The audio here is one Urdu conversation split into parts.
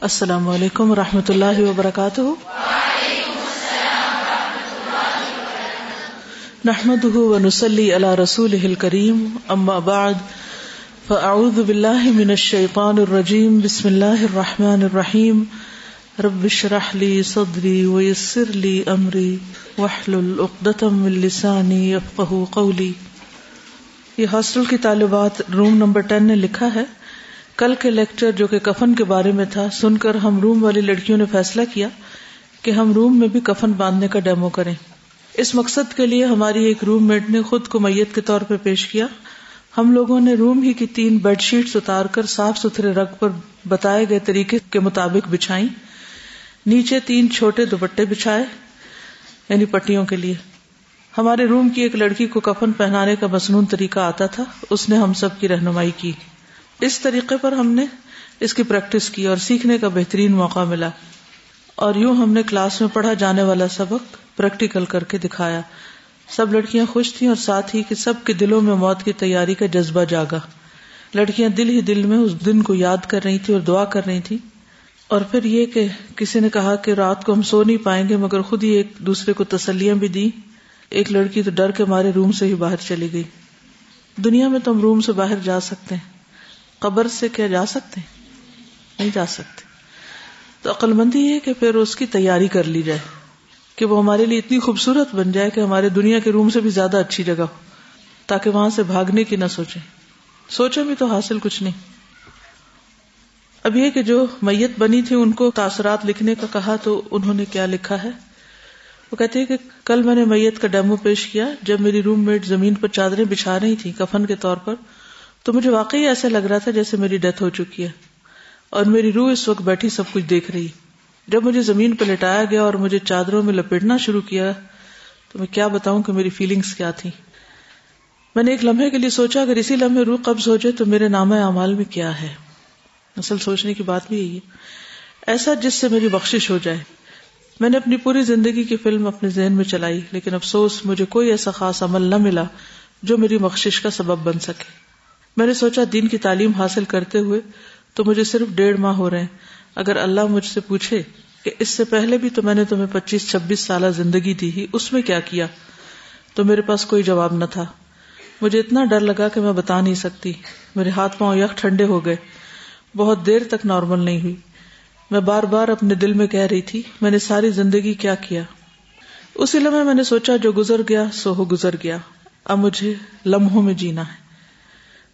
السلام علیکم و رحمۃ اللہ وبرکاتہ۔ نحمد ونسلی علی رسول کریم اما بعد، فاعوذ باللہ من الشیطان الرجیم، بسم اللہ الرحمن الرحیم۔ رب اشرح لی صدری ویسر لی امری، واحلل عقدۃ من لسانی یفقهوا قولی۔ یہ ہاسٹل کی طالبات، روم نمبر ٹین نے لکھا ہے۔ کل کے لیکچر جو کہ کفن کے بارے میں تھا، سن کر ہم روم والی لڑکیوں نے فیصلہ کیا کہ ہم روم میں بھی کفن باندھنے کا ڈیمو کریں۔ اس مقصد کے لیے ہماری ایک روم میٹ نے خود کو میت کے طور پہ پیش کیا۔ ہم لوگوں نے روم ہی کی تین بیڈ شیٹس اتار کر صاف ستھرے رگ پر بتائے گئے طریقے کے مطابق بچھائی نیچے تین چھوٹے دوپٹے بچھائے یعنی پٹیوں کے لیے۔ ہمارے روم کی ایک لڑکی کو کفن پہنانے کا مصنون طریقہ آتا تھا، اس نے ہم سب کی رہنمائی کی۔ اس طریقے پر ہم نے اس کی پریکٹس کی اور سیکھنے کا بہترین موقع ملا۔ اور یوں ہم نے کلاس میں پڑھا جانے والا سبق پریکٹیکل کر کے دکھایا۔ سب لڑکیاں خوش تھیں اور ساتھ ہی کہ سب کے دلوں میں موت کی تیاری کا جذبہ جاگا۔ لڑکیاں دل ہی دل میں اس دن کو یاد کر رہی تھی اور دعا کر رہی تھی اور پھر یہ کہ کسی نے کہا کہ رات کو ہم سو نہیں پائیں گے، مگر خود ہی ایک دوسرے کو تسلیاں بھی دی ایک لڑکی تو ڈر کے مارے روم سے ہی باہر چلی گئی۔ دنیا میں تو ہم روم سے باہر جا سکتے ہیں۔ قبر سے کیا جا سکتے نہیں جا سکتے۔ تو عقل مندی یہ کہ پھر اس کی تیاری کر لی جائے، کہ وہ ہمارے لیے اتنی خوبصورت بن جائے کہ ہمارے دنیا کے روم سے بھی زیادہ اچھی جگہ ہو، تاکہ وہاں سے بھاگنے کی نہ سوچیں۔ سوچیں بھی تو حاصل کچھ نہیں۔ اب یہ کہ جو میت بنی تھی، ان کو تاثرات لکھنے کا کہا تو انہوں نے کیا لکھا ہے؟ وہ کہتے کہ کل میں نے میت کا ڈیمو پیش کیا، جب میری روم میٹ زمین پر چادریں بچھا رہی تھی کفن کے طور پر۔ تو مجھے واقعی ایسا لگ رہا تھا جیسے میری ڈیتھ ہو چکی ہے اور میری روح اس وقت بیٹھی سب کچھ دیکھ رہی۔ جب مجھے زمین پہ لٹایا گیا اور مجھے چادروں میں لپیٹنا شروع کیا تو میں کیا بتاؤں کہ میری فیلنگس کیا تھی میں نے ایک لمحے کے لیے سوچا، اگر اسی لمحے روح قبض ہو جائے تو میرے نام اعمال میں کیا ہے؟ اصل سوچنے کی بات بھی یہی ہے۔ ایسا جس سے میری بخشش ہو جائے۔ میں نے اپنی پوری زندگی کی فلم اپنے ذہن میں چلائی، لیکن افسوس، مجھے کوئی ایسا خاص عمل نہ ملا جو میری بخشش کا سبب بن سکے۔ میں نے سوچا دین کی تعلیم حاصل کرتے ہوئے تو مجھے صرف ڈیڑھ ماہ ہو رہے ہیں۔ اگر اللہ مجھ سے پوچھے کہ اس سے پہلے بھی تو میں نے تمہیں پچیس چھبیس سالہ زندگی دی ہی، اس میں کیا کیا؟ تو میرے پاس کوئی جواب نہ تھا۔ مجھے اتنا ڈر لگا کہ میں بتا نہیں سکتی۔ میرے ہاتھ پاؤں یک ٹھنڈے ہو گئے۔ بہت دیر تک نارمل نہیں ہوئی۔ میں بار بار اپنے دل میں کہہ رہی تھی، میں نے ساری زندگی کیا کیا؟ اسی لمحے میں نے سوچا جو گزر گیا، سو ہو گزر گیا۔ اب مجھے لمحوں میں جینا ہے۔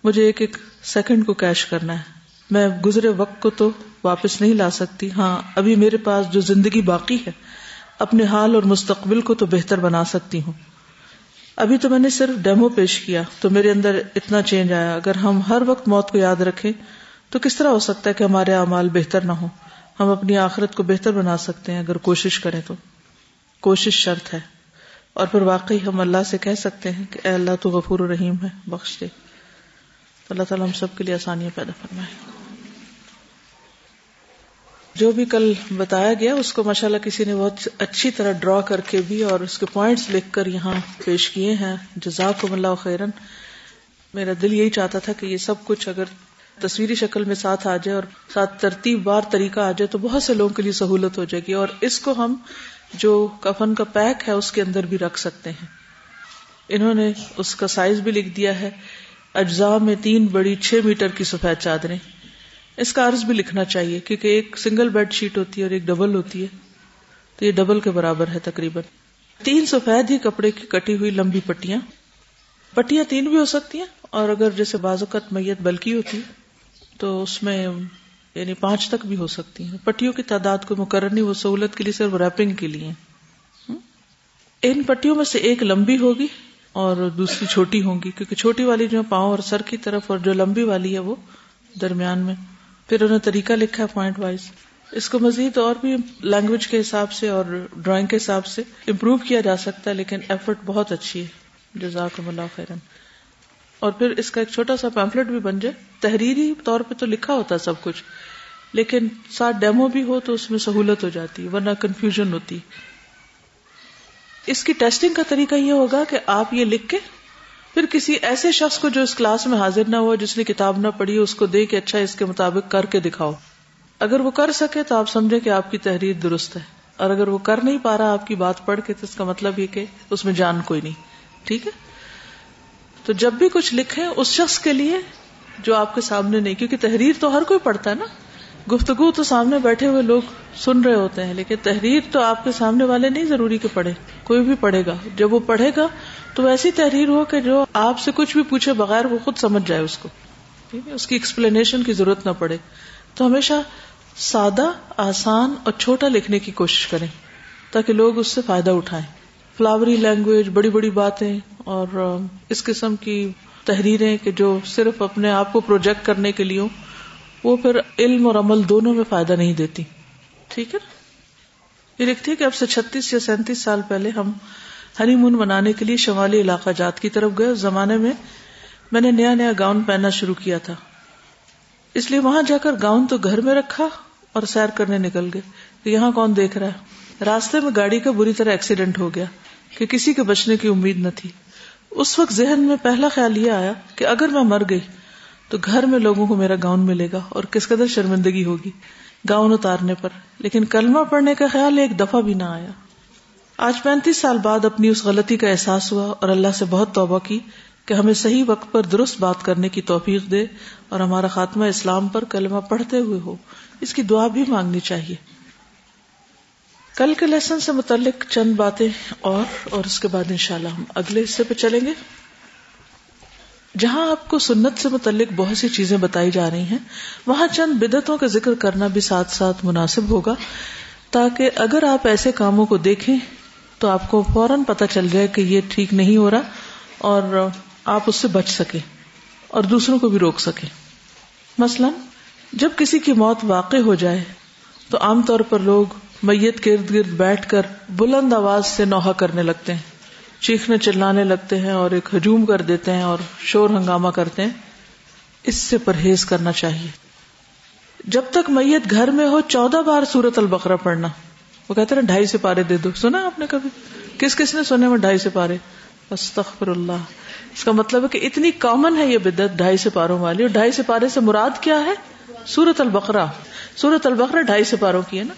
مجھے ایک ایک سیکنڈ کو کیش کرنا ہے۔ میں گزرے وقت کو تو واپس نہیں لا سکتی۔ ہاں ابھی میرے پاس جو زندگی باقی ہے، اپنے حال اور مستقبل کو تو بہتر بنا سکتی ہوں۔ ابھی تو میں نے صرف ڈیمو پیش کیا، تو میرے اندر اتنا چینج آیا۔ اگر ہم ہر وقت موت کو یاد رکھیں، تو کس طرح ہو سکتا ہے کہ ہمارے اعمال بہتر نہ ہو ہم اپنی آخرت کو بہتر بنا سکتے ہیں اگر کوشش کریں تو۔ کوشش شرط ہے۔ اور پھر واقعی ہم اللہ سے کہہ سکتے ہیں کہ اے اللہ تو غفور و رحیم ہے، بخش دے۔ اللہ تعالیٰ ہم سب کے لیے آسانیاں پیدا فرمائے۔ جو بھی کل بتایا گیا، اس کو ماشاء اللہ کسی نے بہت اچھی طرح ڈرا کر کے بھی اور اس کے پوائنٹس لکھ کر یہاں پیش کیے ہیں۔ جزاک اللہ خیرن۔ میرا دل یہی چاہتا تھا کہ یہ سب کچھ اگر تصویری شکل میں ساتھ آ جائے اور ساتھ ترتیب بار طریقہ آ جائے، تو بہت سے لوگوں کے لیے سہولت ہو جائے گی۔ اور اس کو ہم جو کفن کا پیک ہے، اس کے اندر بھی رکھ سکتے ہیں۔ انہوں نے اس کا سائز بھی لکھ دیا ہے۔ اجزاء میں تین بڑی چھ میٹر کی سفید چادریں۔ اس کا عرض بھی لکھنا چاہیے کیونکہ ایک سنگل بیڈ شیٹ ہوتی ہے اور ایک ڈبل ہوتی ہے۔ تو یہ ڈبل کے برابر ہے تقریباً۔ تین سفید ہی کپڑے کی کٹی ہوئی لمبی پٹیاں۔ پٹیاں تین بھی ہو سکتی ہیں اور اگر جیسے بازوقت میت بلکی ہوتی تو اس میں یعنی پانچ تک بھی ہو سکتی ہیں۔ پٹیوں کی تعداد کو مقرر نہیں، وہ سہولت کے لیے صرف ریپنگ کے لیے ان پٹیوں میں سے ایک لمبی ہوگی۔ اور دوسری چھوٹی ہوں گی، کیونکہ چھوٹی والی جو پاؤں اور سر کی طرف اور جو لمبی والی ہے وہ درمیان میں۔ پھر انہوں نے طریقہ لکھا ہے پوائنٹ وائز اس کو مزید اور بھی لینگویج کے حساب سے اور ڈرائنگ کے حساب سے امپروو کیا جا سکتا ہے، لیکن ایفرٹ بہت اچھی ہے۔ جزاکم اللہ خیرن۔ اور پھر اس کا ایک چھوٹا سا پیمفلٹ بھی بن جائے۔ تحریری طور پہ تو لکھا ہوتا ہے سب کچھ، لیکن ساتھ ڈیمو بھی ہو تو اس میں سہولت ہو جاتی، ورنہ کنفیوژن ہوتی۔ اس کی ٹیسٹنگ کا طریقہ یہ ہوگا کہ آپ یہ لکھ کے پھر کسی ایسے شخص کو جو اس کلاس میں حاضر نہ ہوا جس نے کتاب نہ پڑھی، اس کو دے کے اچھا اس کے مطابق کر کے دکھاؤ۔ اگر وہ کر سکے تو آپ سمجھے کہ آپ کی تحریر درست ہے۔ اور اگر وہ کر نہیں پا رہا، آپ کی بات پڑھ کے، تو اس کا مطلب یہ کہ اس میں جان کوئی نہیں۔ ٹھیک ہے؟ تو جب بھی کچھ لکھیں، اس شخص کے لیے جو آپ کے سامنے نہیں، کیونکہ تحریر تو ہر کوئی پڑھتا ہے نا۔ گفتگو تو سامنے بیٹھے ہوئے لوگ سن رہے ہوتے ہیں، لیکن تحریر تو آپ کے سامنے والے نہیں ضروری کہ پڑھے، کوئی بھی پڑھے گا۔ جب وہ پڑھے گا تو ایسی تحریر ہو کہ جو آپ سے کچھ بھی پوچھے بغیر وہ خود سمجھ جائے اس کو۔ ٹھیک ہے؟ اس کی ایکسپلینیشن کی ضرورت نہ پڑے۔ تو ہمیشہ سادہ، آسان اور چھوٹا لکھنے کی کوشش کریں تاکہ لوگ اس سے فائدہ اٹھائیں۔ فلاوری لینگویج، بڑی بڑی باتیں اور اس قسم کی تحریریں کہ جو صرف اپنے آپ کو پروجیکٹ کرنے کے لیے وہ پھر علم اور عمل دونوں میں فائدہ نہیں دیتی۔ ٹھیک ہے یہ لکھتی ہے کہ اب سے چھتیس یا سینتیس سال پہلے ہم ہنی مون منانے کے لیے شمالی علاقہ جات کی طرف گئے۔ اس زمانے میں میں نے نیا نیا گاؤن پہننا شروع کیا تھا۔ اس لیے وہاں جا کر گاؤن تو گھر میں رکھا اور سیر کرنے نکل گئے۔ تو یہاں کون دیکھ رہا ہے؟ راستے میں گاڑی کا بری طرح ایکسیڈنٹ ہو گیا کہ کسی کے بچنے کی امید نہ تھی۔ اس وقت ذہن میں پہلا خیال یہ آیا کہ اگر میں مر گئی تو گھر میں لوگوں کو میرا گاؤن ملے گا اور کس قدر شرمندگی ہوگی گاؤن اتارنے پر۔ لیکن کلمہ پڑھنے کا خیال ایک دفعہ بھی نہ آیا۔ آج پینتیس سال بعد اپنی اس غلطی کا احساس ہوا اور اللہ سے بہت توبہ کی کہ ہمیں صحیح وقت پر درست بات کرنے کی توفیق دے اور ہمارا خاتمہ اسلام پر کلمہ پڑھتے ہوئے ہو۔ اس کی دعا بھی مانگنی چاہیے۔ کل کے لیسن سے متعلق چند باتیں اور اور اس کے بعد انشاءاللہ ہم اگلے حصے پہ چلیں گے۔ جہاں آپ کو سنت سے متعلق بہت سی چیزیں بتائی جا رہی ہیں، وہاں چند بدتوں کا ذکر کرنا بھی ساتھ ساتھ مناسب ہوگا۔ تاکہ اگر آپ ایسے کاموں کو دیکھیں، تو آپ کو فوراً پتہ چل جائے کہ یہ ٹھیک نہیں ہو رہا اور آپ اس سے بچ سکیں اور دوسروں کو بھی روک سکیں۔ مثلا، جب کسی کی موت واقع ہو جائے، تو عام طور پر لوگ میت کے ارد گرد بیٹھ کر بلند آواز سے نوحہ کرنے لگتے ہیں۔ چیخنے چلانے لگتے ہیں اور ایک ہجوم کر دیتے ہیں اور شور ہنگامہ کرتے ہیں۔ اس سے پرہیز کرنا چاہیے۔ جب تک میت گھر میں ہو، چودہ بار سورت البقرہ پڑھنا۔ وہ کہتے ہیں ڈھائی سے پارے دے دو۔ سنا آپ نے کبھی؟ کس کس نے سنے میں ڈھائی سے پارے استغفر اللہ اس کا مطلب ہے کہ اتنی کامن ہے یہ بدت ڈھائی سے پاروں والی۔ اور ڈھائی سے پارے سے مراد کیا ہے؟ سورت البقرہ۔ سورت البقرہ ڈھائی سے پاروں کی ہے نا۔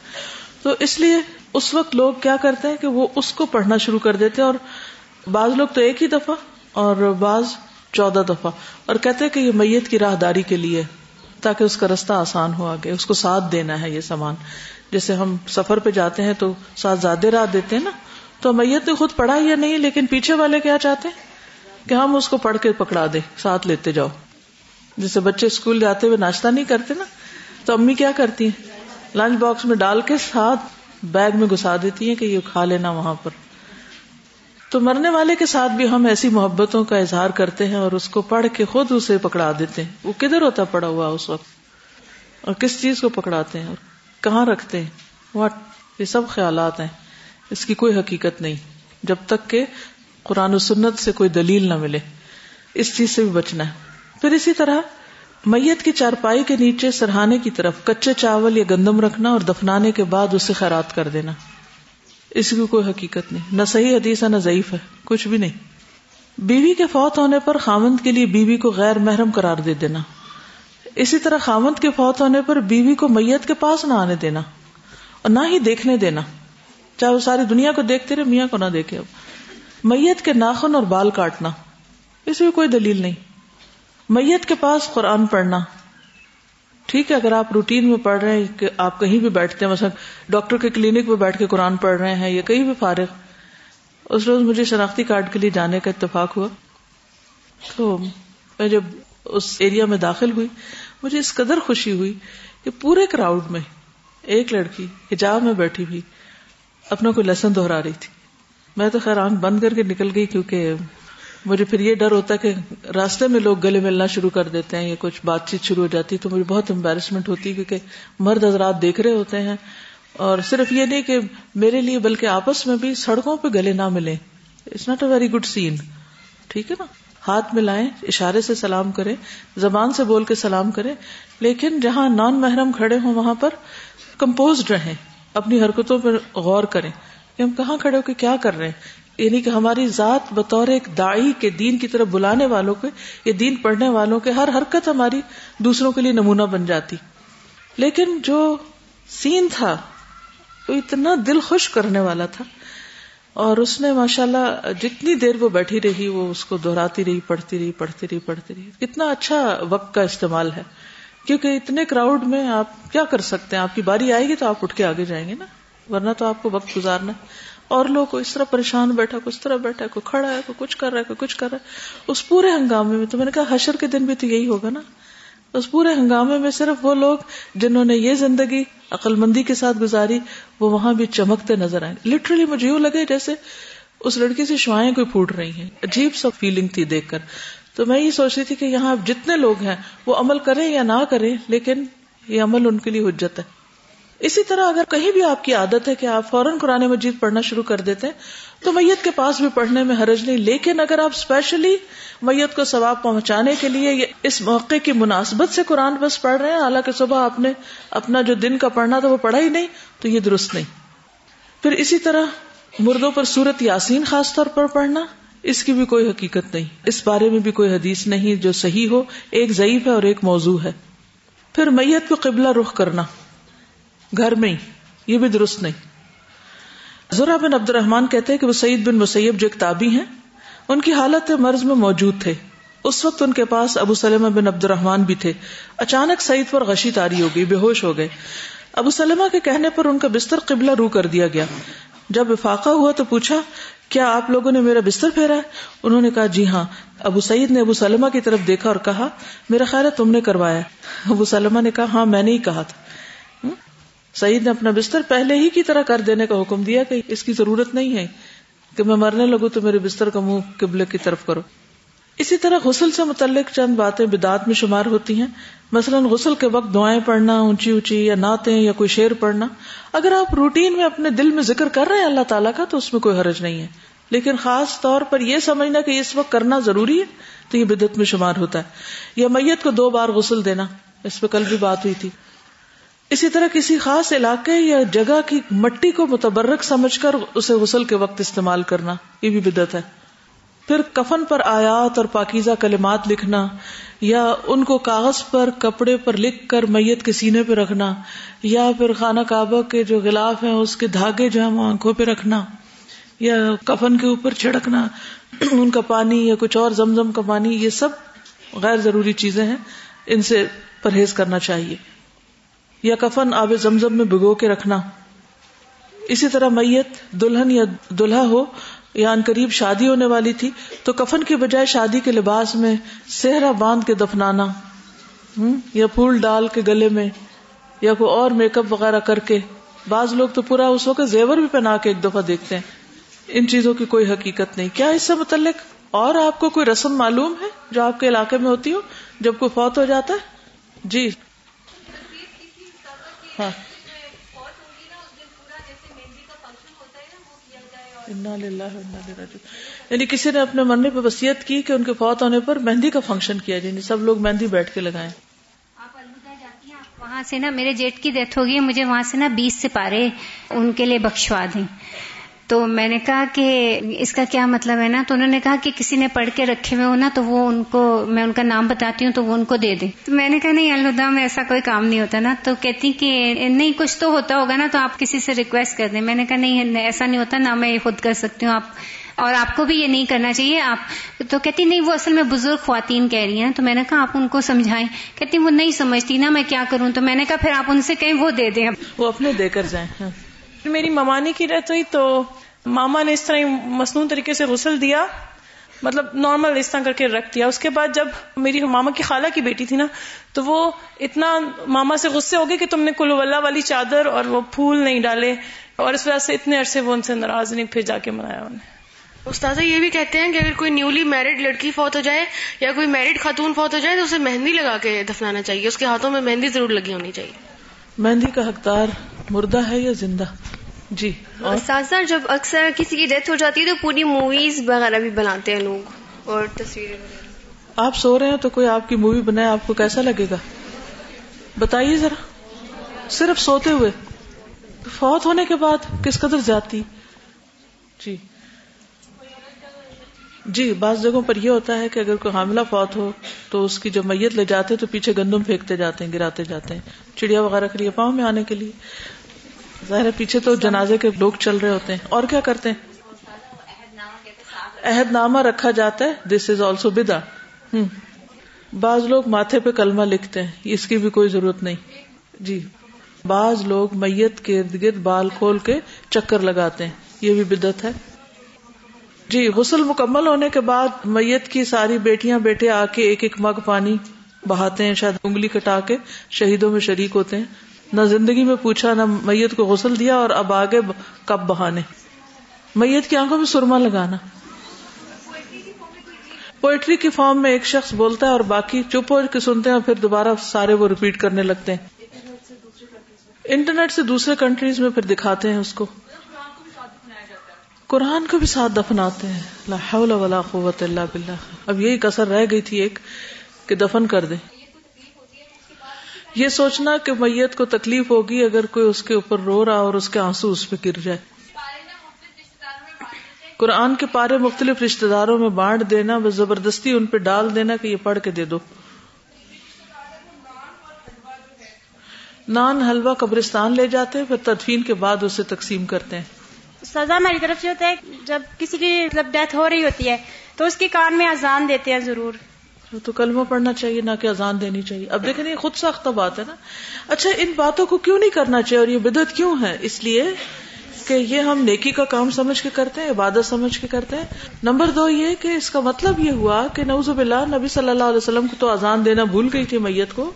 تو اس لیے اس وقت لوگ کیا کرتے ہیں کہ وہ اس کو پڑھنا شروع کر دیتے ہیں اور بعض لوگ تو ایک ہی دفعہ اور بعض چودہ دفعہ اور کہتے ہیں کہ یہ میت کی راہ داری کے لیے تاکہ اس کا رستہ آسان ہو آگے، اس کو ساتھ دینا ہے یہ سامان۔ جیسے ہم سفر پہ جاتے ہیں تو ساتھ زیادہ راہ دیتے ہیں نا، تو میت نے خود پڑھا یا نہیں، لیکن پیچھے والے کیا چاہتے ہیں؟ کہ ہم اس کو پڑھ کے پکڑا دے ساتھ لیتے جاؤ۔ جیسے بچے اسکول جاتے ہوئے ناشتہ نہیں کرتے نا، تو امی کیا کرتی ہیں؟ لنچ باکس میں ڈال کے ساتھ بیگ میں گسا دیتی ہیں کہ یہ کھا لینا وہاں پر۔ تو مرنے والے کے ساتھ بھی ہم ایسی محبتوں کا اظہار کرتے ہیں اور اس کو پڑھ کے خود اسے پکڑا دیتے ہیں۔ وہ کدھر ہوتا پڑا ہوا اس وقت؟ اور کس چیز کو پکڑاتے ہیں اور کہاں رکھتے ہیں؟ واٹ؟ یہ سب خیالات ہیں۔ اس کی کوئی حقیقت نہیں۔ جب تک کہ قرآن و سنت سے کوئی دلیل نہ ملے۔ اس چیز سے بھی بچنا ہے۔ پھر اسی طرح میت کی چارپائی کے نیچے سرہانے کی طرف کچے چاول یا گندم رکھنا اور دفنانے کے بعد اسے خیرات کر دینا۔ اس کی کوئی حقیقت نہیں۔ نہ صحیح حدیث ہے، نہ ضعیف ہے، کچھ بھی نہیں۔ بیوی کے فوت ہونے پر خامند کے لیے بیوی کو غیر محرم قرار دے دینا۔ اسی طرح خامند کے فوت ہونے پر بیوی کو میت کے پاس نہ آنے دینا اور نہ ہی دیکھنے دینا۔ چاہے وہ ساری دنیا کو دیکھتے رہے، میاں کو نہ دیکھے۔ اب میت کے ناخن اور بال کاٹنا، اس میں کوئی دلیل نہیں۔ میت کے پاس قرآن پڑھنا۔ ٹھیک ہے، اگر آپ روٹین میں پڑھ رہے ہیں کہ آپ کہیں بھی بیٹھتے ہیں، مثلا ڈاکٹر کے کلینک میں بیٹھ کے قرآن پڑھ رہے ہیں یا کہیں بھی فارغ، اس روز مجھے شناختی کارڈ کے لیے جانے کا اتفاق ہوا۔ تو میں جب اس ایریا میں داخل ہوئی، مجھے اس قدر خوشی ہوئی کہ پورے کراؤڈ میں ایک لڑکی حجاب میں بیٹھی ہوئی اپنا کوئی لیسن دہرا رہی تھی۔ میں تو خیر آنکھ بند کر کے نکل گئی کیونکہ مجھے پھر یہ ڈر ہوتا ہے کہ راستے میں لوگ گلے ملنا شروع کر دیتے ہیں یا کچھ بات چیت شروع ہو جاتی تو مجھے بہت امبیرسمنٹ ہوتی ہے کیونکہ مرد حضرات دیکھ رہے ہوتے ہیں۔ اور صرف یہ نہیں کہ میرے لیے بلکہ آپس میں بھی سڑکوں پہ گلے نہ ملے it's not a very good scene ٹھیک ہے نا؟ ہاتھ ملائیں، اشارے سے سلام کریں، زبان سے بول کے سلام کریں۔ لیکن جہاں نان محرم کھڑے ہوں، وہاں پر کمپوزڈ رہیں، اپنی حرکتوں پر غور کریں۔ کہ ہم کہاں کھڑے ہو کے کیا کر رہے ہیں؟ یعنی کہ ہماری ذات بطور ایک دائی کے دین کی طرف بلانے والوں کے، یا دین پڑھنے والوں کے ہر حرکت ہماری دوسروں کے لیے نمونہ بن جاتی۔ لیکن جو سین تھا، وہ اتنا دل خوش کرنے والا تھا۔ اور اس نے ماشاء اللہ جتنی دیر وہ بیٹھی رہی، وہ اس کو دہراتی رہی، پڑھتی رہی پڑھتی رہی پڑھتی رہی۔ کتنا اچھا وقت کا استعمال ہے۔ کیونکہ اتنے کراؤڈ میں آپ کیا کر سکتے ہیں؟ آپ کی باری آئے گی تو آپ اٹھ کے آگے جائیں گے نا، ورنہ تو آپ کو وقت گزارنا اور لوگ کو اس طرح پریشان بیٹھا، کوئی اس طرح بیٹھا، کوئی کھڑا ہے، کوئی کچھ کر رہا ہے، کوئی کچھ کر رہا ہے۔ اس پورے ہنگامے میں تو میں نے کہا حشر کے دن بھی تو یہی ہوگا نا۔ اس پورے ہنگامے میں صرف وہ لوگ جنہوں نے یہ زندگی عقل مندی کے ساتھ گزاری، وہ وہاں بھی چمکتے نظر آئے۔ لٹرلی مجھے یوں لگے جیسے اس لڑکی سے شوائیں کوئی پھوٹ رہی ہیں۔ عجیب سا فیلنگ تھی دیکھ کر۔ تو میں یہ سوچ رہی تھی کہ یہاں جتنے لوگ ہیں، وہ عمل کریں یا نہ کریں، لیکن یہ عمل ان کے لیے حجت ہے۔ اسی طرح اگر کہیں بھی آپ کی عادت ہے کہ آپ فوراً قرآن مجید پڑھنا شروع کر دیتے ہیں، تو میت کے پاس بھی پڑھنے میں حرج نہیں، لیکن اگر آپ اسپیشلی میت کو ثواب پہنچانے کے لیے اس موقع کی مناسبت سے قرآن بس پڑھ رہے ہیں، حالانکہ صبح آپ نے اپنا جو دن کا پڑھنا تھا وہ پڑھا ہی نہیں، تو یہ درست نہیں۔ پھر اسی طرح مردوں پر سورت یاسین خاص طور پر پڑھنا، اس کی بھی کوئی حقیقت نہیں۔ اس بارے میں بھی کوئی حدیث نہیں جو صحیح ہو، ایک ضعیف ہے اور ایک موضوع ہے۔ پھر میت کو قبلہ رخ کرنا۔ گھر میں ہی، یہ بھی درست نہیں۔ ذرا بن عبد الرحمان کہتے ہیں کہ وہ سعید بن مسیب جو کتابی ہیں، ان کی حالت مرض میں موجود تھے۔ اس وقت ان کے پاس ابو سلمہ بن عبد الرحمان بھی تھے۔ اچانک سعید پر غشی تاری ہو گئی، بے ہوش ہو گئے۔ ابو سلمہ کے کہنے پر ان کا بستر قبلہ رو کر دیا گیا۔ جب افاقہ ہوا تو پوچھا، کیا آپ لوگوں نے میرا بستر پھیرا؟ ہے انہوں نے کہا جی ہاں۔ ابو سعید نے ابو سلمہ کی طرف دیکھا اور کہا، میرا خیال ہے تم نے کروایا۔ ابو سلمہ نے کہا ہاں میں نے ہی کہا تھا۔ سعید نے اپنا بستر پہلے ہی کی طرح کر دینے کا حکم دیا کہ اس کی ضرورت نہیں ہے کہ میں مرنے لگوں تو میرے بستر کا منہ قبلے کی طرف کرو اسی طرح غسل سے متعلق چند باتیں بدعت میں شمار ہوتی ہیں۔ مثلا غسل کے وقت دعائیں پڑھنا، اونچی اونچی یا نعتیں یا کوئی شعر پڑھنا۔ اگر آپ روٹین میں اپنے دل میں ذکر کر رہے ہیں اللہ تعالیٰ کا تو اس میں کوئی حرج نہیں ہے۔ لیکن خاص طور پر یہ سمجھنا کہ اس وقت کرنا ضروری ہے تو یہ بدت میں شمار ہوتا ہے۔ یا میت کو دو بار غسل دینا۔ اس پہ کل بھی بات ہوئی تھی۔ اسی طرح کسی خاص علاقے یا جگہ کی مٹی کو متبرک سمجھ کر اسے غسل کے وقت استعمال کرنا، یہ بھی بدت ہے۔ پھر کفن پر آیات اور پاکیزہ کلمات لکھنا یا ان کو کاغذ پر، کپڑے پر لکھ کر میت کے سینے پہ رکھنا یا پھر خانہ کعبہ کے جو غلاف ہیں، اس کے دھاگے جو ہے وہ آنکھوں پہ رکھنا یا کفن کے اوپر چھڑکنا، ان کا پانی یا کچھ اور زمزم کا پانی، یہ سب غیر ضروری چیزیں ہیں، ان سے پرہیز کرنا چاہیے۔ یا کفن آب زمزم میں بگو کے رکھنا۔ اسی طرح میت دلہن یا دلہا ہو، یا ان قریب شادی ہونے والی تھی، تو کفن کی بجائے شادی کے لباس میں سہرا باندھ کے دفنانا۔ یا پھول ڈال کے گلے میں، یا کوئی اور میک اپ وغیرہ کر کے۔ بعض لوگ تو پورا اس وقت زیور بھی پہنا کے ایک دفعہ دیکھتے ہیں۔ ان چیزوں کی کوئی حقیقت نہیں۔ کیا اس سے متعلق اور آپ کو کوئی رسم معلوم ہے جو آپ کے علاقے میں ہوتی ہو، جب کوئی فوت ہو جاتا ہے؟ جی۔ ہاں۔ یعنی کسی نے اپنے مرنے پہ وسیعت کی کہ ان کے فوت ہونے پر مہندی کا فنکشن کیا یعنی سب لوگ مہندی بیٹھ کے لگائیں۔ وہاں سے نا میرے جیٹ کی ڈیتھ ہوگی مجھے وہاں سے نا بیس سے پارے ان کے لیے بخشوا دیں۔ تو میں نے کہا کہ اس کا کیا مطلب ہے نا؟ تو انہوں نے کہا کہ کسی نے پڑھ کے رکھے ہوئے ہو نا، تو وہ ان کو، میں ان کا نام بتاتی ہوں تو وہ ان کو دے دیں۔ تو میں نے کہا نہیں الدا میں ایسا کوئی کام نہیں ہوتا نا۔ تو کہتی کہ نہیں، کچھ تو ہوتا ہوگا نا، تو آپ کسی سے ریکویسٹ کر دیں۔ میں نے کہا نہیں، ایسا نہیں ہوتا، نہ میں یہ خود کر سکتی ہوں۔ آپ، اور آپ کو بھی یہ نہیں کرنا چاہیے۔ آپ، تو کہتی نہیں، وہ اصل میں بزرگ خواتین کہہ رہی ہیں۔ تو میں نے کہا آپ ان کو سمجھائیں۔ کہتی وہ نہیں سمجھتی نا، میں کیا کروں؟ تو میں نے کہا پھر آپ ان سے کہیں وہ دے دیں۔ وہ اپنے دے کر جائیں۔ ہاں۔ میری ممانی کی رہت ہوئی تو ماما نے اس طرح مصنون طریقے سے غسل دیا مطلب نارمل اس طرح کر کے رکھ دیا۔ اس کے بعد جب میری ماما کی خالہ کی بیٹی تھی نا تو وہ اتنا ماما سے غصے ہو گئے کہ تم نے کلو اللہ والی چادر اور وہ پھول نہیں ڈالے اور اس وجہ سے اتنے عرصے وہ ان سے ناراض نہیں پھر جا کے منایا انہیں استاذہ یہ بھی کہتے ہیں کہ اگر کوئی نیولی میرڈ لڑکی فوت ہو جائے یا کوئی میرڈ خاتون فوت ہو جائے تو اسے مہندی لگا کے دفنانا چاہیے۔ اس کے ہاتھوں میں مہندی ضرور لگی ہونی چاہیے۔ مہندی کا حقدار مردہ ہے یا زندہ؟ جی۔ ساتھ جب اکثر کسی کی ڈیتھ ہو جاتی ہے تو پوری موویز وغیرہ بھی بناتے ہیں لوگ اور تصویریں آپ سو رہے ہیں تو کوئی آپ کی مووی بنائے آپ کو کیسا لگے گا؟ بتائیے ذرا۔ صرف سوتے ہوئے۔ فوت ہونے کے بعد کس قدر جاتی جی۔ جی بعض جگہوں پر یہ ہوتا ہے کہ اگر کوئی حاملہ فوت ہو تو اس کی جب میت لے جاتے ہیں تو پیچھے گندم پھینکتے جاتے ہیں گراتے جاتے ہیں چڑیا وغیرہ کے لیے پاؤں میں آنے کے لیے۔ ظاہر پیچھے تو جنازے کے لوگ چل رہے ہوتے ہیں۔ اور کیا کرتے ہیں؟ عہد نامہ رکھا جاتا ہے۔ دس از آلسو بدا بعض لوگ ماتھے پہ کلمہ لکھتے ہیں۔ اس کی بھی کوئی ضرورت نہیں۔ جی۔ بعض لوگ میت کے ارد گرد بال کھول کے چکر لگاتے ہیں۔ یہ بھی بدت ہے۔ جی غسل مکمل ہونے کے بعد میت کی ساری بیٹیاں بیٹے آ کے ایک ایک مگ پانی بہاتے ہیں، شاید انگلی کٹا کے شہیدوں میں شریک ہوتے ہیں۔ نہ زندگی میں پوچھا، نہ میت کو غسل دیا اور اب آگے کب بہانے۔ میت کی آنکھوں میں سرما لگانا۔ پوئٹری کی فارم میں ایک شخص بولتا ہے اور باقی چپ ہو کے سنتے ہیں اور پھر دوبارہ سارے وہ ریپیٹ کرنے لگتے ہیں۔ انٹرنیٹ سے دوسرے کنٹریز میں پھر دکھاتے ہیں اس کو۔ قرآن کو بھی ساتھ دفناتے ہیں۔ لا حول ولا قوت اللہ باللہ۔ اب یہی کسر رہ گئی تھی ایک کہ دفن کر دیں۔ یہ سوچنا کہ میت کو تکلیف ہوگی اگر کوئی اس کے اوپر رو رہا اور اس کے آنسو اس پہ گر جائے۔ قرآن کے پارے مختلف رشتے داروں میں بانٹ دینا بس زبردستی ان پہ ڈال دینا کہ یہ پڑھ کے دے دو۔ نان حلوہ قبرستان لے جاتے، پھر تدفین کے بعد اسے تقسیم کرتے ہیں۔ سزا ہماری طرف سے ہوتا ہے جب کسی کی مطلب ڈیتھ ہو رہی ہوتی ہے تو اس کے کان میں اذان دیتے ہیں ضرور۔ تو کلمہ پڑھنا چاہیے، نہ کہ اذان دینی چاہیے۔ اب دیکھیں، یہ خود ساختہ بات ہے نا۔ اچھا ان باتوں کو کیوں نہیں کرنا چاہیے اور یہ بدت کیوں ہے؟ اس لیے کہ یہ ہم نیکی کا کام سمجھ کے کرتے ہیں، عبادت سمجھ کے کرتے ہیں۔ نمبر دو یہ کہ اس کا مطلب یہ ہوا کہ نوز باللہ، نبی صلی اللہ علیہ وسلم کو تو اذان دینا بھول گئی تھی میت کو۔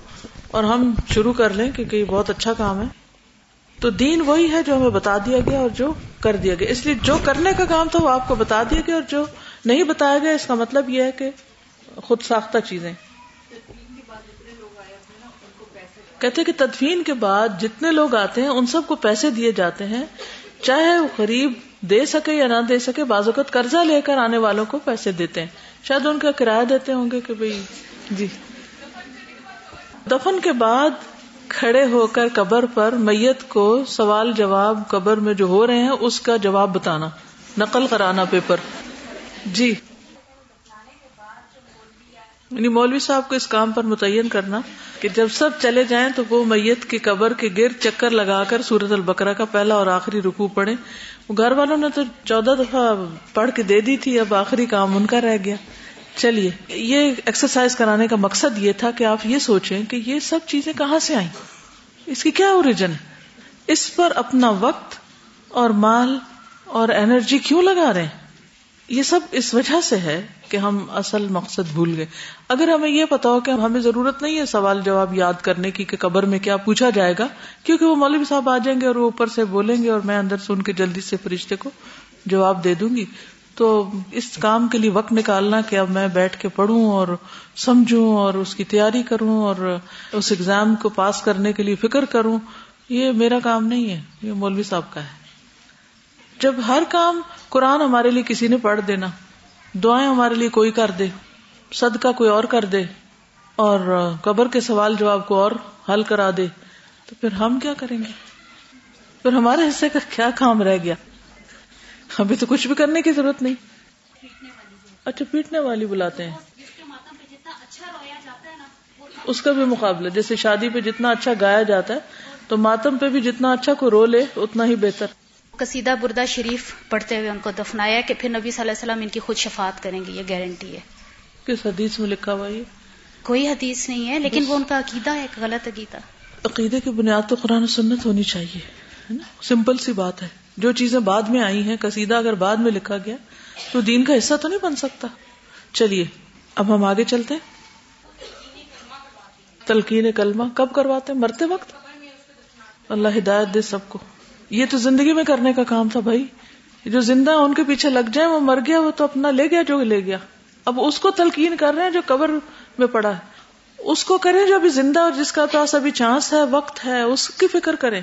اور ہم شروع کر لیں کیونکہ یہ بہت اچھا کام ہے۔ تو دین وہی ہے جو ہمیں بتا دیا گیا اور جو کر دیا گیا۔ اس لیے جو کرنے کا کام تھا وہ آپ کو بتا دیا گیا اور جو نہیں بتایا گیا، اس کا مطلب یہ ہے کہ خود ساختہ چیزیں۔ کہتے کہ تدفین کے بعد جتنے لوگ آتے ہیں، ان سب کو پیسے دیے جاتے ہیں۔ چاہے وہ غریب دے سکے یا نہ دے سکے، بعض اوقات قرضہ لے کر آنے والوں کو پیسے دیتے ہیں۔ شاید ان کا کرایہ دیتے ہوں گے کہ بھائی جی۔ دفن کے بعد کھڑے ہو کر قبر پر میت کو سوال جواب قبر میں جو ہو رہے ہیں، اس کا جواب بتانا، نقل کرانا پیپر۔ جی۔ یعنی مولوی صاحب کو اس کام پر متعین کرنا کہ جب سب چلے جائیں تو وہ میت کی قبر کے گرد چکر لگا کر سورت البکرا کا پہلا اور آخری رکو پڑے وہ گھر والوں نے تو چودہ دفعہ پڑھ کے دے دی تھی، اب آخری کام ان کا رہ گیا۔ چلیے، یہ ایکسرسائز کرانے کا مقصد یہ تھا کہ آپ یہ سوچیں کہ یہ سب چیزیں کہاں سے آئیں؟ اس کی کیا اوریجن ہے؟ اس پر اپنا وقت اور مال اور انرجی کیوں لگا رہے ہیں؟ یہ سب اس وجہ سے ہے کہ ہم اصل مقصد بھول گئے۔ اگر ہمیں یہ پتا ہو کہ ہمیں ضرورت نہیں ہے سوال جواب یاد کرنے کی کہ قبر میں کیا پوچھا جائے گا، کیونکہ وہ مولوی صاحب آ جائیں گے اور وہ اوپر سے بولیں گے اور میں اندر سن کے جلدی سے فرشتے کو جواب دے دوں گی۔ تو اس کام کے لیے وقت نکالنا کہ اب میں بیٹھ کے پڑھوں اور سمجھوں اور اس کی تیاری کروں اور اس ایگزام کو پاس کرنے کے لیے فکر کروں، یہ میرا کام نہیں ہے، یہ مولوی صاحب کا ہے۔ جب ہر کام قرآن ہمارے لیے کسی نے پڑھ دینا دعائیں ہمارے لیے کوئی کر دے، صدقہ کوئی اور کر دے اور قبر کے سوال جواب کو اور حل کرا دے، تو پھر ہم کیا کریں گے؟ پھر ہمارے حصے کا کیا کام رہ گیا؟ ہمیں تو کچھ بھی کرنے کی ضرورت نہیں۔ اچھا پیٹنے والی بلاتے ہیں۔ اس کا بھی مقابلہ، جیسے شادی پہ جتنا اچھا گایا جاتا ہے، تو ماتم پہ بھی جتنا اچھا کوئی رو لے، اتنا ہی بہتر۔ قصیدہ بردہ شریف پڑھتے ہوئے ان کو دفنایا کہ پھر نبی صلی اللہ علیہ وسلم ان کی خود شفاعت کریں گے یہ گارنٹی ہے۔ کس حدیث میں لکھا ہوا یہ؟ کوئی حدیث نہیں ہے لیکن وہ ان کا عقیدہ ہے ایک غلط عقیدہ۔ عقیدے کی بنیاد تو قرآن سنت ہونی چاہیے سمپل سی بات ہے۔ جو چیزیں بعد میں آئی ہیں قصیدہ اگر بعد میں لکھا گیا تو دین کا حصہ تو نہیں بن سکتا۔ چلیے اب ہم آگے چلتے تلقین کلمہ کب کرواتے مرتے وقت؟ اللہ ہدایت دے سب کو۔ یہ تو زندگی میں کرنے کا کام تھا بھائی۔ جو زندہ ان کے پیچھے لگ جائے وہ مر گیا، وہ تو اپنا لے گیا جو لے گیا۔ اب اس کو تلقین کر رہے ہیں جو قبر میں پڑا ہے۔ اس کو کریں جو ابھی زندہ اور جس کا پاس ابھی چانس ہے، وقت ہے، اس کی فکر کریں۔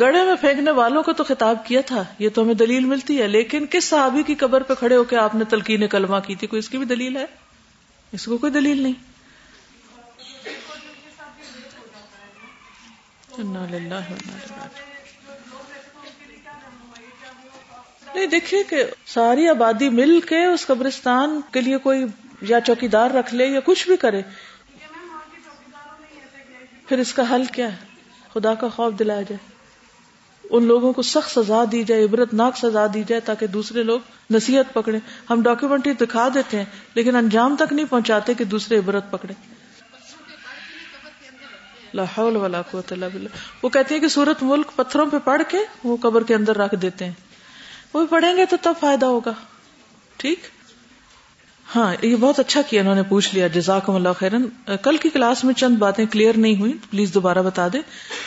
گڑے میں پھینکنے والوں کو تو خطاب کیا تھا، یہ تو ہمیں دلیل ملتی ہے، لیکن کس صحابی کی قبر پہ کھڑے ہو کے آپ نے تلقین کلمہ کی تھی؟ کوئی اس کی بھی دلیل ہے؟ اس کو کوئی دلیل نہیں۔ نہیں، دیکھیے کہ ساری آبادی مل کے اس قبرستان کے لیے کوئی یا چوکی دار رکھ لے یا کچھ بھی کرے۔ پھر اس کا حل کیا ہے؟ خدا کا خوف دلایا جائے۔ ان لوگوں کو سخت سزا دی جائے، عبرت ناک سزا دی جائے تاکہ دوسرے لوگ نصیحت پکڑے ہم ڈاکیومنٹری دکھا دیتے ہیں، لیکن انجام تک نہیں پہنچاتے کہ دوسرے عبرت پکڑے لا حول ولا قوت باللہ۔ وہ کہتے ہیں کہ سورت ملک پتھروں پہ پڑھ کے وہ قبر کے اندر رکھ دیتے ہیں۔ وہ پڑھیں گے تو تب فائدہ ہوگا۔ ٹھیک؟ ہاں یہ بہت اچھا کیا انہوں نے پوچھ لیا، جزاکم اللہ خیرن۔ کل کی کلاس میں چند باتیں کلیئر نہیں ہوئی پلیز دوبارہ بتا دیں۔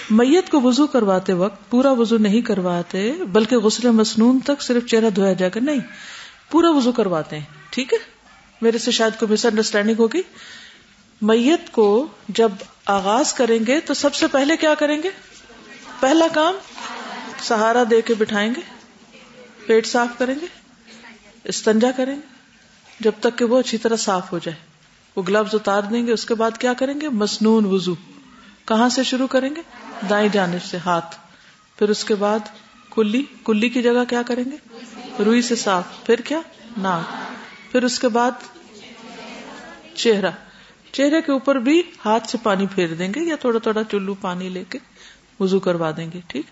میت کو وضو کرواتے وقت پورا وضو نہیں کرواتے، بلکہ غسل مسنون تک صرف چہرہ دھویا جائے گا۔ نہیں، پورا وضو کرواتے ہیں۔ ٹھیک ہے؟ میرے سے شاید کوئی مس انڈرسٹینڈنگ ہوگی۔ میت کو جب آغاز کریں گے تو سب سے پہلے کیا کریں گے؟ پہلا کام سہارا دے کے بٹھائیں گے۔ پیٹ صاف کریں گے؟ استنجا کریں گے؟ جب تک کہ وہ اچھی طرح صاف ہو جائے۔ وہ گلوز اتار دیں گے، اس کے بعد کیا کریں گے؟ مسنون وضو۔ کہاں سے شروع کریں گے؟ دائیں جانب سے، ہاتھ۔ پھر اس کے بعد کلی کلی کی جگہ کیا کریں گے؟ روئی سے صاف۔ پھر کیا؟ ناک۔ پھر اس کے بعد چہرہ۔ چہرے کے اوپر بھی ہاتھ سے پانی پھیر دیں گے یا تھوڑا تھوڑا چلو پانی لے کے وضو کروا دیں گے، ٹھیک؟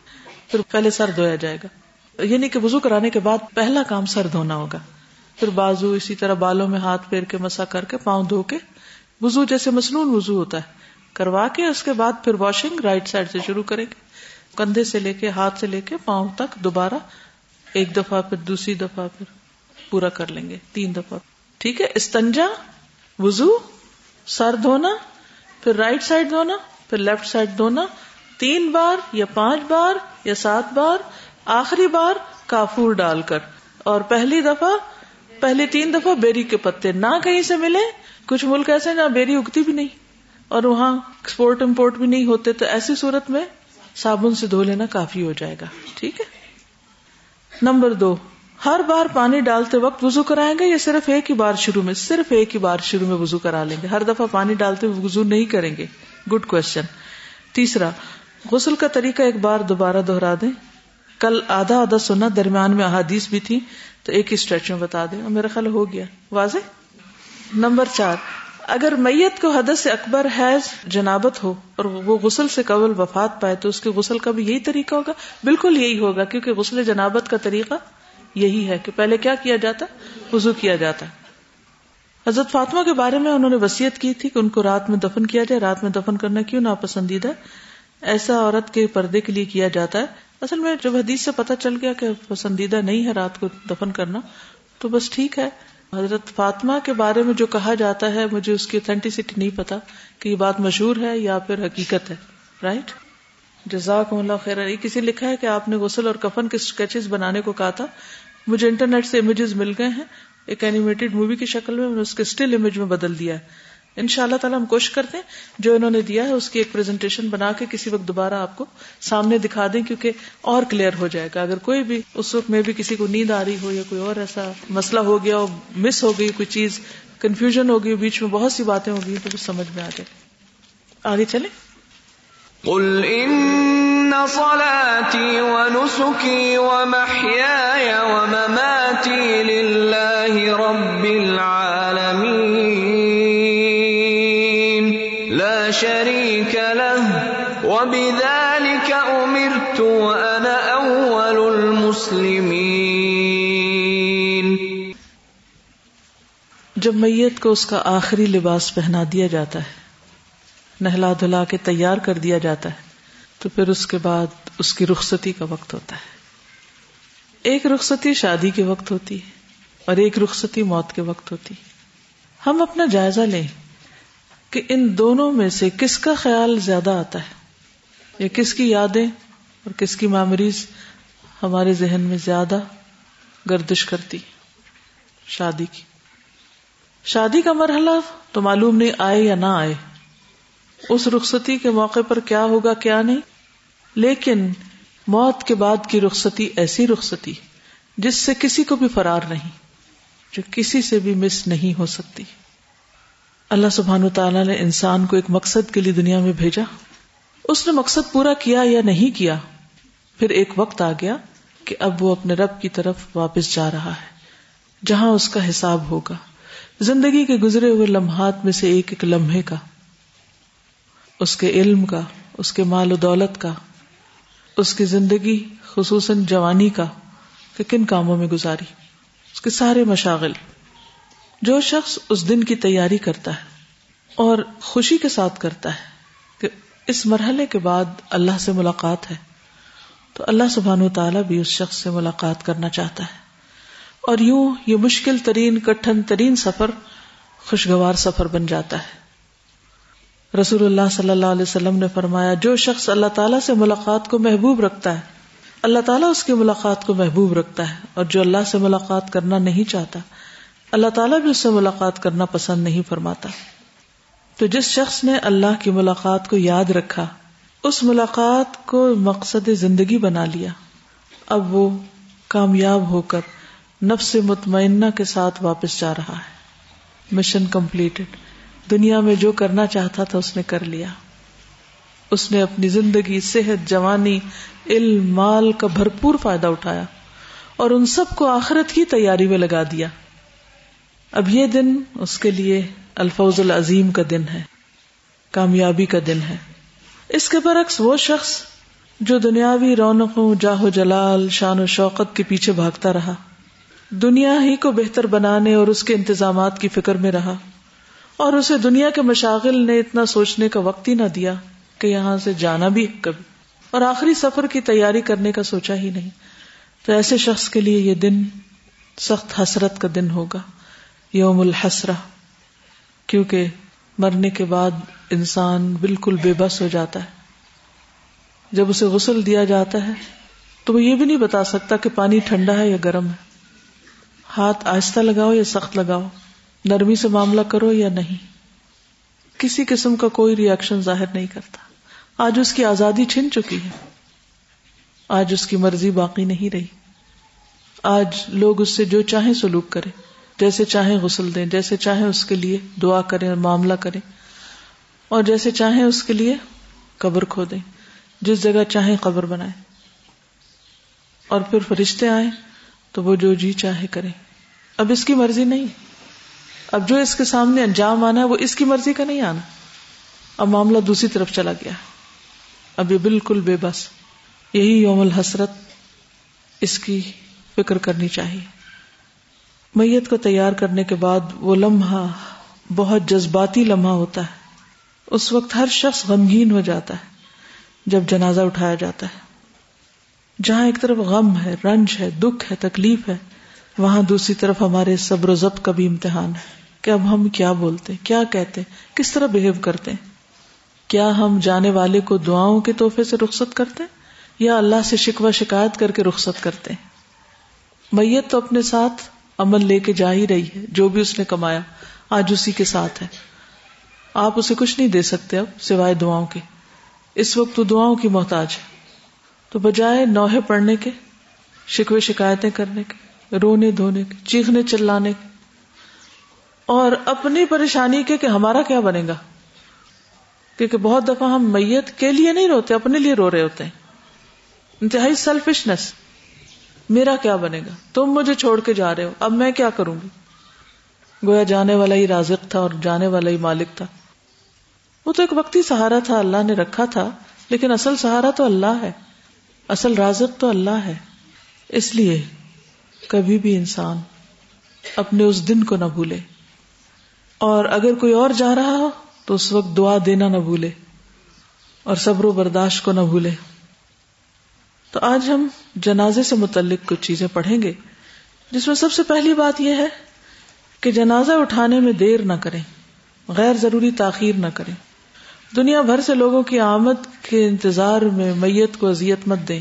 پھر پہلے سر دھویا جائے گا۔ یعنی کہ وضو کرانے کے بعد پہلا کام سر دھونا ہوگا۔ پھر بازو اسی طرح بالوں میں ہاتھ پھیر کے مسا کر کے پاؤں دھو کے وضو جیسے مصنون وضو ہوتا ہے۔ کروا کے اس کے بعد پھر واشنگ رائٹ سائڈ سے شروع کریں گے۔ کندھے سے لے کے ہاتھ سے لے کے پاؤں تک دوبارہ ایک دفعہ پھر دوسری دفعہ پھر پورا کر لیں گے۔ تین دفعہ۔ ٹھیک ہے؟ استنجا، وضو، سر دھونا، پھر رائٹ سائڈ دھونا، پھر لیفٹ سائڈ دھونا۔ تین بار یا پانچ بار یا سات بار آخری بار کافور ڈال کر اور پہلی دفعہ پہلی تین دفعہ بیری کے پتے نہ کہیں سے ملے، کچھ ملک ایسے نہ بیری اگتی بھی نہیں اور وہاں ایکسپورٹ امپورٹ بھی نہیں ہوتے، تو ایسی صورت میں صابن سے دھو لینا کافی ہو جائے گا، ٹھیک ہے؟ نمبر دو، ہر بار پانی ڈالتے وقت وضو کرائیں گے یا صرف ایک ہی بار شروع میں، صرف ایک ہی بار شروع میں وضو کرا لیں گے؟ ہر دفعہ پانی ڈالتے وضو نہیں کریں گے گڈ کوشچن تیسرا، غسل کا طریقہ ایک بار دوبارہ دوہرا دیں۔ کل آدھا آدھا سنا درمیان میں احادیث بھی تھی، تو ایک ہی اسٹریچ میں بتا دیں۔ میرا خیال ہو گیا۔ واضح؟ نمبر چار۔ اگر میت کو حدث سے اکبر حیض جنابت ہو اور وہ غسل سے قبل وفات پائے، تو اس کے غسل کا بھی یہی طریقہ ہوگا؟ بالکل یہی ہوگا، کیونکہ غسل جنابت کا طریقہ یہی ہے کہ پہلے کیا کیا جاتا؟ وضو کیا جاتا۔ حضرت فاطمہ کے بارے میں انہوں نے وسیعت کی تھی کہ ان کو رات میں دفن کیا جائے۔ رات میں دفن کرنا کیوں ناپسندیدہ؟ ایسا عورت کے پردے کے لیے کیا جاتا ہے اصل میں جب حدیث سے پتہ چل گیا کہ پسندیدہ نہیں ہے رات کو دفن کرنا، تو بس ٹھیک ہے۔ حضرت فاطمہ کے بارے میں جو کہا جاتا ہے، مجھے اس کی اتھینٹیسٹی نہیں پتا کہ یہ بات مشہور ہے یا پھر حقیقت ہے۔ رائٹ جزاک اللہ خیر کسی لکھا ہے کہ آپ نے غسل اور کفن کے اسکیچز بنانے کو کہا تھا۔ مجھے انٹرنیٹ سے امیجز مل گئے ہیں۔ ایک اینیمیٹڈ مووی کی شکل میں میں نے اس کے اسٹل امیج میں بدل دیا ہے۔ ان شاء اللہ تعالیٰ ہم کوشش کرتے ہیں، جو انہوں نے دیا ہے، اس کی ایک پریزنٹیشن بنا کے کسی وقت دوبارہ آپ کو سامنے دکھا دیں، کیونکہ اور کلیئر ہو جائے گا۔ اگر کوئی بھی اس وقت میں بھی کسی کو نیند آ رہی ہو یا کوئی اور ایسا مسئلہ ہو گیا مس ہو گئی، کوئی چیز کنفیوژن ہو گئی، بیچ میں بہت سی باتیں ہو گئی، تو کچھ سمجھ میں آ جائے۔ آگے چلے قل ان صلاتي ونسكي ومحياي ومماتي لله رب العالمين وبذلك امرت وانا اول المسلمين. جب میت کو اس کا آخری لباس پہنا دیا جاتا ہے، نہلا دھلا کے تیار کر دیا جاتا ہے، تو پھر اس کے بعد اس کی رخصتی کا وقت ہوتا ہے۔ ایک رخصتی شادی کے وقت ہوتی ہے اور ایک رخصتی موت کے وقت ہوتی ہم اپنا جائزہ لیں کہ ان دونوں میں سے کس کا خیال زیادہ آتا ہے؟ یا کس کی یادیں اور کس کی میموریز ہمارے ذہن میں زیادہ گردش کرتی شادی کی؟ شادی کا مرحلہ تو معلوم نہیں آئے یا نہ آئے۔ اس رخصتی کے موقع پر کیا ہوگا، کیا نہیں؟ لیکن موت کے بعد کی رخصتی ایسی رخصتی جس سے کسی کو بھی فرار نہیں، جو کسی سے بھی مس نہیں ہو سکتی۔ اللہ سبحان تعالیٰ نے انسان کو ایک مقصد کے لیے دنیا میں بھیجا۔ اس نے مقصد پورا کیا یا نہیں کیا؟ پھر ایک وقت آ گیا کہ اب وہ اپنے رب کی طرف واپس جا رہا ہے، جہاں اس کا حساب ہوگا۔ زندگی کے گزرے ہوئے لمحات میں سے ایک ایک لمحے کا، اس کے علم کا، اس کے مال و دولت کا، اس کی زندگی، خصوصاً جوانی کا، کہ کن کاموں میں گزاری، اس کے سارے مشاغل۔ جو شخص اس دن کی تیاری کرتا ہے اور خوشی کے ساتھ کرتا ہے اس مرحلے کے بعد اللہ سے ملاقات ہے تو اللہ سبحان و تعالیٰ بھی اس شخص سے ملاقات کرنا چاہتا ہے۔ اور یوں یہ مشکل ترین، کٹھن ترین سفر خوشگوار سفر بن جاتا ہے۔ رسول اللہ صلی اللہ علیہ وسلم نے فرمایا، جو شخص اللہ تعالیٰ سے ملاقات کو محبوب رکھتا ہے، اللہ تعالیٰ اس کی ملاقات کو محبوب رکھتا ہے۔ اور جو اللہ سے ملاقات کرنا نہیں چاہتا، اللہ تعالیٰ بھی اس سے ملاقات کرنا پسند نہیں فرماتا۔ تو جس شخص نے اللہ کی ملاقات کو یاد رکھا، اس ملاقات کو مقصد زندگی بنا لیا۔ اب وہ کامیاب ہو کر نفس مطمئنہ کے ساتھ واپس جا رہا ہے۔ مشن کمپلیٹڈ دنیا میں جو کرنا چاہتا تھا اس نے کر لیا۔ اس نے اپنی زندگی، صحت، جوانی، علم، مال کا بھرپور فائدہ اٹھایا اور ان سب کو آخرت کی تیاری میں لگا دیا۔ اب یہ دن اس کے لیے الفوظ العظیم کا دن ہے، کامیابی کا دن ہے۔ اس کے برعکس وہ شخص جو دنیاوی رونقوں جاہو جلال، شان و شوقت کے پیچھے بھاگتا رہا، دنیا ہی کو بہتر بنانے اور اس کے انتظامات کی فکر میں رہا، اور اسے دنیا کے مشاغل نے اتنا سوچنے کا وقت ہی نہ دیا کہ یہاں سے جانا بھی کبھی۔ اور آخری سفر کی تیاری کرنے کا سوچا ہی نہیں۔ تو ایسے شخص کے لیے یہ دن سخت حسرت کا دن ہوگا، یوم الحسرہ۔ کیونکہ مرنے کے بعد انسان بالکل بے بس ہو جاتا ہے۔ جب اسے غسل دیا جاتا ہے، تو وہ یہ بھی نہیں بتا سکتا کہ پانی ٹھنڈا ہے یا گرم ہے۔ ہاتھ آہستہ لگاؤ یا سخت لگاؤ، نرمی سے معاملہ کرو یا نہیں۔ کسی قسم کا کوئی ریئیکشن ظاہر نہیں کرتا۔ آج اس کی آزادی چھن چکی ہے۔ آج اس کی مرضی باقی نہیں رہی۔ آج لوگ اس سے جو چاہیں سلوک کرے جیسے چاہیں غسل دیں، جیسے چاہیں اس کے لیے دعا کریں اور معاملہ کریں۔ اور جیسے چاہیں اس کے لیے قبر کھو دیں۔ جس جگہ چاہیں قبر بنائیں۔ اور پھر فرشتے آئیں تو وہ جو جی چاہے کریں۔ اب اس کی مرضی نہیں۔ اب جو اس کے سامنے انجام آنا ہے، وہ اس کی مرضی کا نہیں آنا۔ اب معاملہ دوسری طرف چلا گیا۔ اب یہ بالکل بے بس۔ یہی یوم الحسرت۔ اس کی فکر کرنی چاہیے۔ میت کو تیار کرنے کے بعد وہ لمحہ بہت جذباتی لمحہ ہوتا ہے۔ اس وقت ہر شخص غمگین ہو جاتا ہے جب جنازہ اٹھایا جاتا ہے۔ جہاں ایک طرف غم ہے، رنج ہے، دکھ ہے، تکلیف ہے، وہاں دوسری طرف ہمارے صبر و ضبط کا بھی امتحان ہے۔ کہ اب ہم کیا بولتے، کیا کہتے، کس طرح بہیو کرتے۔ کیا ہم جانے والے کو دعاؤں کے تحفے سے رخصت کرتے یا اللہ سے شکوہ شکایت کر کے رخصت کرتے۔ میت تو اپنے ساتھ عمل لے کے جا ہی رہی ہے، جو بھی اس نے کمایا، آج اسی کے ساتھ ہے۔ آپ اسے کچھ نہیں دے سکتے اب، سوائے دعاؤں کے۔ اس وقت تو دعاؤں کی محتاج ہے۔ تو بجائے نوحے پڑھنے کے، شکوے شکایتیں کرنے کے، رونے دھونے کے، چیخنے چلانے کے۔ اور اپنی پریشانی کے کہ ہمارا کیا بنے گا۔ کیونکہ بہت دفعہ ہم میت کے لیے نہیں روتے، اپنے لیے رو رہے ہوتے ہیں۔ انتہائی سیلفشنس میرا کیا بنے گا؟ تم مجھے چھوڑ کے جا رہے ہو، اب میں کیا کروں گی؟ گویا جانے والا ہی رازق تھا اور جانے والا ہی مالک تھا۔ وہ تو ایک وقتی سہارا تھا، اللہ نے رکھا تھا، لیکن اصل سہارا تو اللہ ہے۔ اصل رازق تو اللہ ہے۔ اس لیے کبھی بھی انسان اپنے اس دن کو نہ بھولے۔ اور اگر کوئی اور جا رہا ہو، تو اس وقت دعا دینا نہ بھولے۔ اور صبر و برداشت کو نہ بھولے۔ تو آج ہم جنازے سے متعلق کچھ چیزیں پڑھیں گے، جس میں سب سے پہلی بات یہ ہے کہ جنازہ اٹھانے میں دیر نہ کریں، غیر ضروری تاخیر نہ کریں۔ دنیا بھر سے لوگوں کی آمد کے انتظار میں میت کو اذیت مت دیں۔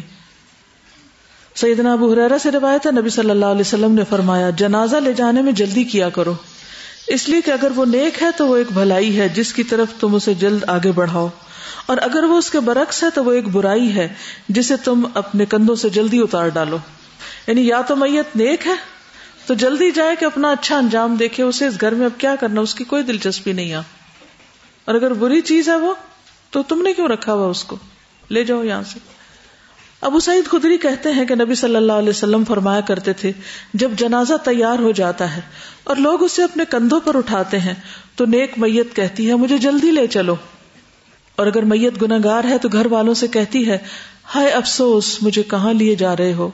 سیدنا ابو حریرہ سے روایت ہے، نبی صلی اللہ علیہ وسلم نے فرمایا، جنازہ لے جانے میں جلدی کیا کرو، اس لیے کہ اگر وہ نیک ہے تو وہ ایک بھلائی ہے، جس کی طرف تم اسے جلد آگے بڑھاؤ۔ اور اگر وہ اس کے برعکس ہے تو وہ ایک برائی ہے جسے تم اپنے کندھوں سے جلدی اتار ڈالو۔ یعنی یا تو میت نیک ہے تو جلدی جائے کہ اپنا اچھا انجام دیکھے اسے اس گھر میں اب کیا کرنا، اس کی کوئی دلچسپی نہیں آ۔ اور اگر بری چیز ہے وہ، تو تم نے کیوں رکھا ہوا اس کو؟ لے جاؤ یہاں سے۔ ابو سعید خدری کہتے ہیں کہ نبی صلی اللہ علیہ وسلم فرمایا کرتے تھے، جب جنازہ تیار ہو جاتا ہے اور لوگ اسے اپنے کندھوں پر اٹھاتے ہیں، تو نیک میت کہتی ہے، مجھے جلدی لے چلو۔ اور اگر میت گناگار ہے تو گھر والوں سے کہتی ہے، ہائے افسوس، مجھے کہاں لیے جا رہے ہو؟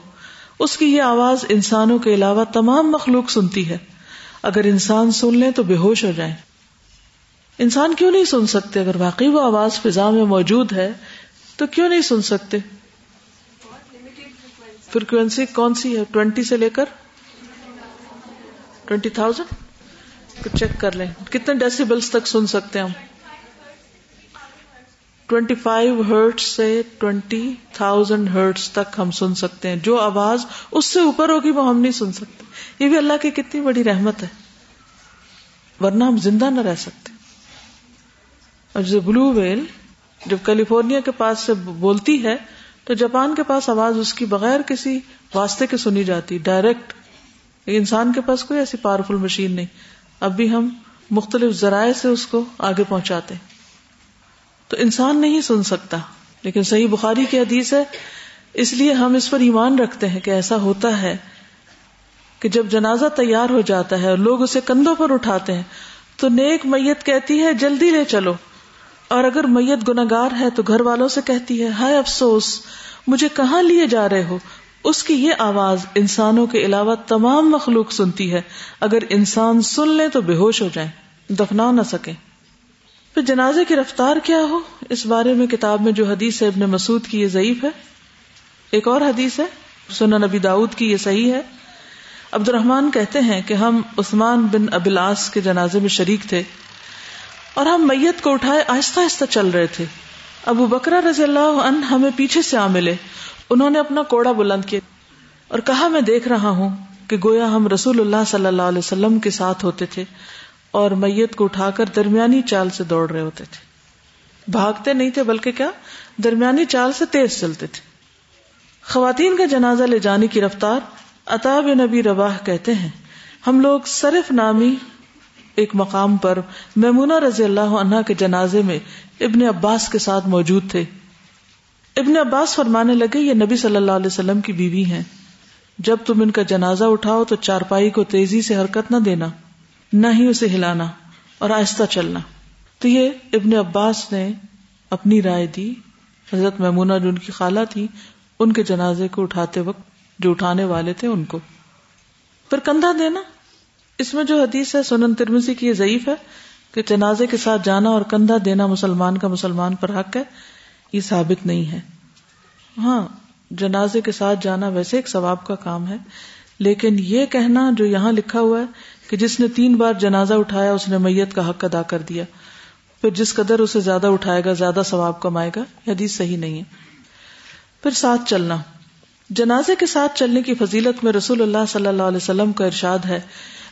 اس کی یہ آواز انسانوں کے علاوہ تمام مخلوق سنتی ہے۔ اگر انسان سن لیں تو بے ہوش ہو جائیں۔ انسان کیوں نہیں سن سکتے؟ اگر واقعی وہ آواز فضا میں موجود ہے تو کیوں نہیں سن سکتے؟ فریکوینسی کون سی ہے؟ ٹوینٹی سے لے کر ٹوینٹی تھاؤزینڈ؟ چیک کر لیں۔ کتنے ڈیسیبلس تک سن سکتے ہیں ہم؟ ٹوینٹی فائیو ہرٹ سے ٹوینٹی تھاؤزینڈ ہرٹس تک ہم سن سکتے ہیں۔ جو آواز اس سے اوپر ہوگی وہ ہم نہیں سن سکتے۔ یہ بھی اللہ کی کتنی بڑی رحمت ہے۔ ورنہ ہم زندہ نہ رہ سکتے۔ اور جو بلو ویل جب کیلیفورنیا کے پاس سے بولتی ہے، تو جاپان کے پاس آواز اس کی بغیر کسی واسطے کے سنی جاتی، ڈائریکٹ۔ انسان کے پاس کوئی ایسی پاورفل مشین نہیں۔ اب بھی ہم مختلف ذرائع سے اس کو آگے پہنچاتے تو انسان نہیں سن سکتا۔ لیکن صحیح بخاری کی حدیث ہے، اس لیے ہم اس پر ایمان رکھتے ہیں کہ ایسا ہوتا ہے کہ جب جنازہ تیار ہو جاتا ہے اور لوگ اسے کندھوں پر اٹھاتے ہیں، تو نیک میت کہتی ہے، جلدی لے چلو۔ اور اگر میت گناگار ہے تو گھر والوں سے کہتی ہے، ہائے افسوس، مجھے کہاں لیے جا رہے ہو؟ اس کی یہ آواز انسانوں کے علاوہ تمام مخلوق سنتی ہے۔ اگر انسان سن لیں تو بے ہوش ہو جائیں، دفنا نہ سکیں۔ پھر جنازے کی رفتار کیا ہو؟ اس بارے میں کتاب میں جو حدیث ہے، ابن مسعود کی یہ ضعیف ہے۔ ایک اور حدیث ہے سنا نبی داؤد کی یہ صحیح ہے۔ عبد الرحمان کہتے ہیں کہ ہم عثمان بن ابلاس کے جنازے میں شریک تھے اور ہم میت کو اٹھائے آہستہ آہستہ چل رہے تھے۔ ابو بکرا رضی اللہ عنہ ہمیں پیچھے سے آ ملے۔ انہوں نے اپنا کوڑا بلند کیا اور کہا، میں دیکھ رہا ہوں کہ گویا ہم رسول اللہ صلی اللہ علیہ وسلم کے ساتھ ہوتے تھے۔ اور میت کو اٹھا کر درمیانی چال سے دوڑ رہے ہوتے تھے۔ بھاگتے نہیں تھے بلکہ کیا؟ درمیانی چال سے تیز چلتے تھے۔ خواتین کا جنازہ لے جانے کی رفتار اتاب نبی رواح کہتے ہیں۔ ہم لوگ صرف نامی ایک مقام پر میمونا رضی اللہ عنہ کے جنازے میں ابن عباس کے ساتھ موجود تھے۔ ابن عباس فرمانے لگے، یہ نبی صلی اللہ علیہ وسلم کی بیوی ہیں۔ جب تم ان کا جنازہ اٹھاؤ تو چارپائی کو تیزی سے حرکت نہ دینا۔ نہ ہی اسے ہلانا اور آہستہ چلنا۔ تو یہ ابن عباس نے اپنی رائے دی۔ حضرت میمونا جو ان کی خالہ تھی، ان کے جنازے کو اٹھاتے وقت جو اٹھانے والے تھے ان کو۔ پھر کندھا دینا، اس میں جو حدیث ہے، سنن ترمسی کی یہ ضعیف ہے کہ جنازے کے ساتھ جانا اور کندھا دینا مسلمان کا مسلمان پر حق ہے، یہ ثابت نہیں ہے۔ ہاں جنازے کے ساتھ جانا ویسے ایک ثواب کا کام ہے، لیکن یہ کہنا جو یہاں لکھا ہوا ہے کہ جس نے تین بار جنازہ اٹھایا، اس نے میت کا حق ادا کر دیا۔ پھر جس قدر اسے زیادہ اٹھائے گا، زیادہ ثواب کمائے گا حدیث صحیح نہیں ہے۔ پھر ساتھ چلنا۔ جنازے کے ساتھ چلنے کی فضیلت میں رسول اللہ صلی اللہ علیہ وسلم کا ارشاد ہے،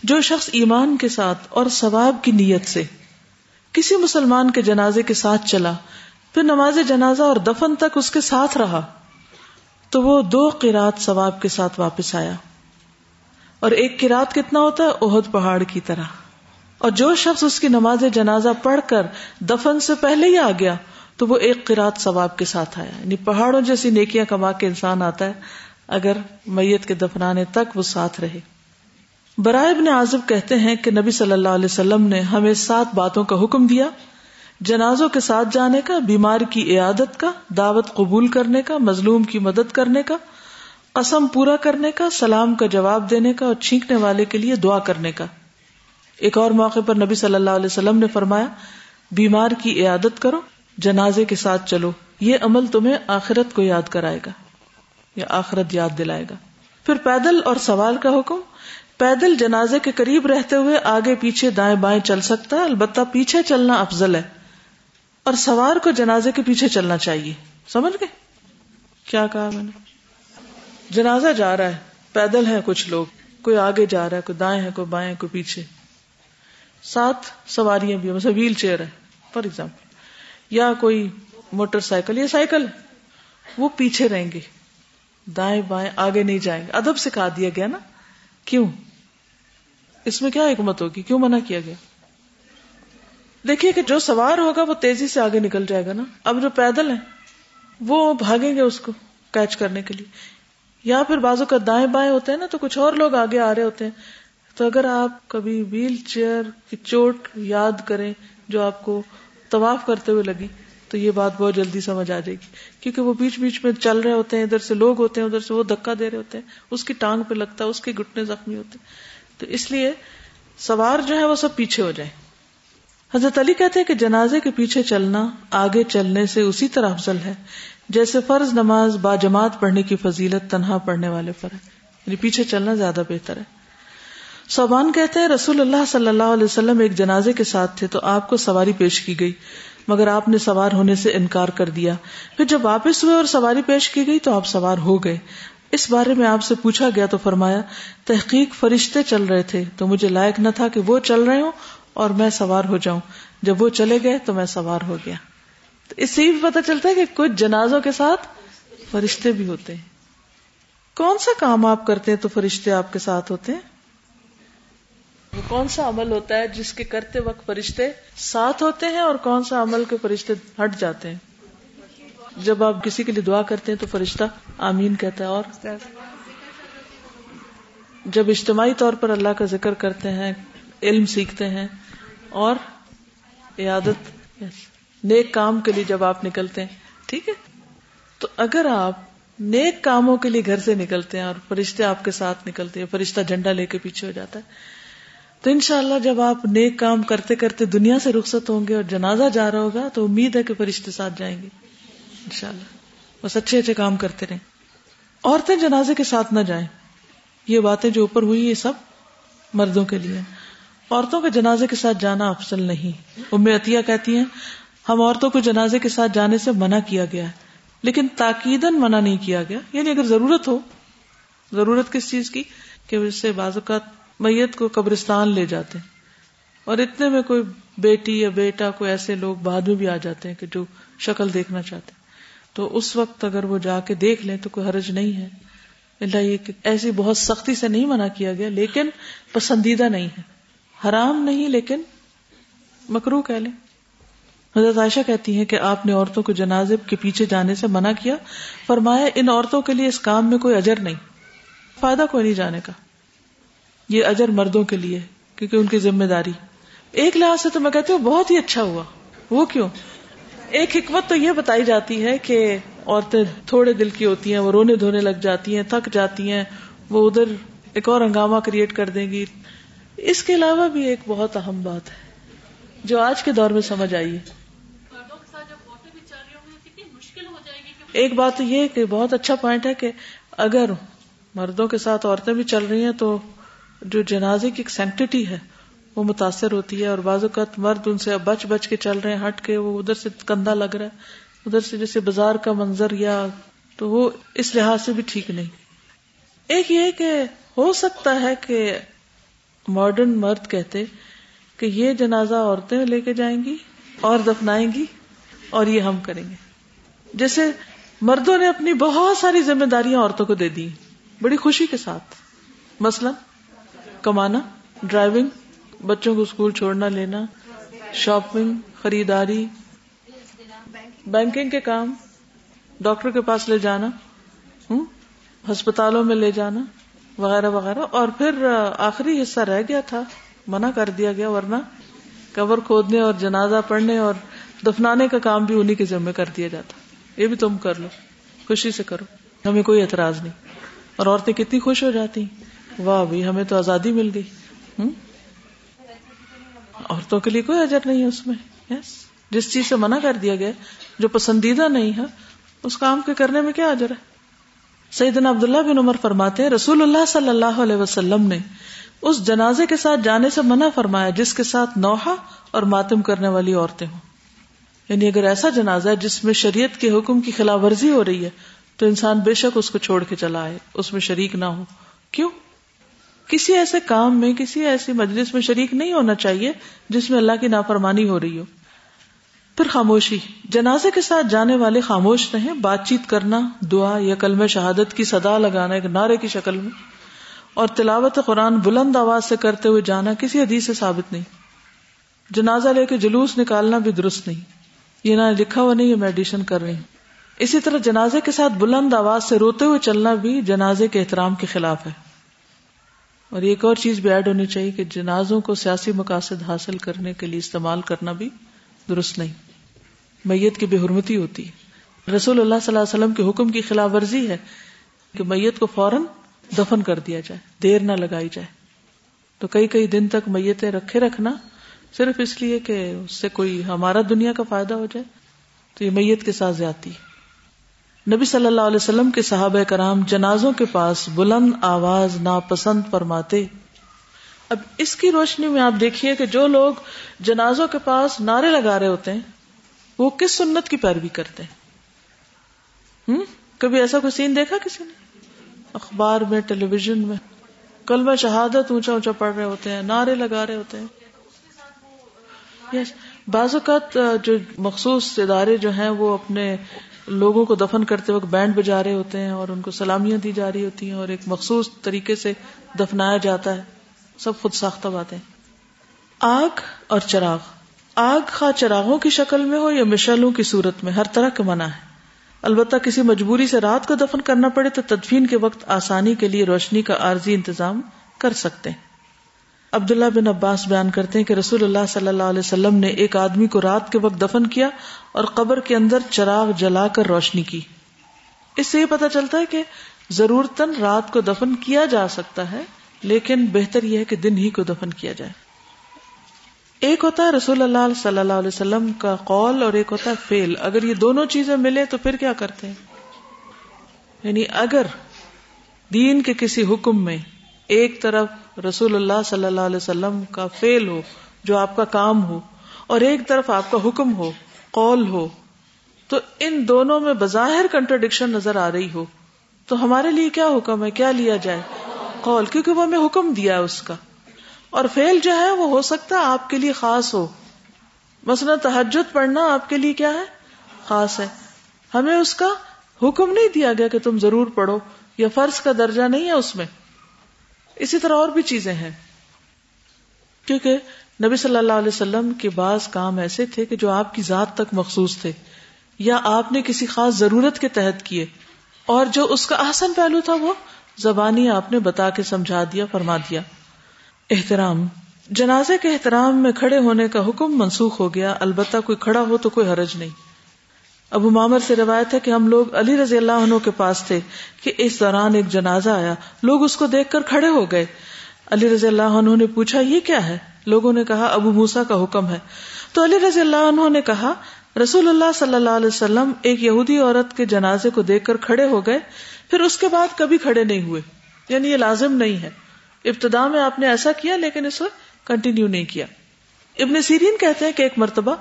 جو شخص ایمان کے ساتھ اور ثواب کی نیت سے کسی مسلمان کے جنازے کے ساتھ چلا، پھر نماز جنازہ اور دفن تک اس کے ساتھ رہا، تو وہ دو قرات ثواب کے ساتھ واپس آیا۔ اور ایک کی رات کتنا ہوتا ہے؟ اہد پہاڑ کی طرح۔ اور جو شخص اس کی نماز جنازہ پڑھ کر دفن سے پہلے ہی آ گیا، تو وہ ایک قرات ثواب کے ساتھ آیا۔ یعنی پہاڑوں جیسی نیکیاں کما کے انسان آتا ہے، اگر میت کے دفنانے تک وہ ساتھ رہے۔ برائے ابن عازب کہتے ہیں کہ نبی صلی اللہ علیہ وسلم نے ہمیں سات باتوں کا حکم دیا۔ جنازوں کے ساتھ جانے کا، بیمار کی عیادت کا، دعوت قبول کرنے کا، مظلوم کی مدد کرنے کا۔ قسم پورا کرنے کا، سلام کا جواب دینے کا اور چھینکنے والے کے لیے دعا کرنے کا۔ ایک اور موقع پر نبی صلی اللہ علیہ وسلم نے فرمایا، بیمار کی عیادت کرو، جنازے کے ساتھ چلو، یہ عمل تمہیں آخرت کو یاد کرائے گا، یا آخرت یاد دلائے گا۔ پھر پیدل اور سوال کا حکم، پیدل جنازے کے قریب رہتے ہوئے آگے پیچھے دائیں بائیں چل سکتا ہے البتہ پیچھے چلنا افضل ہے۔ اور سوار کو جنازے کے پیچھے چلنا چاہیے، سمجھ گئے؟ کیا کہا میں نے؟ جنازہ جا رہا ہے، پیدل ہے کچھ لوگ، کوئی آگے جا رہا ہے، کوئی دائیں ہے کوئی بائیں کوئی پیچھے۔ سات سواریاں بھی مثلا ویل چیئر ہے، فار ایگزامپل۔ یا کوئی موٹر سائیکل یا سائیکل، وہ پیچھے رہیں گے۔ دائیں بائیں آگے نہیں جائیں گے۔ ادب سکھا دیا گیا نا۔ کیوں؟ اس میں کیا حکمت ہوگی؟ کیوں منع کیا گیا؟ دیکھیے کہ جو سوار ہوگا، وہ تیزی سے آگے نکل جائے گا نا۔ اب جو پیدل ہے وہ بھاگیں گے اس کو کیچ کرنے کے لیے۔ یا پھر بازو کا دائیں بائیں ہوتے ہیں نا تو کچھ اور لوگ آگے آ رہے ہوتے ہیں۔ تو اگر آپ کبھی ویل چیئر کی چوٹ یاد کریں جو آپ کو طواف کرتے ہوئے لگی، تو یہ بات بہت جلدی سمجھ آ جائے گی۔ کیونکہ وہ بیچ بیچ میں چل رہے ہوتے ہیں، ادھر سے لوگ ہوتے ہیں، ادھر سے وہ دکا دے رہے ہوتے ہیں۔ اس کی ٹانگ پہ لگتا ہے اس کے گٹنے زخمی ہوتے ہیں۔ تو اس لیے سوار جو ہے وہ سب پیچھے ہو جائیں۔ حضرت علی کہتے ہیں کہ جنازے کے پیچھے چلنا آگے چلنے سے اسی طرح افضل ہے۔ جیسے فرض نماز با جماعت پڑھنے کی فضیلت تنہا پڑھنے والے پر ہے۔ یعنی پیچھے چلنا زیادہ بہتر ہے۔ صوبان کہتے ہیں، رسول اللہ صلی اللہ علیہ وسلم ایک جنازے کے ساتھ تھے تو آپ کو سواری پیش کی گئی، مگر آپ نے سوار ہونے سے انکار کر دیا۔ پھر جب واپس ہوئے اور سواری پیش کی گئی تو آپ سوار ہو گئے۔ اس بارے میں آپ سے پوچھا گیا تو فرمایا، تحقیق فرشتے چل رہے تھے، تو مجھے لائق نہ تھا کہ وہ چل رہے ہوں اور میں سوار ہو جاؤں۔ جب وہ چلے گئے تو میں سوار ہو گیا۔ تو اس سے بھی پتا چلتا ہے کہ کچھ جنازوں کے ساتھ فرشتے بھی ہوتے ہیں۔ کون سا کام آپ کرتے ہیں تو فرشتے آپ کے ساتھ ہوتے ہیں؟ وہ کون سا عمل ہوتا ہے جس کے کرتے وقت فرشتے ساتھ ہوتے ہیں اور کون سا عمل کے فرشتے ہٹ جاتے ہیں؟ جب آپ کسی کے لیے دعا کرتے ہیں تو فرشتہ آمین کہتا ہے اور؟ جب اجتماعی طور پر اللہ کا ذکر کرتے ہیں، علم سیکھتے ہیں اور عیادت نیک کام کے لیے جب آپ نکلتے ہیں، ٹھیک ہے؟ تو اگر آپ نیک کاموں کے لیے گھر سے نکلتے ہیں اور فرشتے آپ کے ساتھ نکلتے ہیں، فرشتہ جھنڈا لے کے پیچھے ہو جاتا ہے، تو انشاءاللہ جب آپ نیک کام کرتے کرتے دنیا سے رخصت ہوں گے اور جنازہ جا رہا ہوگا، تو امید ہے کہ فرشتے ساتھ جائیں گے، انشاءاللہ۔ بس اچھے اچھے کام کرتے رہیں۔ عورتیں جنازے کے ساتھ نہ جائیں۔ یہ باتیں جو اوپر ہوئی، یہ سب مردوں کے لیے عورتوں کے جنازے کے ساتھ جانا افضل نہیں۔ ام عطیہ کہتی ہیں ہم عورتوں کو جنازے کے ساتھ جانے سے منع کیا گیا ہے، لیکن تاکیدن منع نہیں کیا گیا۔ یعنی اگر ضرورت ہو، ضرورت کس چیز کی؟ کہ اس سے بعض اوقات میت کو قبرستان لے جاتے ہیں۔ اور اتنے میں کوئی بیٹی یا بیٹا، کوئی ایسے لوگ بعد میں بھی آ جاتے ہیں کہ جو شکل دیکھنا چاہتے ہیں۔ تو اس وقت اگر وہ جا کے دیکھ لیں تو کوئی حرج نہیں ہے۔ اللہ، یہ کہ ایسی بہت سختی سے نہیں منع کیا گیا، لیکن پسندیدہ نہیں ہے۔ حرام نہیں، لیکن مکرو کہہ لیں۔ حضرت عائشہ کہتی ہیں کہ آپ نے عورتوں کو جنازے کے پیچھے جانے سے منع کیا۔ فرمایا، ان عورتوں کے لیے اس کام میں کوئی اجر نہیں۔ فائدہ کوئی نہیں جانے کا۔ یہ اجر مردوں کے لیے کیونکہ ان کی ذمہ داری۔ ایک لحاظ سے تو میں کہتی ہوں، بہت ہی اچھا ہوا۔ وہ کیوں؟ ایک حکمت تو یہ بتائی جاتی ہے کہ عورتیں تھوڑے دل کی ہوتی ہیں، وہ رونے دھونے لگ جاتی ہیں، تھک جاتی ہیں، وہ ادھر ایک اور ہنگامہ کریٹ کر دیں گی۔ اس کے علاوہ بھی ایک بہت اہم بات ہے، جو آج کے دور میں سمجھ آئی۔ ہے ایک بات یہ کہ بہت اچھا پوائنٹ ہے کہ اگر مردوں کے ساتھ عورتیں بھی چل رہی ہیں تو جو جنازے کی ایک سینکٹی ہے، وہ متاثر ہوتی ہے اور بعض اوقات مرد ان سے بچ بچ کے چل رہے ہیں، ہٹ کے، وہ ادھر سے کندھا لگ رہا ہے، ادھر سے جیسے بازار کا منظر یا تو وہ اس لحاظ سے بھی ٹھیک نہیں۔ ایک یہ کہ ہو سکتا ہے کہ ماڈرن مرد کہتے کہ یہ جنازہ عورتیں لے کے جائیں گی اور دفنائیں گی اور یہ ہم کریں گے۔ جیسے مردوں نے اپنی بہت ساری ذمہ داریاں عورتوں کو دے دی بڑی خوشی کے ساتھ۔ مثلاً کمانا ڈرائیونگ بچوں کو اسکول چھوڑنا، لینا شاپنگ خریداری بینکنگ کے کام ڈاکٹر کے پاس لے جانا ہسپتالوں میں لے جانا، وغیرہ وغیرہ۔ اور پھر آخری حصہ رہ گیا تھا، منع کر دیا گیا، ورنہ کور کھودنے اور جنازہ پڑھنے اور دفنانے کا کام بھی انہیں کے ذمہ کر دیا جاتا۔ یہ بھی تم کر لو، خوشی سے کرو۔ ہمیں کوئی اعتراض نہیں۔ اور عورتیں کتنی خوش ہو جاتی واہ بھائی ہمیں تو آزادی مل گئی۔ عورتوں کے لیے کوئی اجر نہیں ہے اس میں۔ یس جس چیز سے منع کر دیا گیا، جو پسندیدہ نہیں ہے، اس کام کے کرنے میں کیا اجر ہے؟ سیدنا عبداللہ بن عمر فرماتے ہیں، رسول اللہ صلی اللہ علیہ وسلم نے اس جنازے کے ساتھ جانے سے منع فرمایا، جس کے ساتھ نوحا اور ماتم کرنے والی عورتیں ہوں۔ یعنی اگر ایسا جنازہ ہے جس میں شریعت کے حکم کی خلاف ورزی ہو رہی ہے، تو انسان بے شک اس کو چھوڑ کے چلا آئے، اس میں شریک نہ ہو۔ کیوں؟ کسی ایسے کام میں، کسی ایسی مجلس میں شریک نہیں ہونا چاہیے جس میں اللہ کی نافرمانی ہو رہی ہو۔ پھر خاموشی، جنازے کے ساتھ جانے والے خاموش رہیں، بات چیت کرنا، دعا یا کلم شہادت کی صدا لگانا ایک نعرے کی شکل میں۔ اور تلاوت قرآن بلند آواز سے کرتے ہوئے جانا کسی حدیث سے ثابت نہیں۔ جنازہ لے کے جلوس نکالنا بھی درست نہیں۔ یہ نہ لکھا ہوا نہیں، یہ میں ایڈیشن کر رہی ہوں اسی طرح جنازے کے ساتھ بلند آواز سے روتے ہوئے چلنا بھی جنازے کے احترام کے خلاف ہے۔ اور ایک اور چیز بھی ایڈ ہونی چاہیے کہ جنازوں کو سیاسی مقاصد حاصل کرنے کے لیے استعمال کرنا بھی درست نہیں۔ میت کی بے حرمتی ہوتی ہے۔ رسول اللہ صلی اللہ علیہ وسلم کے حکم کی خلاف ورزی ہے کہ میت کو فوراً دفن کر دیا جائے، دیر نہ لگائی جائے۔ تو کئی کئی دن تک میتیں رکھے رکھنا صرف اس لیے کہ اس سے کوئی ہمارا دنیا کا فائدہ ہو جائے، تو یہ میت کے ساتھ زیادتی نبی صلی اللہ علیہ وسلم کے صحابہ کرام جنازوں کے پاس بلند آواز ناپسند فرماتے، اب اس کی روشنی میں آپ دیکھیے کہ جو لوگ جنازوں کے پاس نعرے لگا رہے ہوتے ہیں، وہ کس سنت کی پیروی کرتے ہیں؟ کبھی ایسا کوئی سین دیکھا کسی نے؟ اخبار میں، ٹیلی ویژن میں کل میں شہادت اونچا اونچا پڑھ رہے ہوتے ہیں، نعرے لگا رہے ہوتے ہیں۔ بعض اوقات جو مخصوص ادارے جو ہیں، وہ اپنے لوگوں کو دفن کرتے وقت بینڈ بجا رہے ہوتے ہیں اور ان کو سلامیاں دی جا رہی ہوتی ہیں اور ایک مخصوص طریقے سے دفنایا جاتا ہے۔ سب خود ساختہ باتیں۔ آگ اور چراغ۔ آگ خواہ چراغوں کی شکل میں ہو یا مشلوں کی صورت میں، ہر طرح کا منع ہے البتہ کسی مجبوری سے رات کو دفن کرنا پڑے تو تدفین کے وقت آسانی کے لیے روشنی کا عارضی انتظام کر سکتے ہیں۔ عبداللہ بن عباس بیان کرتے ہیں کہ رسول اللہ صلی اللہ علیہ وسلم نے ایک آدمی کو رات کے وقت دفن کیا اور قبر کے اندر چراغ جلا کر روشنی کی۔ اس سے یہ پتا چلتا ہے کہ ضرورت رات کو دفن کیا جا سکتا ہے، لیکن بہتر یہ ہے کہ دن ہی کو دفن کیا جائے۔ ایک ہوتا ہے رسول اللہ صلی اللہ علیہ وسلم کا قول اور ایک ہوتا ہے فیل اگر یہ دونوں چیزیں ملے تو پھر کیا کرتے ہیں؟ یعنی اگر دین کے کسی حکم میں ایک طرف رسول اللہ صلی اللہ علیہ وسلم کا فیل ہو، جو آپ کا کام ہو، اور ایک طرف آپ کا حکم ہو، قول ہو، تو ان دونوں میں بظاہر کنٹرڈکشن نظر آ رہی ہو۔ تو ہمارے لیے کیا حکم ہے؟ کیا لیا جائے؟ قول، کیونکہ وہ ہمیں حکم دیا ہے اس کا۔ اور فیل جو ہے وہ ہو سکتا ہے آپ کے لیے خاص ہو۔ مثلا تحجد پڑھنا آپ کے لیے کیا ہے؟ خاص ہے۔ ہمیں اس کا حکم نہیں دیا گیا کہ تم ضرور پڑھو، یا فرض کا درجہ نہیں ہے اس میں۔ اسی طرح اور بھی چیزیں ہیں۔ کیونکہ نبی صلی اللہ علیہ وسلم کے بعض کام ایسے تھے کہ جو آپ کی ذات تک مخصوص تھے، یا آپ نے کسی خاص ضرورت کے تحت کیے، اور جو اس کا احسن پہلو تھا وہ زبانی آپ نے بتا کے سمجھا دیا، فرما دیا۔ احترام، جنازے کے احترام میں کھڑے ہونے کا حکم منسوخ ہو گیا، البتہ کوئی کھڑا ہو تو کوئی حرج نہیں۔ ابو مامر سے روایت ہے کہ ہم لوگ علی رضی اللہ عنہ کے پاس تھے کہ اس دوران ایک جنازہ آیا۔ لوگ اس کو دیکھ کر کھڑے ہو گئے۔ علی رضی اللہ عنہ نے پوچھا، یہ کیا ہے؟ لوگوں نے کہا، ابو موسا کا حکم ہے۔ تو علی رضی اللہ عنہ نے کہا، رسول اللہ صلی اللہ علیہ وسلم ایک یہودی عورت کے جنازے کو دیکھ کر کھڑے ہو گئے۔ پھر اس کے بعد کبھی کھڑے نہیں ہوئے۔ یعنی یہ لازم نہیں ہے۔ ابتدا میں آپ نے ایسا کیا، لیکن اس وقت کنٹینیو نہیں کیا۔ ابن سیرین کہتے ہیں کہ ایک مرتبہ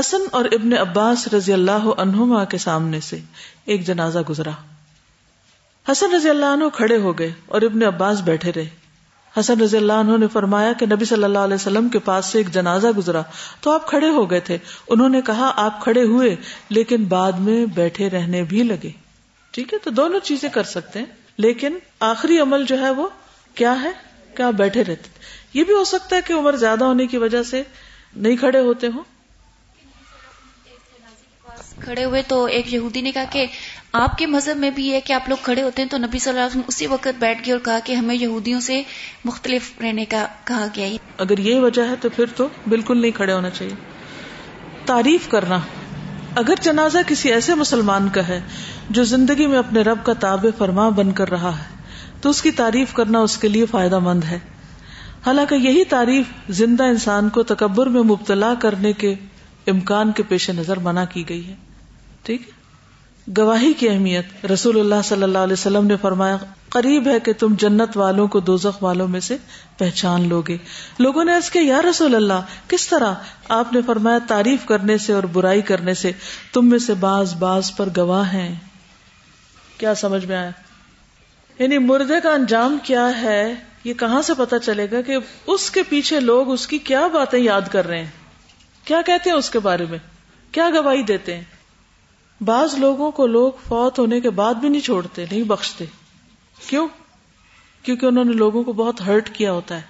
حسن اور ابن عباس رضی اللہ عنہما کے سامنے سے ایک جنازہ گزرا۔ حسن رضی اللہ عنہ کھڑے ہو گئے اور ابن عباس بیٹھے رہے۔ حسن رضی اللہ عنہ نے فرمایا کہ نبی صلی اللہ علیہ وسلم کے پاس سے ایک جنازہ گزرا۔ تو آپ کھڑے ہو گئے تھے۔ انہوں نے کہا، آپ کھڑے ہوئے، لیکن بعد میں بیٹھے رہنے بھی لگے۔ ٹھیک ہے، تو دونوں چیزیں کر سکتے ہیں۔ لیکن آخری عمل جو ہے وہ کیا ہے؟ کیا بیٹھے رہتے۔ یہ بھی ہو سکتا ہے کہ عمر زیادہ ہونے کی وجہ سے نہیں کھڑے ہوتے ہوں۔ کھڑے ہوئے تو ایک یہودی نے کہا کہ آپ کے مذہب میں بھی یہ کہ آپ لوگ کھڑے ہوتے ہیں تو نبی صلی اللہ علیہ وسلم اسی وقت بیٹھ گئے اور کہا کہ ہمیں یہودیوں سے مختلف رہنے کا کہا گیا اگر یہ وجہ ہے تو پھر تو بالکل نہیں کھڑے ہونا چاہیے۔ تعریف کرنا، اگر جنازہ کسی ایسے مسلمان کا ہے جو زندگی میں اپنے رب کا تاب فرما بن کر رہا ہے، تو اس کی تعریف کرنا اس کے لیے فائدہ مند ہے۔ حالانکہ یہی تعریف زندہ انسان کو تکبر میں مبتلا کرنے کے امکان کے پیش نظر منع کی گئی ہے۔ ٹھیک گواہی کی اہمیت۔ رسول اللہ صلی اللہ علیہ وسلم نے فرمایا، قریب ہے کہ تم جنت والوں کو دوزخ والوں میں سے پہچان لو گے لوگوں نے کہ یا رسول اللہ، کس طرح؟ آپ نے فرمایا، تعریف کرنے سے اور برائی کرنے سے۔ تم میں سے باز باز پر گواہ ہیں۔ کیا سمجھ میں آیا؟ یعنی مردے کا انجام کیا ہے؟ یہ کہاں سے پتا چلے گا کہ اس کے پیچھے لوگ اس کی کیا باتیں یاد کر رہے ہیں؟ کیا کہتے ہیں اس کے بارے میں؟ کیا گواہی دیتے ہیں؟ بعض لوگوں کو لوگ فوت ہونے کے بعد بھی نہیں چھوڑتے، نہیں بخشتے۔ کیوں؟ کیونکہ انہوں نے لوگوں کو بہت ہرٹ کیا ہوتا ہے۔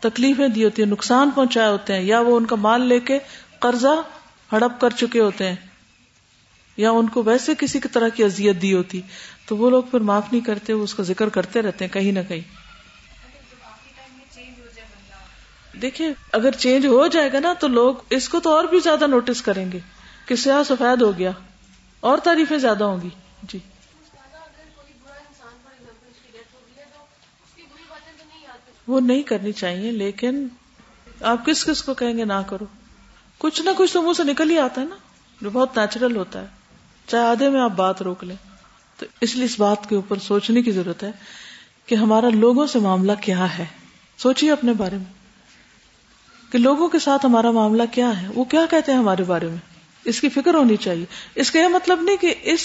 تکلیفیں دی ہوتی ہیں، نقصان پہنچائے ہوتے ہیں، یا وہ ان کا مال لے کے قرضہ ہڑپ کر چکے ہوتے ہیں، یا ان کو ویسے کسی کی طرح کی اذیت دی ہوتی۔ تو وہ لوگ پھر معاف نہیں کرتے، وہ اس کا ذکر کرتے رہتے ہیں کہیں نہ کہیں۔ دیکھیے، اگر چینج ہو جائے گا نا تو لوگ اس کو تو اور بھی زیادہ نوٹس کریں گے کہ سیاہ سفید ہو گیا۔ اور تعریفیں زیادہ ہوں گی۔ جی۔ وہ نہیں کرنی چاہیے، لیکن آپ کس کس کو کہیں گے نہ کرو۔ کچھ نہ کچھ تو منہ سے نکل ہی آتا ہے نا۔ جو بہت نیچرل ہوتا ہے۔ چاہے آدھے میں آپ بات روک لیں۔ تو اس لیے اس بات کے اوپر سوچنے کی ضرورت ہے کہ ہمارا لوگوں سے معاملہ کیا ہے۔ سوچیے اپنے بارے میں کہ لوگوں کے ساتھ ہمارا معاملہ کیا ہے۔ وہ کیا کہتے ہیں ہمارے بارے میں؟ اس کی فکر ہونی چاہیے۔ اس کا یہ مطلب نہیں کہ اس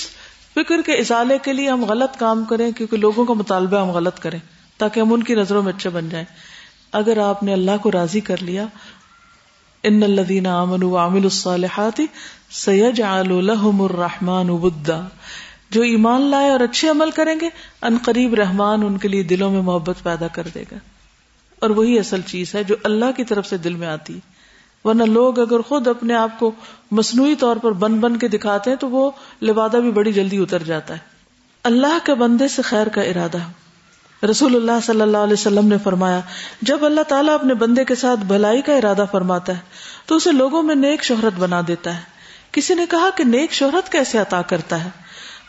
فکر کے ازالے کے لیے ہم غلط کام کریں، کیونکہ لوگوں کا مطالبہ ہم غلط کریں، تاکہ ہم ان کی نظروں میں اچھے بن جائیں۔ اگر آپ نے اللہ کو راضی کر لیا، ان الذين امنوا وعملوا الصالحات سيجعل لهم الرحمن ودا۔ جو ایمان لائے اور اچھے عمل کریں گے، ان قریب رحمان ان کے لیے دلوں میں محبت پیدا کر دے گا۔ اور وہی اصل چیز ہے جو اللہ کی طرف سے دل میں آتی۔ ہے ورنہ لوگ اگر خود اپنے آپ کو مصنوعی طور پر بن بن کے دکھاتے ہیں تو وہ لبادہ بھی بڑی جلدی اتر جاتا ہے۔ اللہ کے بندے سے خیر کا ارادہ۔ رسول اللہ صلی اللہ علیہ وسلم نے فرمایا، جب اللہ تعالیٰ اپنے بندے کے ساتھ بھلائی کا ارادہ فرماتا ہے، تو اسے لوگوں میں نیک شہرت بنا دیتا ہے۔ کسی نے کہا کہ نیک شہرت کیسے عطا کرتا ہے؟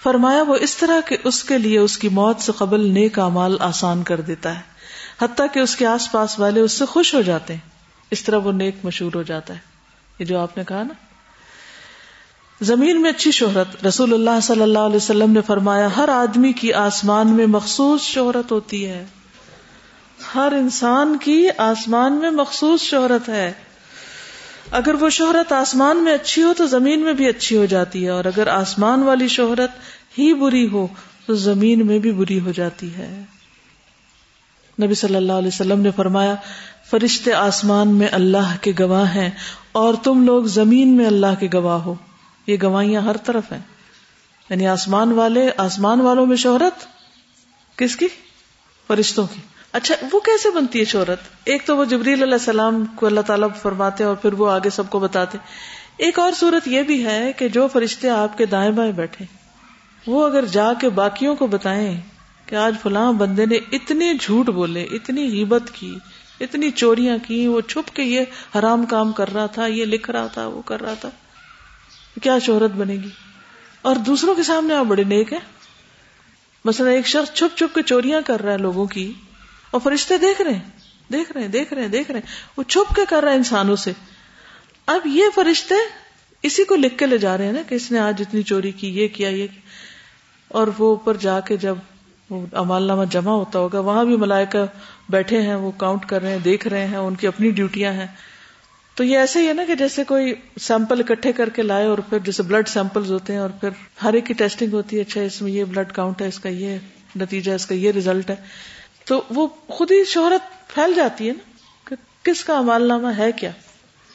فرمایا، وہ اس طرح کہ اس کے لیے اس کی موت سے قبل نیک امال آسان کر دیتا ہے، حتیٰ کہ اس کے آس پاس والے اس سے خوش ہو جاتے ہیں۔ اس طرح وہ نیک مشہور ہو جاتا ہے۔ یہ جو آپ نے کہا نا۔ زمین میں اچھی شہرت۔ رسول اللہ صلی اللہ علیہ وسلم نے فرمایا، ہر آدمی کی آسمان میں مخصوص شہرت ہوتی ہے۔ ہر انسان کی آسمان میں مخصوص شہرت ہے۔ اگر وہ شہرت آسمان میں اچھی ہو تو زمین میں بھی اچھی ہو جاتی ہے۔ اور اگر آسمان والی شہرت ہی بری ہو تو زمین میں بھی بری ہو جاتی ہے۔ نبی صلی اللہ علیہ وسلم نے فرمایا، فرشتے آسمان میں اللہ کے گواہ ہیں اور تم لوگ زمین میں اللہ کے گواہ ہو۔ یہ گواہیاں ہر طرف ہیں۔ یعنی آسمان والے، آسمان والوں میں شہرت؟ کس کی؟ فرشتوں کی۔ اچھا وہ کیسے بنتی ہے شہرت؟ ایک تو وہ جبریل علیہ السلام کو اللہ تعالیٰ فرماتے اور پھر وہ آگے سب کو بتاتے۔ ایک اور صورت یہ بھی ہے کہ جو فرشتے آپ کے دائیں بائیں بیٹھے، وہ اگر جا کے باقیوں کو بتائیں کہ آج فلاں بندے نے اتنے جھوٹ بولے، اتنی غیبت کی، اتنی چوریاں کی، وہ چھپ کے یہ حرام کام کر رہا تھا، یہ لکھ رہا تھا، وہ کر رہا تھا۔ کیا شہرت بنے گی؟ اور دوسروں کے سامنے آپ بڑے نیک ہیں۔ مثلا ایک شخص چھپ چھپ کے چوریاں کر رہا ہے لوگوں کی اور فرشتے دیکھ رہے ہیں، دیکھ رہے ہیں، دیکھ رہے ہیں، دیکھ رہے ہیں۔ وہ چھپ کے کر رہا ہے انسانوں سے۔ اب یہ فرشتے اسی کو لکھ کے لے جا رہے ہیں نا کہ اس نے آج اتنی چوری کی، یہ کیا یہ کیا۔ اور وہ اوپر جا کے جب وہ امال نامہ جمع ہوتا ہوگا، وہاں بھی ملائکہ بیٹھے ہیں، وہ کاؤنٹ کر رہے ہیں، دیکھ رہے ہیں، ان کی اپنی ڈیوٹیاں ہیں۔ تو یہ ایسے ہی ہے نا کہ جیسے کوئی سیمپل اکٹھے کر کے لائے اور پھر جیسے بلڈ سیمپل ہوتے ہیں اور پھر ہر ایک کی ٹیسٹنگ ہوتی ہے اچھا اس میں یہ بلڈ کاؤنٹ ہے، اس کا یہ نتیجہ اس کا یہ ریزلٹ ہے۔ تو وہ خود ہی شہرت پھیل جاتی ہے نا کہ کس کا امال نامہ ہے کیا؟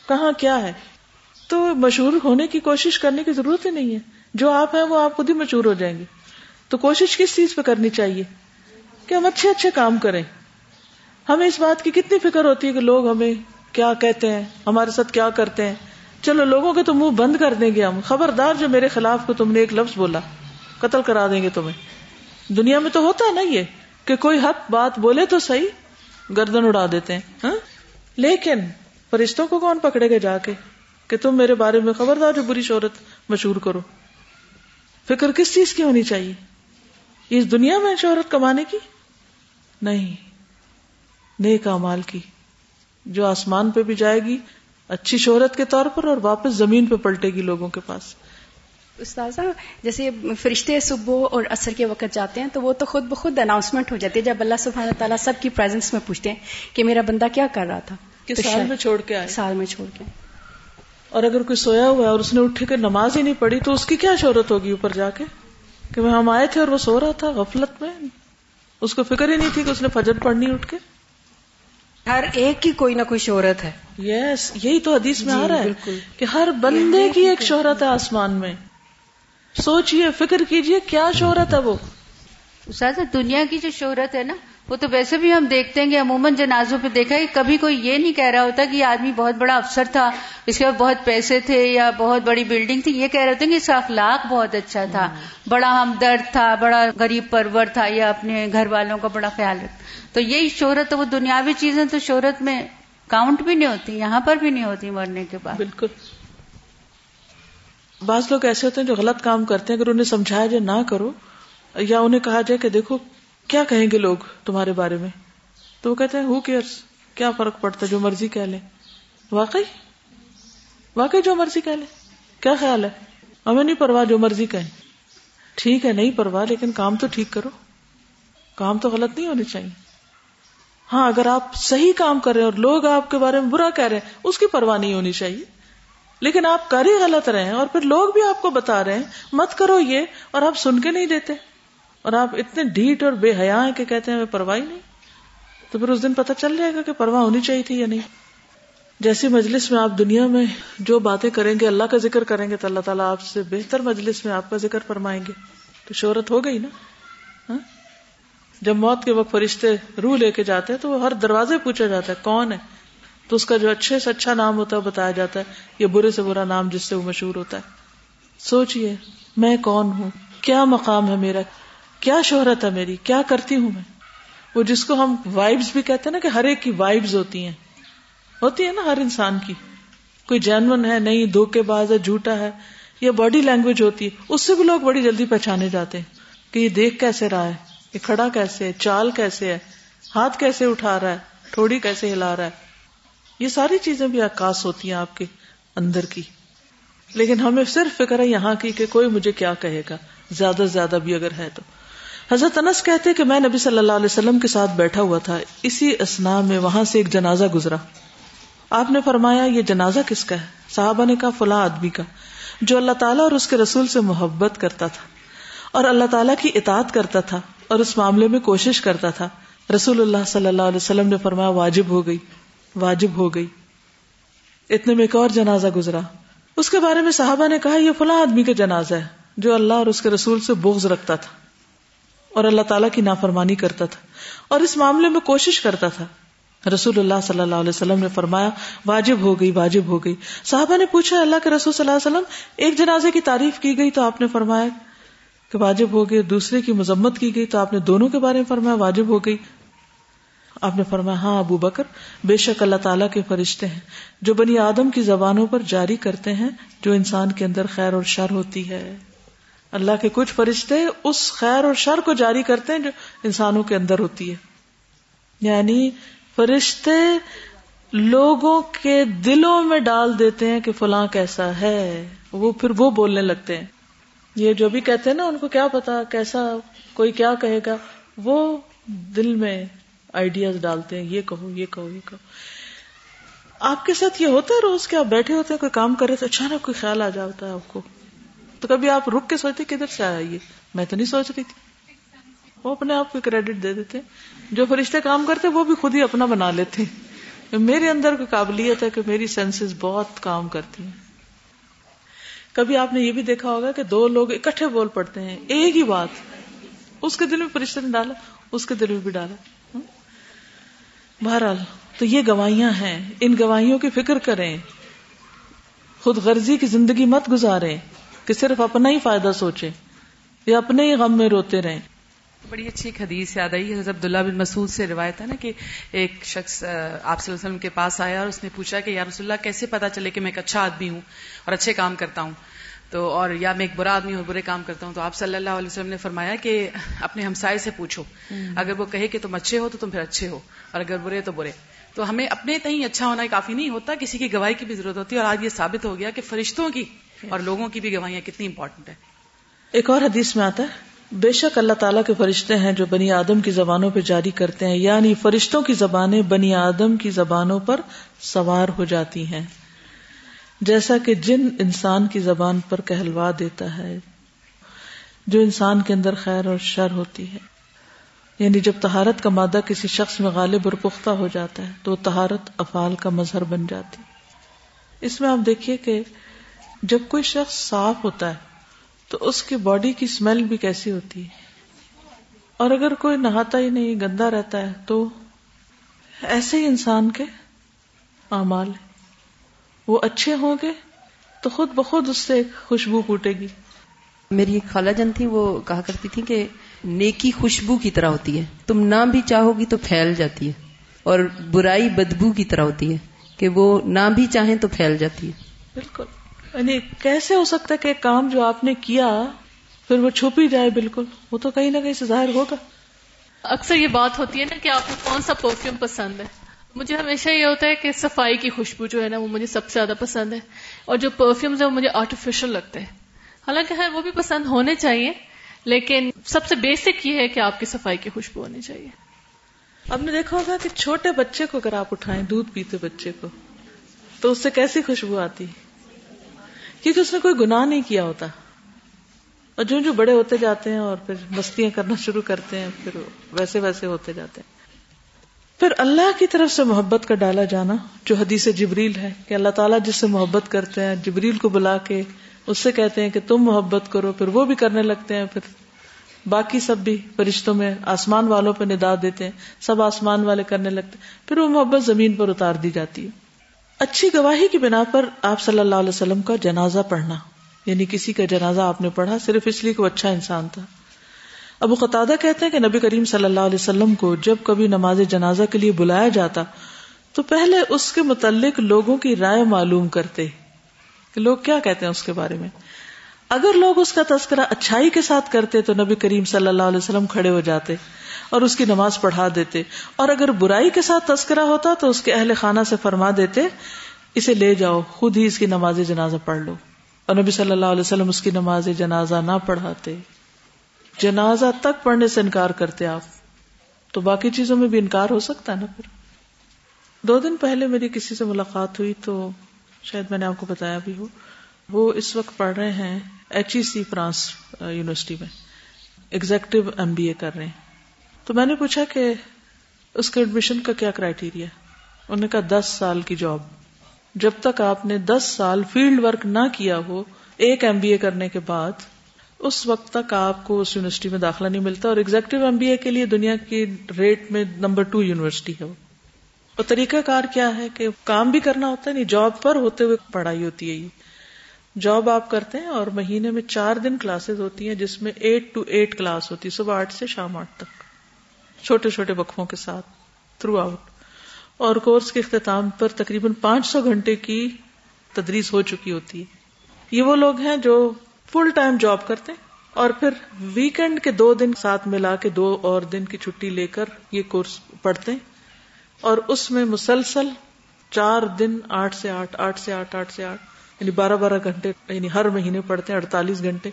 کہاں کیا ہے؟ تو مشہور ہونے کی کوشش کرنے کی ضرورت ہی نہیں ہے۔ جو آپ ہیں، وہ آپ خود ہی مشہور ہو جائیں گے۔ تو کوشش کس چیز پہ کرنی چاہیے کہ ہم اچھے اچھے کام کریں؟ ہمیں اس بات کی کتنی فکر ہوتی ہے کہ لوگ ہمیں کیا کہتے ہیں، ہمارے ساتھ کیا کرتے ہیں۔ چلو، لوگوں کے تو منہ بند کر دیں گے ہم۔ خبردار جو میرے خلاف کو تم نے ایک لفظ بولا، قتل کرا دیں گے تمہیں۔ دنیا میں تو ہوتا ہے نا یہ کہ کوئی حق بات بولے تو صحیح، گردن اڑا دیتے ہیں ہاں؟ لیکن فرشتوں کو کون پکڑے گا جا کے کہ تم میرے بارے میں خبردار جو بری شہرت مشہور کرو؟ فکر کس چیز کی ہونی چاہیے؟ اس دنیا میں شہرت کمانے کی؟ نہیں۔ نیک مال کی۔ جو آسمان پہ بھی جائے گی اچھی شہرت کے طور پر اور واپس زمین پہ پلٹے گی لوگوں کے پاس۔ استاذہ جیسے فرشتے صبح اور اثر کے وقت جاتے ہیں تو وہ تو خود بخود اناؤنسمنٹ ہو جاتی ہے جب اللہ سبحانہ تعالیٰ سب کی پریزنس میں پوچھتے ہیں کہ میرا بندہ کیا کر رہا تھا؟ سال میں چھوڑ کے آئے۔ سال میں چھوڑ کے اور اگر کوئی سویا ہوا ہے اور اس نے اٹھ کے نماز ہی نہیں پڑھی تو اس کی کیا شہرت ہوگی اوپر جا کے؟ کہ ہم آئے تھے اور وہ سو رہا تھا غفلت میں؟ اس کو فکر ہی نہیں تھی کہ اس نے فجر پڑھنی اٹھ کے۔ ہر ایک کی کوئی نہ کوئی شہرت ہے۔ یس یہی تو حدیث میں آ رہا ہے کہ ہر بندے کی ایک شہرت ہے آسمان میں۔ سوچئے فکر کیجیے کیا شہرت ہے وہ؟ دنیا کی جو شہرت ہے نا وہ تو ویسے بھی ہم دیکھتے ہیں کہ عموماً جنازوں پہ دیکھا کہ کبھی کوئی یہ نہیں کہہ رہا ہوتا کہ یہ آدمی بہت بڑا افسر تھا، اس کے بعد بہت پیسے تھے یا بہت بڑی بلڈنگ تھی۔ یہ کہہ رہے ہوتے ہیں کہ اس کا اخلاق بہت اچھا تھا، بڑا ہمدرد تھا، بڑا غریب پرور تھا یا اپنے گھر والوں کا بڑا خیال رکھتا تو یہی شہرت وہ دنیاوی چیزیں تو شہرت میں کاؤنٹ بھی نہیں ہوتی، یہاں پر بھی نہیں ہوتی مرنے کے بعد۔ بالکل۔ بعض لوگ ایسے ہوتے ہیں جو غلط کام کرتے ہیں، اگر انہیں سمجھایا جائے نہ کرو یا انہیں کہا جائے کہ دیکھو کیا کہیں گے لوگ تمہارے بارے میں؟ تو وہ کہتے ہیں ہو کیئرس کیا فرق پڑتا ہے جو مرضی کہہ لیں؟ واقعی؟ واقعی جو مرضی کہہ لیں۔ کیا خیال ہے؟ ہمیں نہیں پرواہ جو مرضی کہیں۔ ٹھیک ہے، نہیں پرواہ، لیکن کام تو ٹھیک کرو۔ کام تو غلط نہیں ہونے چاہیے۔ ہاں اگر آپ صحیح کام کر رہے ہیں اور لوگ آپ کے بارے میں برا کہہ رہے ہیں، اس کی پرواہ نہیں ہونی چاہیے۔ لیکن آپ کر ہی غلط رہے ہیں اور پھر لوگ بھی آپ کو بتا رہے ہیں، مت کرو یہ اور آپ سن کے نہیں دیتے۔ اور آپ اتنے ڈھیٹ اور بے حیا ہیں کہ کہتے ہیں ہمیں پرواہ نہیں۔ تو پھر اس دن پتہ چل جائے گا کہ پرواہ ہونی چاہیے تھی یا نہیں۔ جیسی مجلس میں آپ دنیا میں جو باتیں کریں گے، اللہ کا ذکر کریں گے، تو اللہ تعالیٰ آپ سے بہتر مجلس میں آپ کا ذکر فرمائیں گے۔ تو شہرت ہو گئی نا؟ ہاں؟ جب موت کے وقت فرشتے روح لے کے جاتے ہیں تو وہ ہر دروازے پوچھا جاتا ہے، کون ہے؟ تو اس کا جو اچھے سے اچھا نام ہوتا ہے بتایا جاتا ہے، یہ برے سے برا نام جس سے وہ مشہور ہوتا ہے۔ سوچئے، میں کون ہوں؟ کیا مقام ہے میرا؟ کیا شہرت ہے میری؟ کیا کرتی ہوں میں؟ وہ جس کو ہم وائبز بھی کہتے ہیں نا کہ ہر ایک کی وائبز ہوتی ہیں۔ ہوتی ہے نا ہر انسان کی۔ کوئی جینون ہے، نہیں، دھوکے باز ہے، جھوٹا ہے، یا باڈی لینگویج ہوتی ہے، اس سے بھی لوگ بڑی جلدی پہچانے جاتے ہیں کہ یہ دیکھ کیسے رہا ہے، یہ کھڑا کیسے ہے، چال کیسے ہے، ہاتھ کیسے اٹھا رہا ہے تھوڑی کیسے ہلا رہا ہے۔ یہ ساری چیزیں بھی عکاس ہوتی ہیں آپ کے اندر کی۔ لیکن ہمیں صرف فکر ہے یہاں کی کہ کوئی مجھے کیا کہے گا۔ زیادہ سے زیادہ بھی اگر ہے تو۔ حضرت انس کہتے کہ میں نبی صلی اللہ علیہ وسلم کے ساتھ بیٹھا ہوا تھا، اسی اسنا میں وہاں سے ایک جنازہ گزرا۔ آپ نے فرمایا، یہ جنازہ کس کا ہے؟ صحابہ نے کہا، فلاں آدمی کا، جو اللہ تعالیٰ اور اس کے رسول سے محبت کرتا تھا۔ اور اللہ تعالیٰ کی اطاعت کرتا تھا اور اس معاملے میں کوشش کرتا تھا۔ رسول اللہ صلی اللہ علیہ وسلم نے فرمایا، واجب ہو گئی، واجب ہو گئی۔ اتنے میں ایک اور جنازہ گزرا۔ اس کے بارے میں صحابہ نے کہا، یہ فلاں آدمی کا جنازہ ہے، جو اللہ اور اس کے رسول سے بغض رکھتا تھا۔ اور اللہ تعالیٰ کی نافرمانی کرتا تھا اور اس معاملے میں کوشش کرتا تھا۔ رسول اللہ صلی اللہ علیہ وسلم نے فرمایا، واجب ہو گئی، واجب ہو گئی۔ صحابہ نے پوچھا، اللہ کے رسول صلی اللہ علیہ وسلم، ایک جنازے کی تعریف کی گئی تو آپ نے فرمایا کہ واجب ہو گئی، دوسرے کی مذمت کی گئی تو آپ نے دونوں کے بارے میں فرمایا واجب ہو گئی۔ آپ نے فرمایا ہاں ابو بکر، بے شک اللہ تعالیٰ کے فرشتے ہیں۔ جو بنی آدم کی زبانوں پر جاری کرتے ہیں، جو انسان کے اندر خیر اور شر ہوتی ہے۔ اللہ کے کچھ فرشتے اس خیر اور شر کو جاری کرتے ہیں جو انسانوں کے اندر ہوتی ہے۔ یعنی فرشتے لوگوں کے دلوں میں ڈال دیتے ہیں کہ فلاں کیسا ہے۔ وہ پھر وہ بولنے لگتے ہیں۔ یہ جو بھی کہتے ہیں نا، ان کو کیا پتا کیسا، کوئی کیا کہے گا۔ وہ دل میں آئیڈیاز ڈالتے ہیں، یہ کہو یہ کہو یہ کہو۔ آپ کے ساتھ یہ ہوتا ہے روز کہ آپ بیٹھے ہوتے ہیں، کوئی کام کرے تو اچانک کوئی خیال آ جاتا ہے آپ کو۔ تو کبھی آپ رک کے سوچتے کدھر سے آیا یہ؟ میں تو نہیں سوچ رہی تھی۔ وہ اپنے آپ کو کریڈٹ دے دیتے جو فرشتے کام کرتے وہ بھی خود ہی اپنا بنا لیتے میرے اندر کوئی قابلیت ہے کہ میری سینسز بہت کام کرتی ہیں۔ کبھی آپ نے یہ بھی دیکھا ہوگا کہ دو لوگ اکٹھے بول پڑتے ہیں۔ ایک ہی بات۔ اس کے دل میں فرشتے نے ڈالا، اس کے دل میں بھی ڈالا۔ بہرحال، تو یہ گواہیاں ہیں۔ ان گواہیوں کی فکر کریں۔ خود غرضی کی زندگی مت گزاریں۔ کہ صرف اپنا ہی فائدہ سوچیں یا اپنے ہی غم میں روتے رہیں۔ بڑی اچھی ایک حدیث یاد آئی حضرت عبداللہ بن مسعود سے روایت ہے نا کہ ایک شخص آپ صلی اللہ علیہ وسلم کے پاس آیا اور اس نے پوچھا کہ یا رسول اللہ کیسے پتا چلے کہ میں ایک اچھا آدمی ہوں اور اچھے کام کرتا ہوں؟ تو اور یا میں ایک برا آدمی ہوں برے کام کرتا ہوں؟ تو آپ صلی اللہ علیہ وسلم نے فرمایا کہ اپنے ہمسائے سے پوچھو۔ اگر وہ کہے کہ تم اچھے ہو تو تم پھر اچھے ہو اور اگر برے تو برے۔ تو ہمیں اپنے تئیں اچھا ہونا کافی نہیں ہوتا کسی کی گواہی کی بھی ضرورت ہوتی ہے اور آج یہ ثابت ہو گیا کہ فرشتوں کی اور لوگوں کی بھی گواہیاں کتنی امپورٹنٹ ہے ایک اور حدیث میں آتا ہے، بے شک اللہ تعالیٰ کے فرشتے ہیں جو بنی آدم کی زبانوں پہ جاری کرتے ہیں یعنی فرشتوں کی زبانیں بنی آدم کی زبانوں پر سوار ہو جاتی ہیں۔ جیسا کہ جن انسان کی زبان پر کہلوا دیتا ہے، جو انسان کے اندر خیر اور شر ہوتی ہے۔ یعنی جب تہارت کا مادہ کسی شخص میں غالب اور پختہ ہو جاتا ہے، تو تہارت افعال کا مظہر بن جاتی۔ اس میں آپ دیکھیے کہ جب کوئی شخص صاف ہوتا ہے تو اس کی باڈی کی اسمیل بھی کیسی ہوتی ہے؟ اور اگر کوئی نہاتا ہی نہیں گندا رہتا ہے تو ایسے ہی انسان کے اعمال وہ اچھے ہوں گے تو خود بخود اس سے ایک خوشبو پوٹے گی۔ میری ایک خالہ جن تھی وہ کہا کرتی تھی کہ نیکی خوشبو کی طرح ہوتی ہے۔ تم نہ بھی چاہو گی تو پھیل جاتی ہے۔ اور برائی بدبو کی طرح ہوتی ہے کہ وہ نہ بھی چاہیں تو پھیل جاتی ہے۔ بالکل۔ یعنی کیسے ہو سکتا ہے کہ کام جو آپ نے کیا پھر وہ چھپ ہی جائے بالکل؟ وہ تو کہیں نہ کہیں سے ظاہر ہوگا۔ اکثر یہ بات ہوتی ہے نا کہ آپ کو کون سا پرفیوم پسند ہے؟ مجھے ہمیشہ یہ ہوتا ہے کہ صفائی کی خوشبو جو ہے نا وہ مجھے سب سے زیادہ پسند ہے اور جو پرفیومز ہیں وہ مجھے آرٹیفیشل لگتے ہیں۔ حالانکہ وہ بھی پسند ہونے چاہیے لیکن سب سے بیسک یہ ہے کہ آپ کی صفائی کی خوشبو ہونی چاہیے۔ آپ نے دیکھا ہوگا کہ چھوٹے بچے کو اگر آپ اٹھائیں دودھ پیتے بچے کو تو اس سے کیسی خوشبو آتی؟ کیونکہ اس نے کوئی گناہ نہیں کیا ہوتا۔ اور جو جو بڑے ہوتے جاتے ہیں اور پھر مستیاں کرنا شروع کرتے ہیں، پھر ویسے ویسے ہوتے جاتے ہیں۔ پھر اللہ کی طرف سے محبت کا ڈالا جانا، جو حدیث جبریل ہے کہ اللہ تعالیٰ جس سے محبت کرتے ہیں، جبریل کو بلا کے اس سے کہتے ہیں کہ تم محبت کرو، پھر وہ بھی کرنے لگتے ہیں، پھر باقی سب بھی فرشتوں میں آسمان والوں پہ ندا دیتے ہیں، سب آسمان والے کرنے لگتے ہیں۔ پھر وہ محبت زمین پر اتار دی جاتی ہے۔ اچھی گواہی کی بنا پر آپ صلی اللہ علیہ وسلم کا جنازہ پڑھنا یعنی کسی کا جنازہ آپ نے پڑھا صرف اس لیے کہ وہ اچھا انسان تھا۔ ابو قطادہ کہتے ہیں کہ نبی کریم صلی اللہ علیہ وسلم کو جب کبھی نماز جنازہ کے لیے بلایا جاتا، تو پہلے اس کے متعلق لوگوں کی رائے معلوم کرتے۔ کہ لوگ کیا کہتے ہیں اس کے بارے میں؟ اگر لوگ اس کا تذکرہ اچھائی کے ساتھ کرتے تو نبی کریم صلی اللہ علیہ وسلم کھڑے ہو جاتے اور اس کی نماز پڑھا دیتے اور اگر برائی کے ساتھ تذکرہ ہوتا تو اس کے اہل خانہ سے فرما دیتے، اسے لے جاؤ، خود ہی اس کی نماز جنازہ پڑھ لو۔ اور نبی صلی اللہ علیہ وسلم اس کی نماز جنازہ نہ پڑھاتے۔ جنازہ تک پڑھنے سے انکار کرتے آپ۔ تو باقی چیزوں میں بھی انکار ہو سکتا ہے نا پھر۔ دو دن پہلے میری کسی سے ملاقات ہوئی تو شاید میں نے آپ کو بتایا بھی ہو۔ وہ اس وقت پڑھ رہے ہیں۔ H E C France university میں ایگزیکٹو ایم بی اے کر رہے ہیں۔ تو میں نے پوچھا کہ اس کے ایڈمیشن کا کیا کرائٹیریا انہوں نے کہا دس سال کی جاب جب تک آپ نے دس سال فیلڈ ورک نہ کیا ہو، ایک ایم بی اے کرنے کے بعد، اس وقت تک آپ کو اس یونیورسٹی میں داخلہ نہیں ملتا اور ایگزیکٹو ایم بی اے کے لیے دنیا کی ریٹ میں نمبر ٹو یونیورسٹی ہے وہ۔ اور طریقہ کار کیا ہے کہ کام بھی کرنا ہوتا ہے، نہیں جاب پر ہوتے ہوئے پڑھائی ہوتی ہے۔ یہ جاب آپ کرتے ہیں اور مہینے میں چار دن کلاسز ہوتی ہیں جس میں ایٹ ٹو ایٹ کلاس ہوتی ہے، صبح آٹھ سے شام آٹھ تک، چھوٹے چھوٹے وقفوں کے ساتھ تھرو آؤٹ اور کورس کے اختتام پر تقریباً پانچ سو گھنٹے کی تدریس ہو چکی ہوتی ہے۔ یہ وہ لوگ ہیں جو فل ٹائم جاب کرتے ہیں اور پھر ویکینڈ کے دو دن ساتھ ملا کے دو اور دن کی چھٹی لے کر یہ کورس پڑھتے ہیں۔ اور اس میں مسلسل چار دن آٹھ سے آٹھ آٹھ سے آٹھ آٹھ سے آٹھ یعنی بارہ بارہ گھنٹے یعنی ہر مہینے پڑھتے ہیں، اڑتالیس گھنٹے،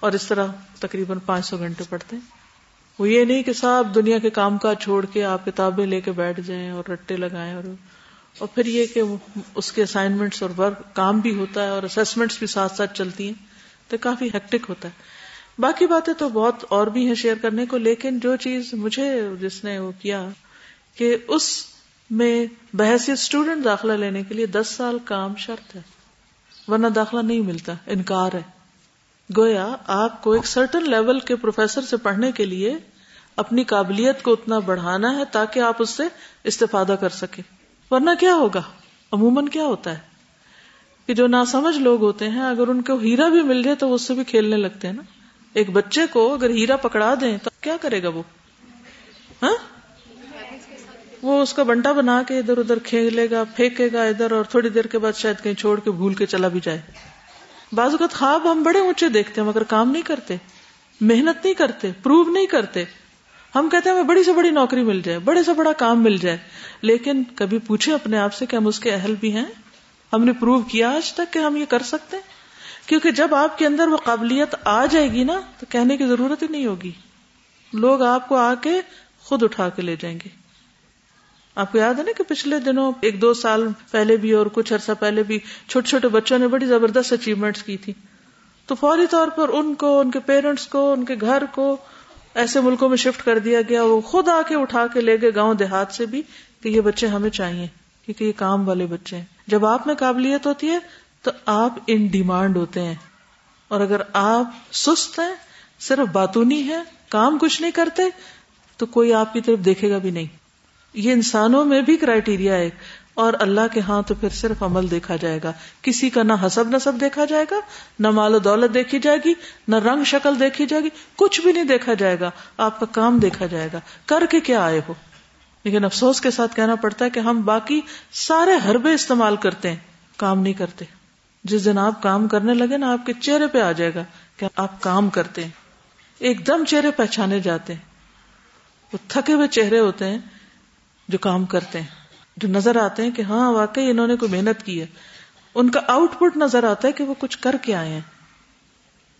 اور اس طرح تقریباً پانچ سو گھنٹے پڑھتے ہیں۔ وہ یہ نہیں کہ صاحب دنیا کے کام کاج چھوڑ کے آپ کتابیں لے کے بیٹھ جائیں اور رٹے لگائیں اور اور پھر یہ کہ اس کے اسائنمنٹس اور ورک کام بھی ہوتا ہے اور اسسمنٹس بھی ساتھ ساتھ چلتی ہیں، تو کافی ہیکٹک ہوتا ہے۔ باقی باتیں تو بہت اور بھی ہیں شیئر کرنے کو، لیکن جو چیز مجھے جس نے وہ کیا کہ اس میں بحثیت اسٹوڈینٹ داخلہ لینے کے لیے دس سال کام شرط ہے۔ ورنہ داخلہ نہیں ملتا، انکار ہے۔ گویا آپ کو ایک سرٹن لیول کے پروفیسر سے پڑھنے کے لیے اپنی قابلیت کو اتنا بڑھانا ہے تاکہ آپ اس سے استفادہ کر سکیں۔ ورنہ کیا ہوگا؟ عموماً کیا ہوتا ہے؟ کہ جو ناسمجھ لوگ ہوتے ہیں، اگر ان کو ہیرا بھی مل جائے تو وہ اس سے بھی کھیلنے لگتے ہیں نا۔ ایک بچے کو اگر ہیرا پکڑا دیں تو کیا کرے گا وہ؟ ہاں؟ وہ اس کا بنٹا بنا کے ادھر ادھر کھیلے گا، پھینکے گا ادھر اور تھوڑی دیر کے بعد شاید کہیں چھوڑ کے بھول کے چلا بھی جائے۔ بعض اوقات خواب ہم بڑے اونچے دیکھتے ہیں، مگر کام نہیں کرتے، محنت نہیں کرتے، پروو نہیں کرتے۔ ہم کہتے ہیں ہمیں بڑی سے بڑی نوکری مل جائے، بڑے سے بڑا کام مل جائے، لیکن کبھی پوچھے اپنے آپ سے کہ ہم اس کے اہل بھی ہیں؟ ہم نے پروو کیا آج تک کہ ہم یہ کر سکتے ہیں؟ کیونکہ جب آپ کے اندر وہ قابلیت آ جائے گی نا، تو کہنے کی ضرورت ہی نہیں ہوگی۔ لوگ آپ کو آ کے خود اٹھا کے لے جائیں گے۔ آپ کو یاد ہے نا کہ پچھلے دنوں ایک دو سال پہلے بھی اور کچھ عرصہ پہلے بھی چھوٹے چھوٹے بچوں نے بڑی زبردست اچیومنٹس کی تھی۔ تو فوری طور پر ان کو، ان کے پیرنٹس کو، ان کے گھر کو ایسے ملکوں میں شفٹ کر دیا گیا۔ وہ خود آ کے اٹھا کے لے گئے گاؤں دیہات سے بھی کہ یہ بچے ہمیں چاہیے، کیونکہ یہ کام والے بچے ہیں۔ جب آپ میں قابلیت ہوتی ہے تو آپ ان ڈیمانڈ ہوتے ہیں۔ اور اگر آپ سست ہیں، صرف باتونی ہے کام کچھ نہیں کرتے، تو کوئی آپ کی طرف دیکھے گا بھی نہیں۔ یہ انسانوں میں بھی کرائٹیریا ہے اور اللہ کے ہاں تو پھر صرف عمل دیکھا جائے گا کسی کا نہ حسب نصب دیکھا جائے گا نہ مال و دولت دیکھی جائے گی نہ رنگ شکل دیکھی جائے گی کچھ بھی نہیں دیکھا جائے گا آپ کا کام دیکھا جائے گا کر کے کیا آئے ہو لیکن افسوس کے ساتھ کہنا پڑتا ہے کہ ہم باقی سارے حربے استعمال کرتے ہیں، کام نہیں کرتے۔ جس دن آپ کام کرنے لگے نا، آپ کے چہرے پہ آ جائے گا کہ آپ کام کرتے ہیں۔ ایک دم چہرے پہچانے جاتے ہیں۔ وہ تھکے ہوئے چہرے ہوتے ہیں۔ جو کام کرتے ہیں، جو نظر آتے ہیں کہ ہاں واقعی انہوں نے کوئی محنت کی ہے۔ ان کا آؤٹ پٹ نظر آتا ہے کہ وہ کچھ کر کے آئے ہیں۔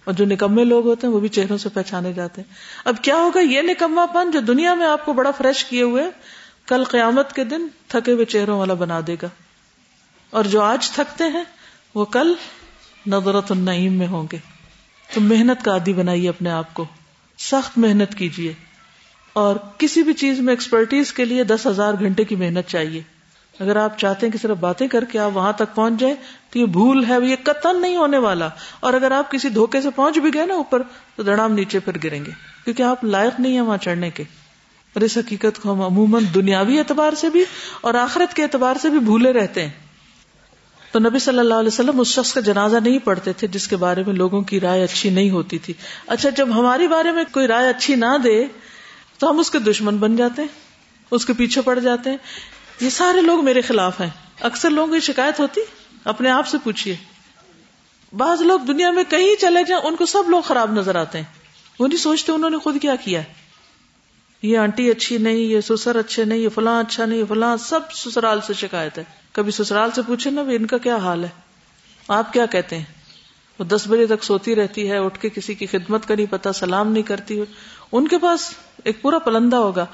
اور جو نکمے لوگ ہوتے ہیں، وہ بھی چہروں سے پہچانے جاتے ہیں۔ اب کیا ہوگا یہ نکما پن جو دنیا میں آپ کو بڑا فریش کیے ہوئے، کل قیامت کے دن تھکے ہوئے چہروں والا بنا دے گا۔ اور جو آج تھکتے ہیں، وہ کل نظرت النعیم میں ہوں گے۔ تو محنت کا عادی بنائیے اپنے آپ کو۔ سخت محنت کیجیے۔ اور کسی بھی چیز میں ایکسپرٹیز کے لیے دس ہزار گھنٹے کی محنت چاہیے۔ اگر آپ چاہتے ہیں کہ صرف باتیں کر کے آپ وہاں تک پہنچ جائیں تو یہ بھول ہے، یہ قتل نہیں ہونے والا۔ اور اگر آپ کسی دھوکے سے پہنچ بھی گئے نا اوپر، تو دڑام نیچے پھر گریں گے۔ کیونکہ آپ لائق نہیں ہیں وہاں چڑھنے کے۔ اور اس حقیقت کو ہم عموماً دنیاوی اعتبار سے بھی اور آخرت کے اعتبار سے بھی بھولے رہتے ہیں۔ تو نبی صلی اللہ علیہ وسلم اس شخص کا جنازہ نہیں پڑھتے تھے جس کے بارے میں لوگوں کی رائے اچھی نہیں ہوتی تھی۔ اچھا جب ہماری بارے میں کوئی رائے اچھی نہ دے تو ہم اس کے دشمن بن جاتے ہیں، اس کے پیچھے پڑ جاتے ہیں۔ یہ سارے لوگ میرے خلاف ہیں۔ اکثر لوگوں کی شکایت ہوتی، اپنے آپ سے پوچھیے بعض لوگ دنیا میں کہیں چلے جائیں، ان کو سب لوگ خراب نظر آتے ہیں۔ وہ نہیں سوچتے انہوں نے خود کیا کیا یہ آنٹی اچھی نہیں، یہ سسر اچھے نہیں، یہ فلاں اچھا نہیں، یہ فلاں سب سسرال سے شکایت ہے۔ کبھی سسرال سے پوچھے نا ان کا کیا حال ہے؟ آپ کیا کہتے ہیں؟ وہ دس بجے تک سوتی رہتی ہے، اٹھ کے کسی کی خدمت کا نہیں پتا، سلام نہیں کرتی۔ ان کے پاس ایک پورا پلندہ ہوگا۔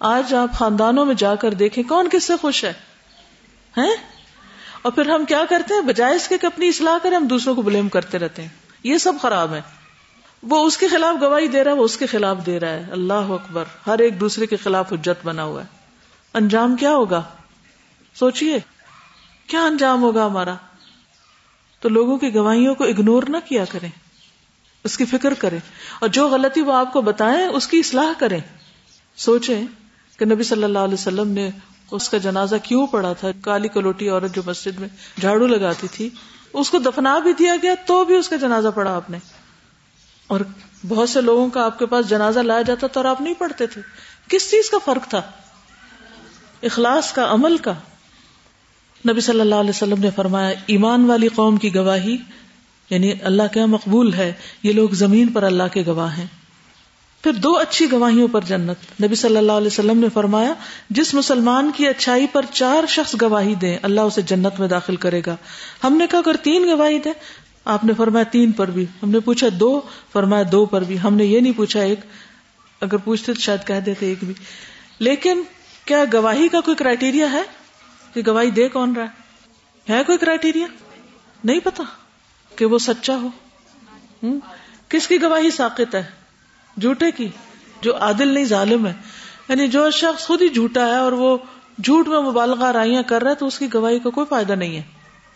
آج آپ خاندانوں میں جا کر دیکھیں کون کس سے خوش ہے، ہیں؟ اور پھر ہم کیا کرتے ہیں؟ بجائے اس کے کہ اپنی اصلاح کریں، ہم دوسروں کو بلیم کرتے رہتے ہیں۔ یہ سب خراب ہے وہ اس کے خلاف گواہی دے رہا ہے، وہ اس کے خلاف دے رہا ہے۔ اللہ اکبر، ہر ایک دوسرے کے خلاف حجت بنا ہوا ہے۔ انجام کیا ہوگا؟ سوچئے۔ کیا انجام ہوگا ہمارا؟ تو لوگوں کی گواہیوں کو اگنور نہ کیا کریں۔ اس کی فکر کریں اور جو غلطی وہ آپ کو بتائیں اس کی اصلاح کریں۔ سوچیں کہ نبی صلی اللہ علیہ وسلم نے اس کا جنازہ کیوں پڑا تھا؟ کالی کلوٹی عورت جو مسجد میں جھاڑو لگاتی تھی، اس کو دفنا بھی دیا گیا تو بھی اس کا جنازہ پڑا آپ نے۔ اور بہت سے لوگوں کا آپ کے پاس جنازہ لایا جاتا تھا اور آپ نہیں پڑھتے تھے۔ کس چیز کا فرق تھا؟ اخلاص کا، عمل کا۔ نبی صلی اللہ علیہ وسلم نے فرمایا، ایمان والی قوم کی گواہی یعنی اللہ کیا مقبول ہے، یہ لوگ زمین پر اللہ کے گواہ ہیں۔ پھر دو اچھی گواہیوں پر جنت۔ نبی صلی اللہ علیہ وسلم نے فرمایا، جس مسلمان کی اچھائی پر چار شخص گواہی دیں، اللہ اسے جنت میں داخل کرے گا۔ ہم نے کہا، اگر تین گواہی دیں، آپ نے فرمایا تین پر بھی۔ ہم نے پوچھا دو، فرمایا دو پر بھی۔ ہم نے یہ نہیں پوچھا ایک۔ اگر پوچھتے تو شاید کہہ دیتے ایک بھی۔ لیکن کیا گواہی کا کوئی کرائٹیریا ہے؟ کہ گواہی دے کون رہا ہے؟ کوئی کرائٹیریا نہیں پتا۔ کہ وہ سچا ہو؟ کس کی گواہی ساقت ہے؟ جھوٹے کی، جو عادل نہیں، ظالم ہے۔ یعنی جو شخص خود ہی جھوٹا ہے اور وہ جھوٹ میں مبالغہ رائیاں کر رہا ہے، تو اس کی گواہی کا کوئی فائدہ نہیں ہے۔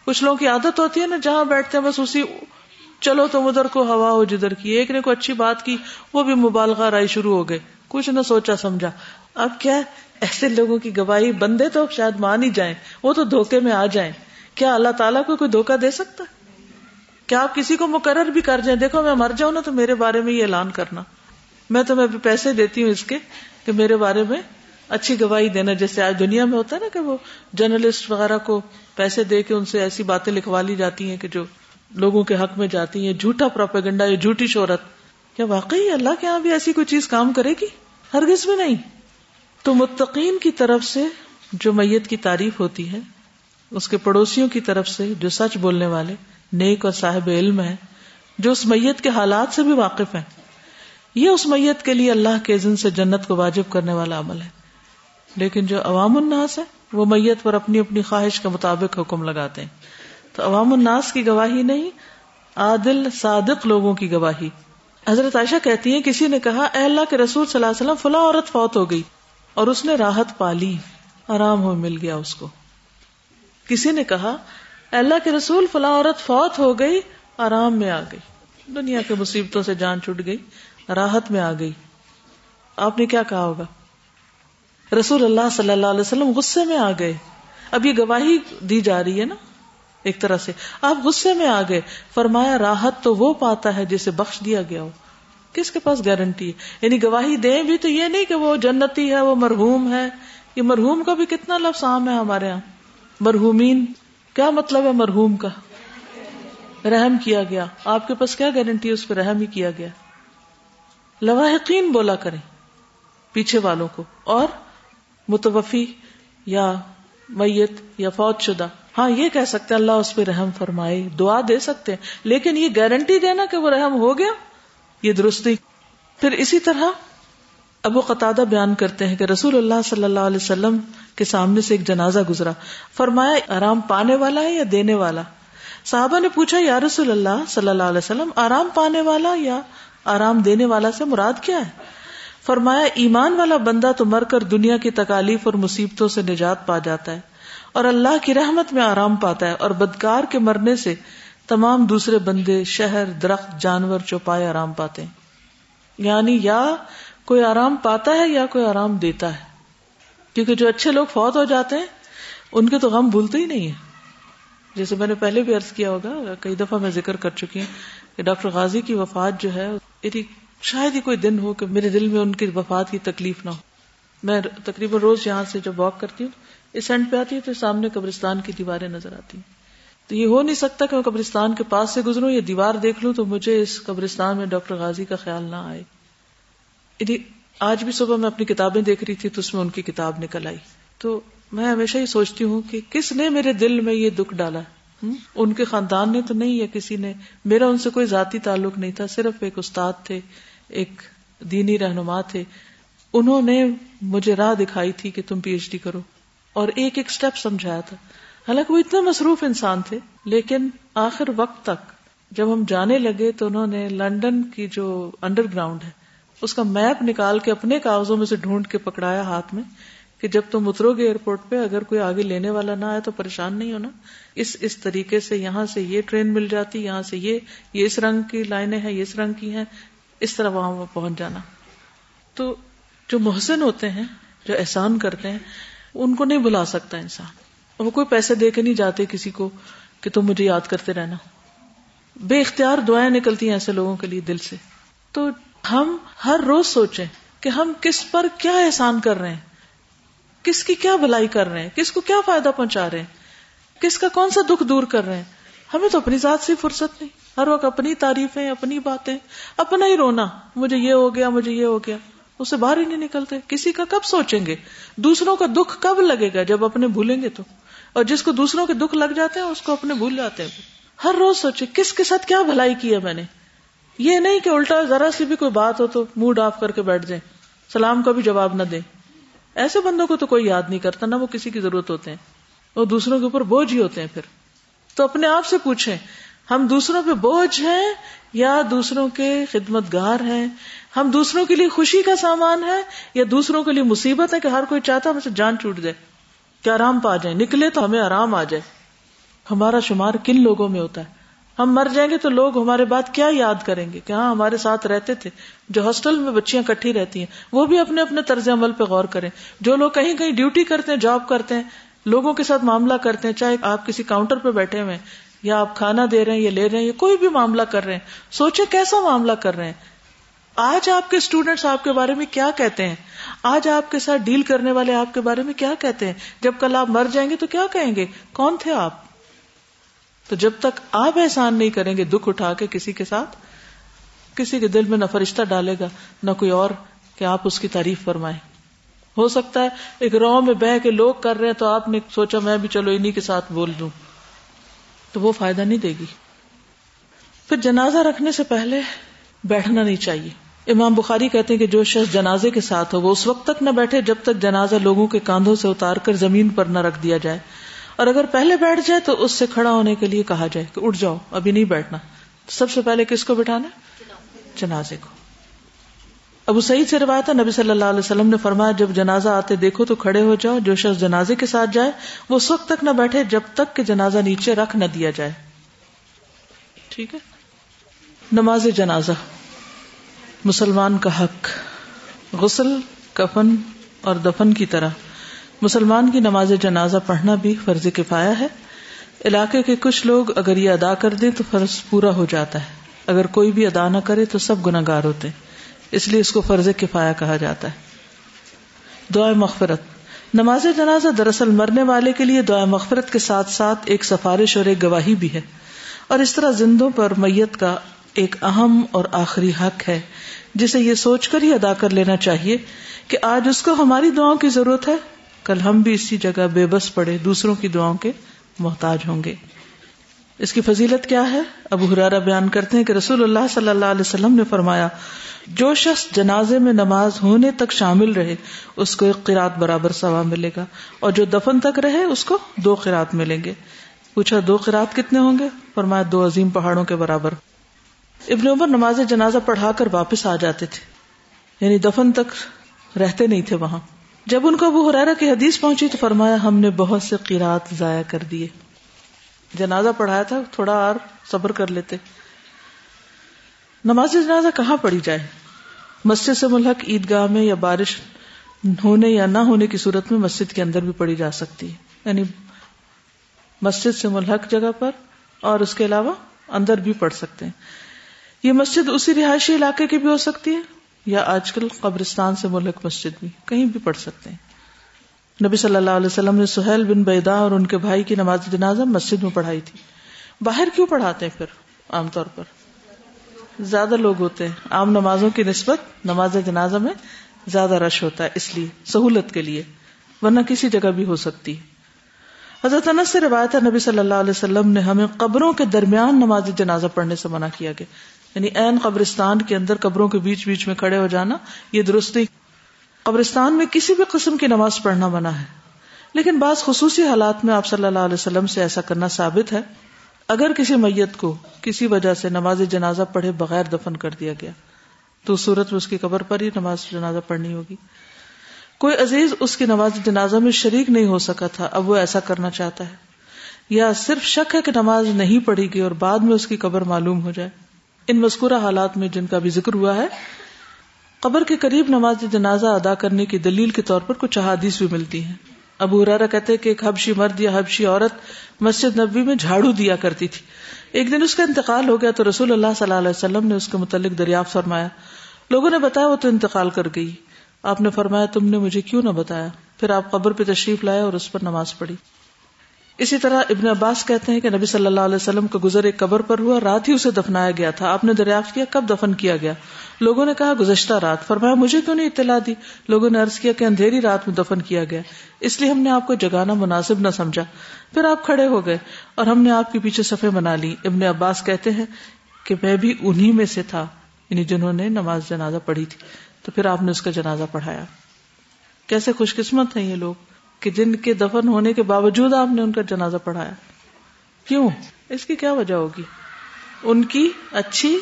کچھ لوگوں کی عادت ہوتی ہے نا، جہاں بیٹھتے ہیں، بس اسی چلو تم ادھر کو ہوا ہو جدھر کی۔ ایک نے کوئی اچھی بات کی، وہ بھی مبالغہ رائی شروع ہو گئے۔ کچھ نہ سوچا، سمجھا۔ اب کیا ایسے لوگوں کی گواہی بندے تو شاید مان ہی جائیں، وہ تو دھوکے میں آ جائیں۔ کیا اللہ تعالیٰ کو کوئی دھوکا دے سکتا؟ ہے کیا آپ کسی کو مقرر بھی کر جائیں؟ دیکھو، میں مر جاؤں نا تو میرے بارے میں یہ اعلان کرنا۔ میں تمہیں پیسے دیتی ہوں اس کے کہ میرے بارے میں اچھی گواہی دینا۔ جیسے آج دنیا میں ہوتا ہے نا کہ وہ جرنلسٹ وغیرہ کو پیسے دے کے ان سے ایسی باتیں لکھوا لی جاتی ہیں کہ جو لوگوں کے حق میں جاتی ہیں۔ جھوٹا پروپیگنڈا یا جھوٹی شہرت۔ کیا واقعی اللہ کے یہاں بھی ایسی کوئی چیز کام کرے گی؟ ہرگز بھی نہیں۔ تو متقین کی طرف سے جو میت کی تعریف ہوتی ہے، اس کے پڑوسیوں کی طرف سے جو سچ بولنے والے نیک اور صاحب علم ہے جو اس میت کے حالات سے بھی واقف ہیں۔ یہ اس میت کے لیے اللہ کے عزن سے جنت کو واجب کرنے والا عمل ہے۔ لیکن جو عوام الناس ہے وہ میت پر اپنی اپنی خواہش کے مطابق حکم لگاتے ہیں۔ تو عوام الناس کی گواہی نہیں، عادل، صادق لوگوں کی گواہی۔ حضرت عائشہ کہتی ہیں، کسی نے کہا، اے اللہ کے رسول صلی اللہ علیہ وسلم، فلاں عورت فوت ہو گئی اور اس نے راحت پالی آرام ہو مل گیا اس کو۔ کسی نے کہا اللہ کے رسول فلاں عورت فوت ہو گئی، آرام میں آ گئی۔ دنیا کے مصیبتوں سے جان چھٹ گئی، راحت میں آ گئی۔ آپ نے کیا کہا ہوگا؟ رسول اللہ صلی اللہ علیہ وسلم غصے میں آ گئے۔ اب یہ گواہی دی جا رہی ہے نا، ایک طرح سے۔ آپ غصے میں آ گئے۔ فرمایا، راحت تو وہ پاتا ہے جسے بخش دیا گیا ہو۔ کس کے پاس گارنٹی ہے؟ یعنی گواہی دیں بھی تو یہ نہیں کہ وہ جنتی ہے، وہ مرحوم ہے۔ یہ مرحوم کا بھی کتنا لفظ عام ہے ہمارے یہاں مرحومین۔ کیا مطلب ہے مرحوم کا؟ رحم کیا گیا۔ آپ کے پاس کیا گارنٹی اس پہ رحم ہی کیا گیا۔ لواحقین بولا کریں پیچھے والوں کو۔ اور متوفی یا میت یا فوج شدہ۔ ہاں یہ کہہ سکتے ہیں، اللہ اس پہ رحم فرمائے، دعا دے سکتے ہیں۔ لیکن یہ گارنٹی دینا کہ وہ رحم ہو گیا، یہ درستی۔ پھر اسی طرح ابو قطع بیان کرتے ہیں کہ رسول اللہ صلی اللہ علیہ وسلم کے سامنے سے ایک جنازہ گزرا۔ فرمایا، آرام پانے والا ہے یا دینے والا؟ صحابہ نے پوچھا، یا رسول اللہ صلی اللہ علیہ وسلم، آرام پانے والا یا آرام دینے والا سے مراد کیا ہے؟ فرمایا، ایمان والا بندہ تو مر کر دنیا کی تکالیف اور مصیبتوں سے نجات پا جاتا ہے اور اللہ کی رحمت میں آرام پاتا ہے اور بدکار کے مرنے سے تمام دوسرے بندے، شہر، درخت، جانور، چوپائے آرام پاتے ہیں۔ یعنی یا کوئی آرام پاتا ہے یا کوئی آرام دیتا ہے۔ کیونکہ جو اچھے لوگ فوت ہو جاتے ہیں، ان کے تو غم بھولتے ہی نہیں ہے جیسے میں نے پہلے بھی عرض کیا ہوگا، کئی دفعہ میں ذکر کر چکی ہوں کہ ڈاکٹر غازی کی وفات جو ہے یعنی شاید ہی کوئی دن ہو کہ میرے دل میں ان کی وفات کی تکلیف نہ ہو۔ میں تقریباً روز یہاں سے جب واک کرتی ہوں، اس اینڈ پہ آتی ہے تو سامنے قبرستان کی دیواریں نظر آتی ہیں۔ تو یہ ہو نہیں سکتا کہ میں قبرستان کے پاس سے گزروں یا دیوار دیکھ لوں تو مجھے اس قبرستان میں ڈاکٹر غازی کا خیال نہ آئے۔ یعنی آج بھی صبح میں اپنی کتابیں دیکھ رہی تھی تو اس میں ان کی کتاب نکل آئی۔ تو میں ہمیشہ یہ سوچتی ہوں کہ کس نے میرے دل میں یہ دکھ ڈالا؟ ان کے خاندان نے تو نہیں یا کسی نے؟ میرا ان سے کوئی ذاتی تعلق نہیں تھا، صرف ایک استاد تھے، ایک دینی رہنما تھے۔ انہوں نے مجھے راہ دکھائی تھی کہ تم پی ایچ ڈی کرو۔ اور ایک ایک اسٹیپ سمجھایا تھا۔ حالانکہ وہ اتنے مصروف انسان تھے، لیکن آخر وقت تک جب ہم جانے لگے تو انہوں نے لنڈن کی جو انڈر گراؤنڈ ہے اس کا میپ نکال کے اپنے کاغذوں میں سے ڈھونڈ کے پکڑایا ہاتھ میں کہ جب تم اترو گے ایئرپورٹ پہ، اگر کوئی آگے لینے والا نہ آئے تو پریشان نہیں ہونا۔ اس اس طریقے سے یہاں سے یہ ٹرین مل جاتی، یہاں سے یہ یہ اس رنگ کی لائنیں ہیں، یہ اس رنگ کی ہیں، اس طرح وہاں پہنچ جانا۔ تو جو محسن ہوتے ہیں، جو احسان کرتے ہیں، ان کو نہیں بلا سکتا انسان۔ وہ کوئی پیسے دے کے نہیں جاتے کسی کو کہ تم مجھے یاد کرتے رہنا۔ بے اختیار دعائیں نکلتی ہیں ایسے لوگوں کے لیے دل سے۔ تو ہم ہر روز سوچیں کہ ہم کس پر کیا احسان کر رہے ہیں؟ کس کی کیا بھلائی کر رہے ہیں؟ کس کو کیا فائدہ پہنچا رہے ہیں؟ کس کا کون سا دکھ دور کر رہے ہیں؟ ہمیں تو اپنی ذات سے فرصت نہیں۔ ہر وقت اپنی تعریفیں، اپنی باتیں، اپنا ہی رونا۔ مجھے یہ ہو گیا، مجھے یہ ہو گیا۔ اسے باہر ہی نہیں نکلتے۔ کسی کا کب سوچیں گے؟ دوسروں کا دکھ کب لگے گا جب اپنے بھولیں گے تو؟ اور جس کو دوسروں کے دکھ لگ جاتے ہیں، اس کو اپنے بھول جاتے ہیں۔ ہر روز سوچے کس کے ساتھ کیا بھلائی کی ہے میں نے؟ یہ نہیں کہ الٹا ذرا سی بھی کوئی بات ہو تو موڈ آف کر کے بیٹھ جائیں۔ سلام کا بھی جواب نہ دیں۔ ایسے بندوں کو تو کوئی یاد نہیں کرتا، نہ وہ کسی کی ضرورت ہوتے ہیں۔ وہ دوسروں کے اوپر بوجھ ہی ہوتے ہیں پھر۔ تو اپنے آپ سے پوچھیں، ہم دوسروں پہ بوجھ ہیں یا دوسروں کے خدمت گار ہیں؟ ہم دوسروں کے لیے خوشی کا سامان ہے یا دوسروں کے لیے مصیبت ہے کہ ہر کوئی چاہتا ہم سے جان چوٹ جائے کہ آرام پا جائے نکلے تو ہمیں آرام آ جائے۔ ہمارا شمار کن لوگوں میں ہوتا ہے؟ ہم مر جائیں گے تو لوگ ہمارے بات کیا یاد کریں گے کہ ہاں ہمارے ساتھ رہتے تھے، جو ہاسٹل میں بچیاں کٹھی رہتی ہیں، وہ بھی اپنے اپنے طرز عمل پہ غور کریں۔ جو لوگ کہیں کہیں ڈیوٹی کرتے ہیں، جاب کرتے ہیں، لوگوں کے ساتھ معاملہ کرتے ہیں، چاہے آپ کسی کاؤنٹر پہ بیٹھے ہوئے یا آپ کھانا دے رہے ہیں، یا لے رہے ہیں، یا کوئی بھی معاملہ کر رہے ہیں سوچے کیسا معاملہ کر رہے ہیں۔ آج آپ کے اسٹوڈینٹس آپ کے بارے میں کیا کہتے ہیں؟ آج آپ کے ساتھ ڈیل کرنے والے آپ کے بارے میں کیا کہتے ہیں؟ جب کل آپ مر جائیں گے تو کیا کہیں گے؟ کون تھے آپ؟ تو جب تک آپ احسان نہیں کریں گے، دکھ اٹھا کے کسی کے ساتھ، کسی کے دل میں نہ فرشتہ ڈالے گا، نہ کوئی اور کہ آپ اس کی تعریف فرمائیں۔ ہو سکتا ہے ایک رو میں بہ کے لوگ کر رہے ہیں تو آپ نے سوچا میں بھی چلو انہیں کے ساتھ بول دوں۔ تو وہ فائدہ نہیں دے گی۔ پھر جنازہ رکھنے سے پہلے بیٹھنا نہیں چاہیے۔ امام بخاری کہتے ہیں کہ جو شخص جنازے کے ساتھ ہو، وہ اس وقت تک نہ بیٹھے جب تک جنازہ لوگوں کے کاندھوں سے اتار کر زمین پر نہ رکھ دیا جائے۔ اور اگر پہلے بیٹھ جائے تو اس سے کھڑا ہونے کے لیے کہا جائے کہ اٹھ جاؤ، ابھی نہیں بیٹھنا۔ سب سے پہلے کس کو بٹھانا؟ جنازے کو۔ ابو سعید سے روایت ہے، نبی صلی اللہ علیہ وسلم نے فرمایا، جب جنازہ آتے دیکھو تو کھڑے ہو جاؤ، جو شخص جنازے کے ساتھ جائے، وہ اس وقت تک نہ بیٹھے جب تک کہ جنازہ نیچے رکھ نہ دیا جائے۔ ٹھیک ہے؟ نماز جنازہ۔ مسلمان کا حق۔ غسل، کفن اور دفن کی طرح۔ مسلمان کی نماز جنازہ پڑھنا بھی فرض کفایا ہے۔ علاقے کے کچھ لوگ اگر یہ ادا کر دیں تو فرض پورا ہو جاتا ہے۔ اگر کوئی بھی ادا نہ کرے تو سب گناگار ہوتے اس لیے اس کو فرض کفایا کہا جاتا ہے۔ دعائیں مغفرت۔ نماز جنازہ دراصل مرنے والے کے لیے دعائیں مغفرت کے ساتھ ساتھ ایک سفارش اور ایک گواہی بھی ہے۔ اور اس طرح زندوں پر میت کا ایک اہم اور آخری حق ہے۔ جسے یہ سوچ کر ہی ادا کر لینا چاہیے کہ آج اس کو ہماری دعاؤں کی ضرورت ہے۔ کل ہم بھی اسی جگہ بے بس پڑے، دوسروں کی دعاؤں کے محتاج ہوں گے۔ اس کی فضیلت کیا ہے؟ ابو حرارا بیان کرتے ہیں کہ رسول اللہ صلی اللہ علیہ وسلم نے فرمایا، جو شخص جنازے میں نماز ہونے تک شامل رہے، اس کو ایک قرات برابر ثواب ملے گا۔ اور جو دفن تک رہے، اس کو دو قرات ملیں گے۔ پوچھا، دو قرات کتنے ہوں گے؟ فرمایا، دو عظیم پہاڑوں کے برابر۔ ابن عمر نماز جنازہ پڑھا کر واپس آ جاتے تھے یعنی دفن تک رہتے نہیں تھے وہاں۔ جب ان کو ابو حرارا کی حدیث پہنچی تو فرمایا، ہم نے بہت سے قیرات ضائع کر دیے۔ جنازہ پڑھایا تھا، تھوڑا اور صبر کر لیتے۔ نماز جنازہ کہاں پڑھی جائے؟ مسجد سے ملحق عیدگاہ میں یا بارش ہونے یا نہ ہونے کی صورت میں مسجد کے اندر بھی پڑھی جا سکتی ہے۔ یعنی مسجد سے ملحق جگہ پر اور اس کے علاوہ اندر بھی پڑھ سکتے ہیں۔ یہ مسجد اسی رہائشی علاقے کی بھی ہو سکتی ہے؟ یا آج کل قبرستان سے ملک مسجد بھی، کہیں بھی پڑھ سکتے ہیں۔ نبی صلی اللہ علیہ وسلم نے سہیل بن بیدا اور ان کے بھائی کی نماز جنازہ مسجد میں پڑھائی تھی۔ باہر کیوں پڑھاتے ہیں پھر عام طور پر؟ زیادہ لوگ ہوتے ہیں۔ عام نمازوں کی نسبت نماز جنازہ میں زیادہ رش ہوتا ہے، اس لیے سہولت کے لیے، ورنہ کسی جگہ بھی ہو سکتی۔ ہے حضرت انس سے روایت ہے، نبی صلی اللہ علیہ وسلم نے ہمیں قبروں کے درمیان نماز جنازہ پڑھنے سے منع کیا گیا۔ یعنی این قبرستان کے اندر قبروں کے بیچ بیچ میں کھڑے ہو جانا، یہ درست قبرستان میں کسی بھی قسم کی نماز پڑھنا منع ہے۔ لیکن بعض خصوصی حالات میں آپ صلی اللہ علیہ وسلم سے ایسا کرنا ثابت ہے۔ اگر کسی میت کو کسی وجہ سے نماز جنازہ پڑھے بغیر دفن کر دیا گیا، تو صورت میں اس کی قبر پر ہی نماز جنازہ پڑھنی ہوگی۔ کوئی عزیز اس کی نماز جنازہ میں شریک نہیں ہو سکا تھا، اب وہ ایسا کرنا چاہتا ہے۔ یا صرف شک ہے کہ نماز نہیں پڑھی گئی اور بعد میں اس کی قبر معلوم ہو جائے۔ ان مذکورہ حالات میں جن کا بھی ذکر ہوا ہے، قبر کے قریب نماز جنازہ ادا کرنے کی دلیل کے طور پر کچھ احادیث بھی ملتی ہیں۔ ابو ہرارا کہتے کہ ایک حبشی مرد یا حبشی عورت مسجد نبی میں جھاڑو دیا کرتی تھی۔ ایک دن اس کا انتقال ہو گیا تو رسول اللہ صلی اللہ علیہ وسلم نے اس کے متعلق دریافت فرمایا۔ لوگوں نے بتایا، وہ تو انتقال کر گئی۔ آپ نے فرمایا، تم نے مجھے کیوں نہ بتایا؟ پھر آپ قبر پہ تشریف لائے اور اس پر نماز پڑھی۔ اسی طرح ابن عباس کہتے ہیں کہ نبی صلی اللہ علیہ وسلم کا گزر ایک قبر پر ہوا، رات ہی اسے دفنایا گیا تھا۔ آپ نے دریافت کیا؟ کب دفن کیا گیا؟ لوگوں نے کہا، گزشتہ رات۔ فرمایا، مجھے کیوں نہیں اطلاع دی؟ لوگوں نے عرض کیا کہ اندھیری رات میں دفن کیا گیا۔ اس لیے ہم نے آپ کو جگانا مناسب نہ سمجھا۔ پھر آپ کھڑے ہو گئے اور ہم نے آپ کے پیچھے صفحے بنا لی۔ ابن عباس کہتے ہیں کہ میں بھی انہی میں سے تھا یعنی جنہوں نے نماز جنازہ پڑھی تھی۔ تو پھر آپ نے اس کا جنازہ پڑھایا۔ کیسے خوش قسمت ہیں یہ لوگ۔ کہ جن کے دفن ہونے کے باوجود آپ نے ان کا جنازہ پڑھایا۔ کیوں؟ اس کی کیا وجہ ہوگی؟ ان کی اچھی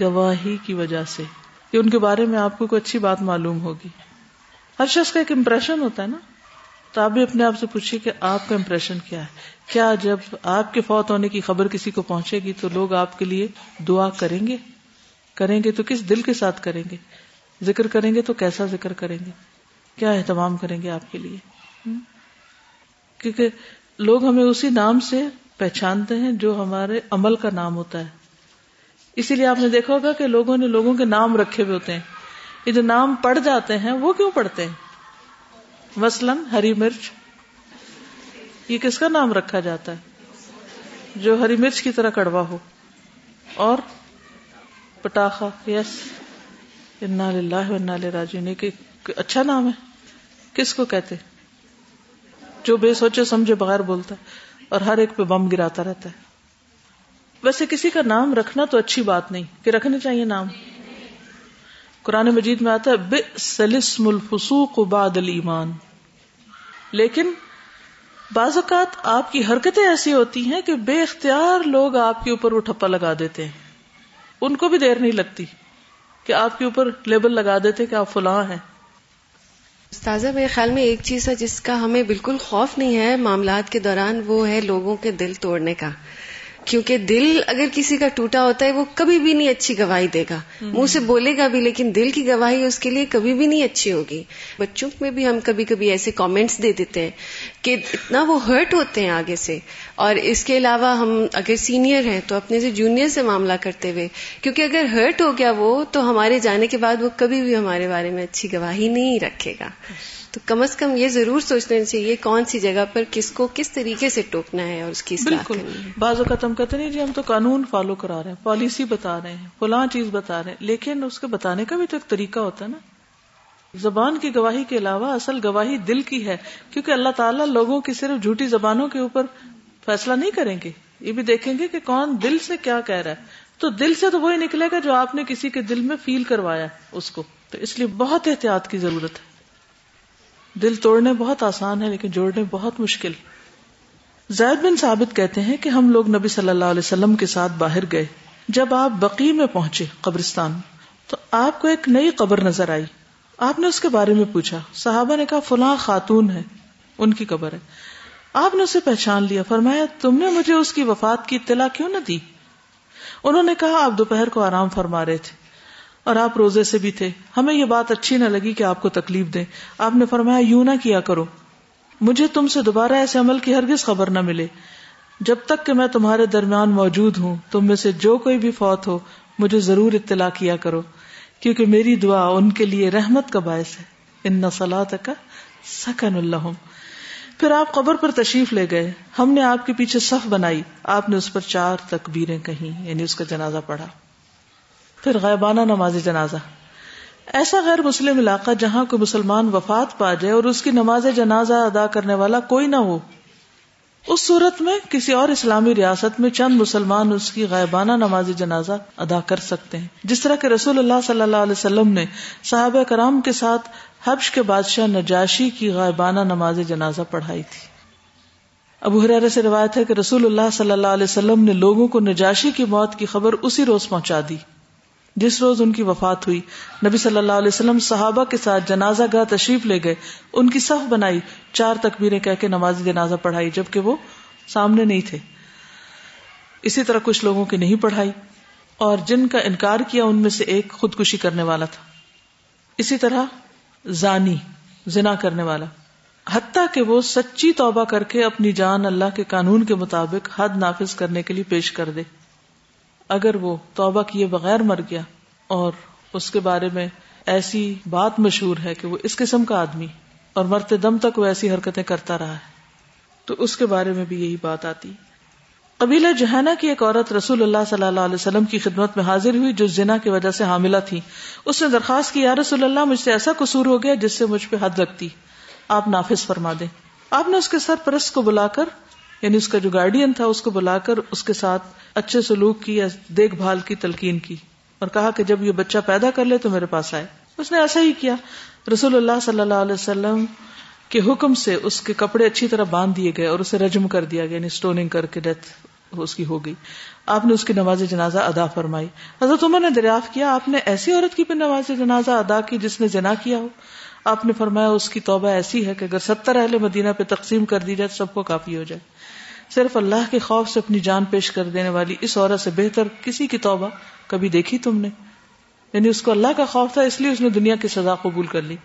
گواہی کی وجہ سے کہ ان کے بارے میں آپ کو کوئی اچھی بات معلوم ہوگی۔ ہر شخص کا ایک امپریشن ہوتا ہے نا۔ تو آپ بھی اپنے آپ سے پوچھیے کہ آپ کا امپریشن کیا ہے۔ کیا جب آپ کے فوت ہونے کی خبر کسی کو پہنچے گی تو لوگ آپ کے لیے دعا کریں گے؟ کریں گے تو کس دل کے ساتھ کریں گے؟ ذکر کریں گے تو کیسا ذکر کریں گے؟ کیا اہتمام کریں گے آپ کے لیے؟ کیونکہ لوگ ہمیں اسی نام سے پہچانتے ہیں جو ہمارے عمل کا نام ہوتا ہے۔ اسی لیے آپ نے دیکھا ہوگا کہ لوگوں نے لوگوں کے نام رکھے ہوئے ہوتے ہیں۔ یہ جو نام پڑ جاتے ہیں، وہ کیوں پڑھتے ہیں؟ مثلاً ہری مرچ۔ یہ کس کا نام رکھا جاتا ہے؟ جو ہری مرچ کی طرح کڑوا ہو۔ اور پٹاخا یس۔ انا انا راجی نے کہ اچھا نام ہے۔ کس کو کہتے جو بے سوچے سمجھے بغیر بولتا ہے اور ہر ایک پہ بم گراتا رہتا ہے۔ ویسے کسی کا نام رکھنا تو اچھی بات نہیں، کہ رکھنے چاہیے نام۔ قرآن مجید میں آتا ہے بے سلسم الفسوق بعد الایمان۔ لیکن بعض اوقات آپ کی حرکتیں ایسی ہوتی ہیں کہ بے اختیار لوگ آپ کے اوپر وہ ٹھپا لگا دیتے ہیں۔ ان کو بھی دیر نہیں لگتی کہ آپ کے اوپر لیبل لگا دیتے کہ آپ فلاں ہیں۔ استاذہ، میرے خیال میں ایک چیز ہے جس کا ہمیں بالکل خوف نہیں ہے معاملات کے دوران، وہ ہے لوگوں کے دل توڑنے کا۔ کیونکہ دل اگر کسی کا ٹوٹا ہوتا ہے وہ کبھی بھی نہیں اچھی گواہی دے گا۔ منہ سے بولے گا بھی لیکن دل کی گواہی اس کے لیے کبھی بھی نہیں اچھی ہوگی۔ بچوں میں بھی ہم کبھی کبھی ایسے کامنٹس دے دیتے ہیں کہ اتنا وہ ہرٹ ہوتے ہیں آگے سے۔ اور اس کے علاوہ ہم اگر سینئر ہیں تو اپنے سے جونیئر سے معاملہ کرتے ہوئے کیونکہ اگر ہرٹ ہو گیا وہ تو ہمارے جانے کے بعد وہ کبھی بھی ہمارے بارے میں اچھی گواہی نہیں رکھے گا۔ تو کم از کم یہ ضرور سوچنا چاہیے کون سی جگہ پر کس کو کس طریقے سے ٹوکنا ہے اور اس کی بالکل۔ بعض اوقات ہم کہتے نہیں جی ہم تو قانون فالو کرا رہے ہیں پالیسی بتا رہے ہیں فلاں چیز بتا رہے ہیں لیکن اس کے بتانے کا بھی تو ایک طریقہ ہوتا ہے نا۔ زبان کی گواہی کے علاوہ اصل گواہی دل کی ہے کیونکہ اللہ تعالیٰ لوگوں کی صرف جھوٹی زبانوں کے اوپر فیصلہ نہیں کریں گے۔ یہ بھی دیکھیں گے کہ کون دل سے کیا کہہ رہا ہے۔ تو دل سے تو وہی نکلے گا جو آپ نے کسی کے دل میں فیل کروایا اس کو۔ تو اس لیے بہت احتیاط کی ضرورت ہے۔ دل توڑنے بہت آسان ہے لیکن جوڑنے بہت مشکل۔ زید بن ثابت کہتے ہیں کہ ہم لوگ نبی صلی اللہ علیہ وسلم کے ساتھ باہر گئے۔ جب آپ بقی میں پہنچے قبرستان، تو آپ کو ایک نئی قبر نظر آئی۔ آپ نے اس کے بارے میں پوچھا، صحابہ نے کہا، فلاں خاتون ہے، ان کی قبر ہے۔ آپ نے اسے پہچان لیا، فرمایا، تم نے مجھے اس کی وفات کی اطلاع کیوں نہ دی؟ انہوں نے کہا، آپ دوپہر کو آرام فرما رہے تھے۔ اور آپ روزے سے بھی تھے۔ ہمیں یہ بات اچھی نہ لگی کہ آپ کو تکلیف دیں۔ آپ نے فرمایا، یوں نہ کیا کرو۔ مجھے تم سے دوبارہ ایسے عمل کی ہرگز خبر نہ ملے۔ جب تک کہ میں تمہارے درمیان موجود ہوں، تم میں سے جو کوئی بھی فوت ہو، مجھے ضرور اطلاع کیا کرو۔ کیونکہ میری دعا ان کے لیے رحمت کا باعث ہے۔ ان نسلات کا سکن اللہ پھر آپ قبر پر تشریف لے گئے۔ ہم نے آپ کے پیچھے صف بنائی۔ آپ نے اس پر چار تکبیریں کہیں یعنی اس کا جنازہ پڑھا۔ پھر غیبانہ نماز جنازہ۔ ایسا غیر مسلم علاقہ جہاں کوئی مسلمان وفات پا جائے اور اس کی نماز جنازہ ادا کرنے والا کوئی نہ ہو۔ اس صورت میں کسی اور اسلامی ریاست میں چند مسلمان اس کی غائبانہ نماز جنازہ ادا کر سکتے ہیں۔ جس طرح کہ رسول اللہ صلی اللہ علیہ وسلم نے صحابہ کرام کے ساتھ حبش کے بادشاہ نجاشی کی غائبانہ نماز جنازہ پڑھائی تھی۔ ابو حرار سے روایت ہے کہ رسول اللہ صلی اللہ علیہ وسلم نے لوگوں کو نجاشی کی موت کی خبر اسی روز پہنچا دی۔ جس روز ان کی وفات ہوئی، نبی صلی اللہ علیہ وسلم صحابہ کے ساتھ جنازہ گاہ تشریف لے گئے، ان کی صف بنائی، چار تکبیریں کہہ کے نماز جنازہ پڑھائی، جبکہ وہ سامنے نہیں تھے۔ اسی طرح کچھ لوگوں کی نہیں پڑھائی، اور جن کا انکار کیا ان میں سے ایک خودکشی کرنے والا تھا۔ اسی طرح زانی، زنا کرنے والا۔ حتیٰ کہ وہ سچی توبہ کر کے اپنی جان اللہ کے قانون کے مطابق حد نافذ کرنے کے لیے پیش کر دے۔ اگر وہ توبہ کیے بغیر مر گیا اور اس کے بارے میں ایسی بات مشہور ہے کہ وہ اس قسم کا آدمی اور مرتے دم تک وہ ایسی حرکتیں کرتا رہا ہے، تو اس کے بارے میں بھی یہی بات آتی۔ قبیلہ جہانا کی ایک عورت رسول اللہ صلی اللہ علیہ وسلم کی خدمت میں حاضر ہوئی جو زنا کی وجہ سے حاملہ تھی۔ اس نے درخواست کی، یا رسول اللہ، مجھ سے ایسا قصور ہو گیا جس سے مجھ پہ حد لگتی۔ آپ نافذ فرما دیں۔ آپ نے اس کے سر پرست کو بلا کر یعنی اس کا جو گارڈین تھا، اس کو بلا کر اس کے ساتھ اچھے سلوک کی یا دیکھ بھال کی، تلقین کی اور کہا کہ جب یہ بچہ پیدا کر لے تو میرے پاس آئے۔ اس نے ایسا ہی کیا۔ رسول اللہ صلی اللہ علیہ وسلم کے حکم سے اس کے کپڑے اچھی طرح باندھ دیے گئے اور اسے رجم کر دیا گیا یعنی اسٹوننگ کر کے ڈیتھ اس کی ہو گئی۔ آپ نے اس کی نماز جنازہ ادا فرمائی۔ حضرت عمر نے دریافت کیا، آپ نے ایسی عورت کی بھی نماز جنازہ ادا کی جس نے جنا کیا ہو۔ آپ نے فرمایا، اس کی توبہ ایسی ہے کہ اگر ستر اہل مدینہ پہ تقسیم کر دی جائے تو سب کو کافی ہو جائے۔ صرف اللہ کے خوف سے اپنی جان پیش کر دینے والی اس عورت سے بہتر کسی کی توبہ کبھی دیکھی تم نے؟ یعنی اس کو اللہ کا خوف تھا، اس لیے اس نے دنیا کی سزا قبول کر لی۔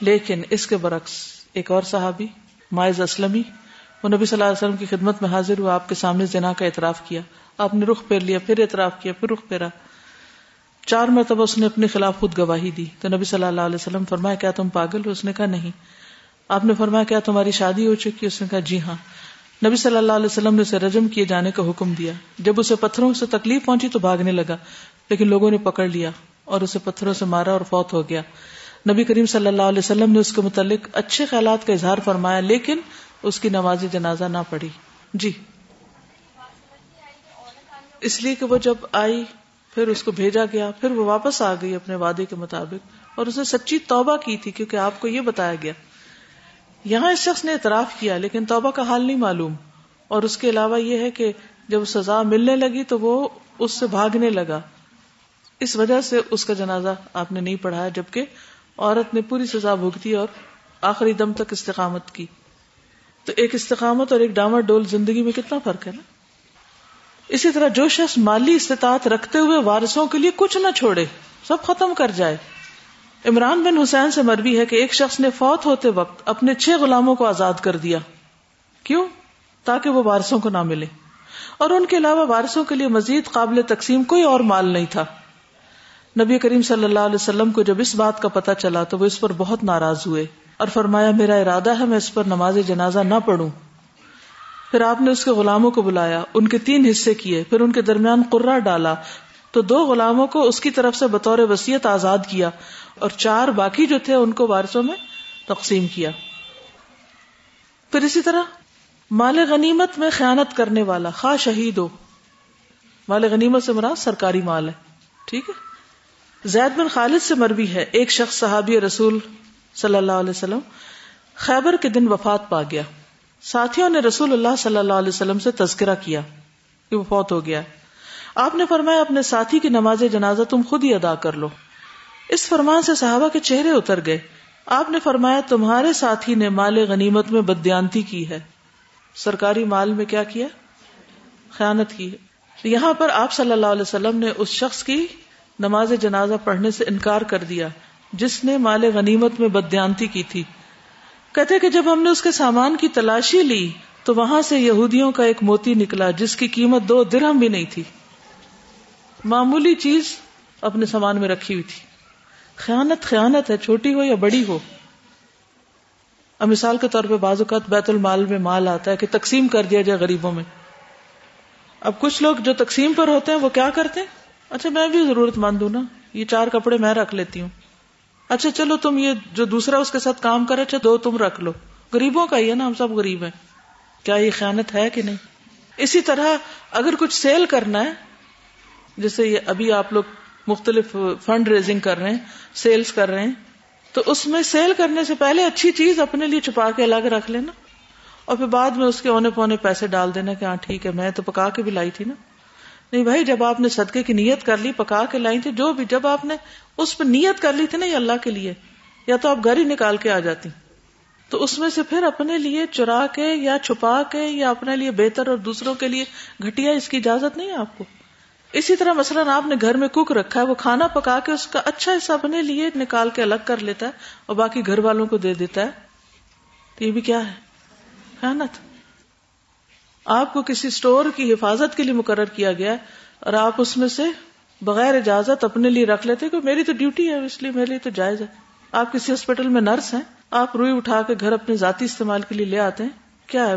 لیکن اس کے برعکس ایک اور صحابی، مائز اسلمی، وہ نبی صلی اللہ علیہ وسلم کی خدمت میں حاضر ہوا، آپ کے سامنے زنا کا اعتراف کیا۔ آپ نے رخ پھیر لیا، پھر اعتراف کیا، پھر رخ پھیرا۔ چار مرتبہ اس نے اپنے خلاف خود گواہی دی۔ تو نبی صلی اللہ علیہ وسلم فرمایا، کیا تم پاگل ہو؟ اس نے کہا، نہیں۔ آپ نے فرمایا، کیا تمہاری شادی ہو چکی؟ اس نے کہا جی ہاں۔ نبی صلی اللہ علیہ وسلم نے اسے رجم کیے جانے کا حکم دیا۔ جب اسے پتھروں سے تکلیف پہنچی تو بھاگنے لگا، لیکن لوگوں نے پکڑ لیا اور اسے پتھروں سے مارا اور فوت ہو گیا۔ نبی کریم صلی اللہ علیہ وسلم نے اس کے متعلق اچھے خیالات کا اظہار فرمایا، لیکن اس کی نماز جنازہ نہ پڑی جی۔ اس لیے کہ وہ جب آئی، پھر اس کو بھیجا گیا، پھر وہ واپس آ گئی اپنے وعدے کے مطابق اور اسے سچی توبہ کی تھی، کیونکہ آپ کو یہ بتایا گیا یہاں اس شخص نے اعتراف کیا لیکن توبہ کا حال نہیں معلوم اور اس کے علاوہ یہ ہے کہ جب سزا ملنے لگی تو وہ اس سے بھاگنے لگا۔ اس وجہ سے اس کا جنازہ آپ نے نہیں پڑھایا جبکہ عورت نے پوری سزا بھگتی اور آخری دم تک استقامت کی۔ تو ایک استقامت اور ایک ڈامر ڈول زندگی میں کتنا فرق ہے نا؟ اسی طرح جو شخص مالی استطاعت رکھتے ہوئے وارثوں کے لیے کچھ نہ چھوڑے، سب ختم کر جائے۔ عمران بن حسین سے مربی ہے کہ ایک شخص نے فوت ہوتے وقت اپنے چھ غلاموں کو آزاد کر دیا۔ کیوں؟ تاکہ وہ وارثوں کو نہ ملے۔ اور ان کے علاوہ وارثوں کے لیے مزید قابل تقسیم کوئی اور مال نہیں تھا۔ نبی کریم صلی اللہ علیہ وسلم کو جب اس بات کا پتا چلا تو وہ اس پر بہت ناراض ہوئے اور فرمایا، میرا ارادہ ہے میں اس پر نماز جنازہ نہ پڑھوں۔ پھر آپ نے اس کے غلاموں کو بلایا، ان کے تین حصے کیے، پھر ان کے درمیان قرہ ڈالا تو دو غلاموں کو اس کی طرف سے بطور وسیعت آزاد کیا اور چار باقی جو تھے ان کو وارثوں میں تقسیم کیا۔ پھر اسی طرح مال غنیمت میں خیانت کرنے والا، خواہ شہید ہو۔ مال غنیمت سے مراد سرکاری مال ہے، ٹھیک ہے؟ زید بن خالد سے مربی ہے، ایک شخص صحابی رسول صلی اللہ علیہ وسلم خیبر کے دن وفات پا گیا۔ ساتھیوں نے رسول اللہ صلی اللہ علیہ وسلم سے تذکرہ کیا کہ وہ فوت ہو گیا۔ آپ نے فرمایا، اپنے ساتھی کی نماز جنازہ تم خود ہی ادا کر لو۔ اس فرمان سے صحابہ کے چہرے اتر گئے۔ آپ نے فرمایا، تمہارے ساتھی نے مال غنیمت میں بدیانتی کی ہے۔ سرکاری مال میں کیا کیا؟ خیانت کی ہے۔ یہاں پر آپ صلی اللہ علیہ وسلم نے اس شخص کی نماز جنازہ پڑھنے سے انکار کر دیا، جس نے مال غنیمت میں بدیانتی کی تھی۔ کہتے کہ جب ہم نے اس کے سامان کی تلاشی لی، تو وہاں سے یہودیوں کا ایک موتی نکلا، جس کی قیمت دو درہم بھی نہیں تھی۔ معمولی چیز اپنے سامان میں رکھی ہوئی تھی۔ خیانت خیانت ہے، چھوٹی ہو یا بڑی ہو۔ اب مثال کے طور پہ بعض اوقات بیت المال میں مال آتا ہے کہ تقسیم کر دیا جائے غریبوں میں۔ اب کچھ لوگ جو تقسیم پر ہوتے ہیں وہ کیا کرتے ہیں؟ اچھا میں بھی ضرورت مند ہوں نا، یہ چار کپڑے میں رکھ لیتی ہوں۔ اچھا چلو تم یہ جو دوسرا اس کے ساتھ کام کرے اچھا دو تم رکھ لو۔ غریبوں کا ہی ہے نا، ہم سب غریب ہیں۔ کیا یہ خیانت ہے کہ نہیں؟ اسی طرح اگر کچھ سیل کرنا ہے جیسے یہ ابھی آپ لوگ مختلف فنڈ ریزنگ کر رہے ہیں، سیلز کر رہے ہیں، تو اس میں سیل کرنے سے پہلے اچھی چیز اپنے لیے چھپا کے الگ رکھ لینا اور پھر بعد میں اس کے اونے پونے پیسے ڈال دینا کہ ہاں ٹھیک ہے، میں تو پکا کے بھی لائی تھی نا۔ نہیں بھائی، جب آپ نے صدقے کی نیت کر لی، پکا کے لائی تھی، جو بھی جب آپ نے اس پہ نیت کر لی تھی نا یہ اللہ کے لیے، یا تو آپ گھر ہی نکال کے آ جاتی۔ تو اس میں سے پھر اپنے لیے چرا کے یا چھپا کے یا اپنے لیے بہتر اور دوسروں کے لیے گھٹیا اس کی اجازت نہیں ہے آپ کو۔ اسی طرح مثلاً آپ نے گھر میں کوک رکھا ہے، وہ کھانا پکا کے اس کا اچھا حصہ اپنے لیے، نکال کے الگ کر لیتا ہے اور باقی گھر والوں کو دے دیتا ہے۔ تو یہ بھی کیا ہے؟ خیانت۔ آپ کو کسی اسٹور کی حفاظت کے لیے مقرر کیا گیا اور آپ اس میں سے بغیر اجازت اپنے لیے رکھ لیتے کہ میری تو ڈیوٹی ہے، اس لیے میرے لیے تو جائز ہے۔ آپ کسی ہاسپٹل میں نرس ہیں، آپ روئی اٹھا کے گھر اپنے ذاتی استعمال کے لیے لے آتے ہیں۔ کیا ہے؟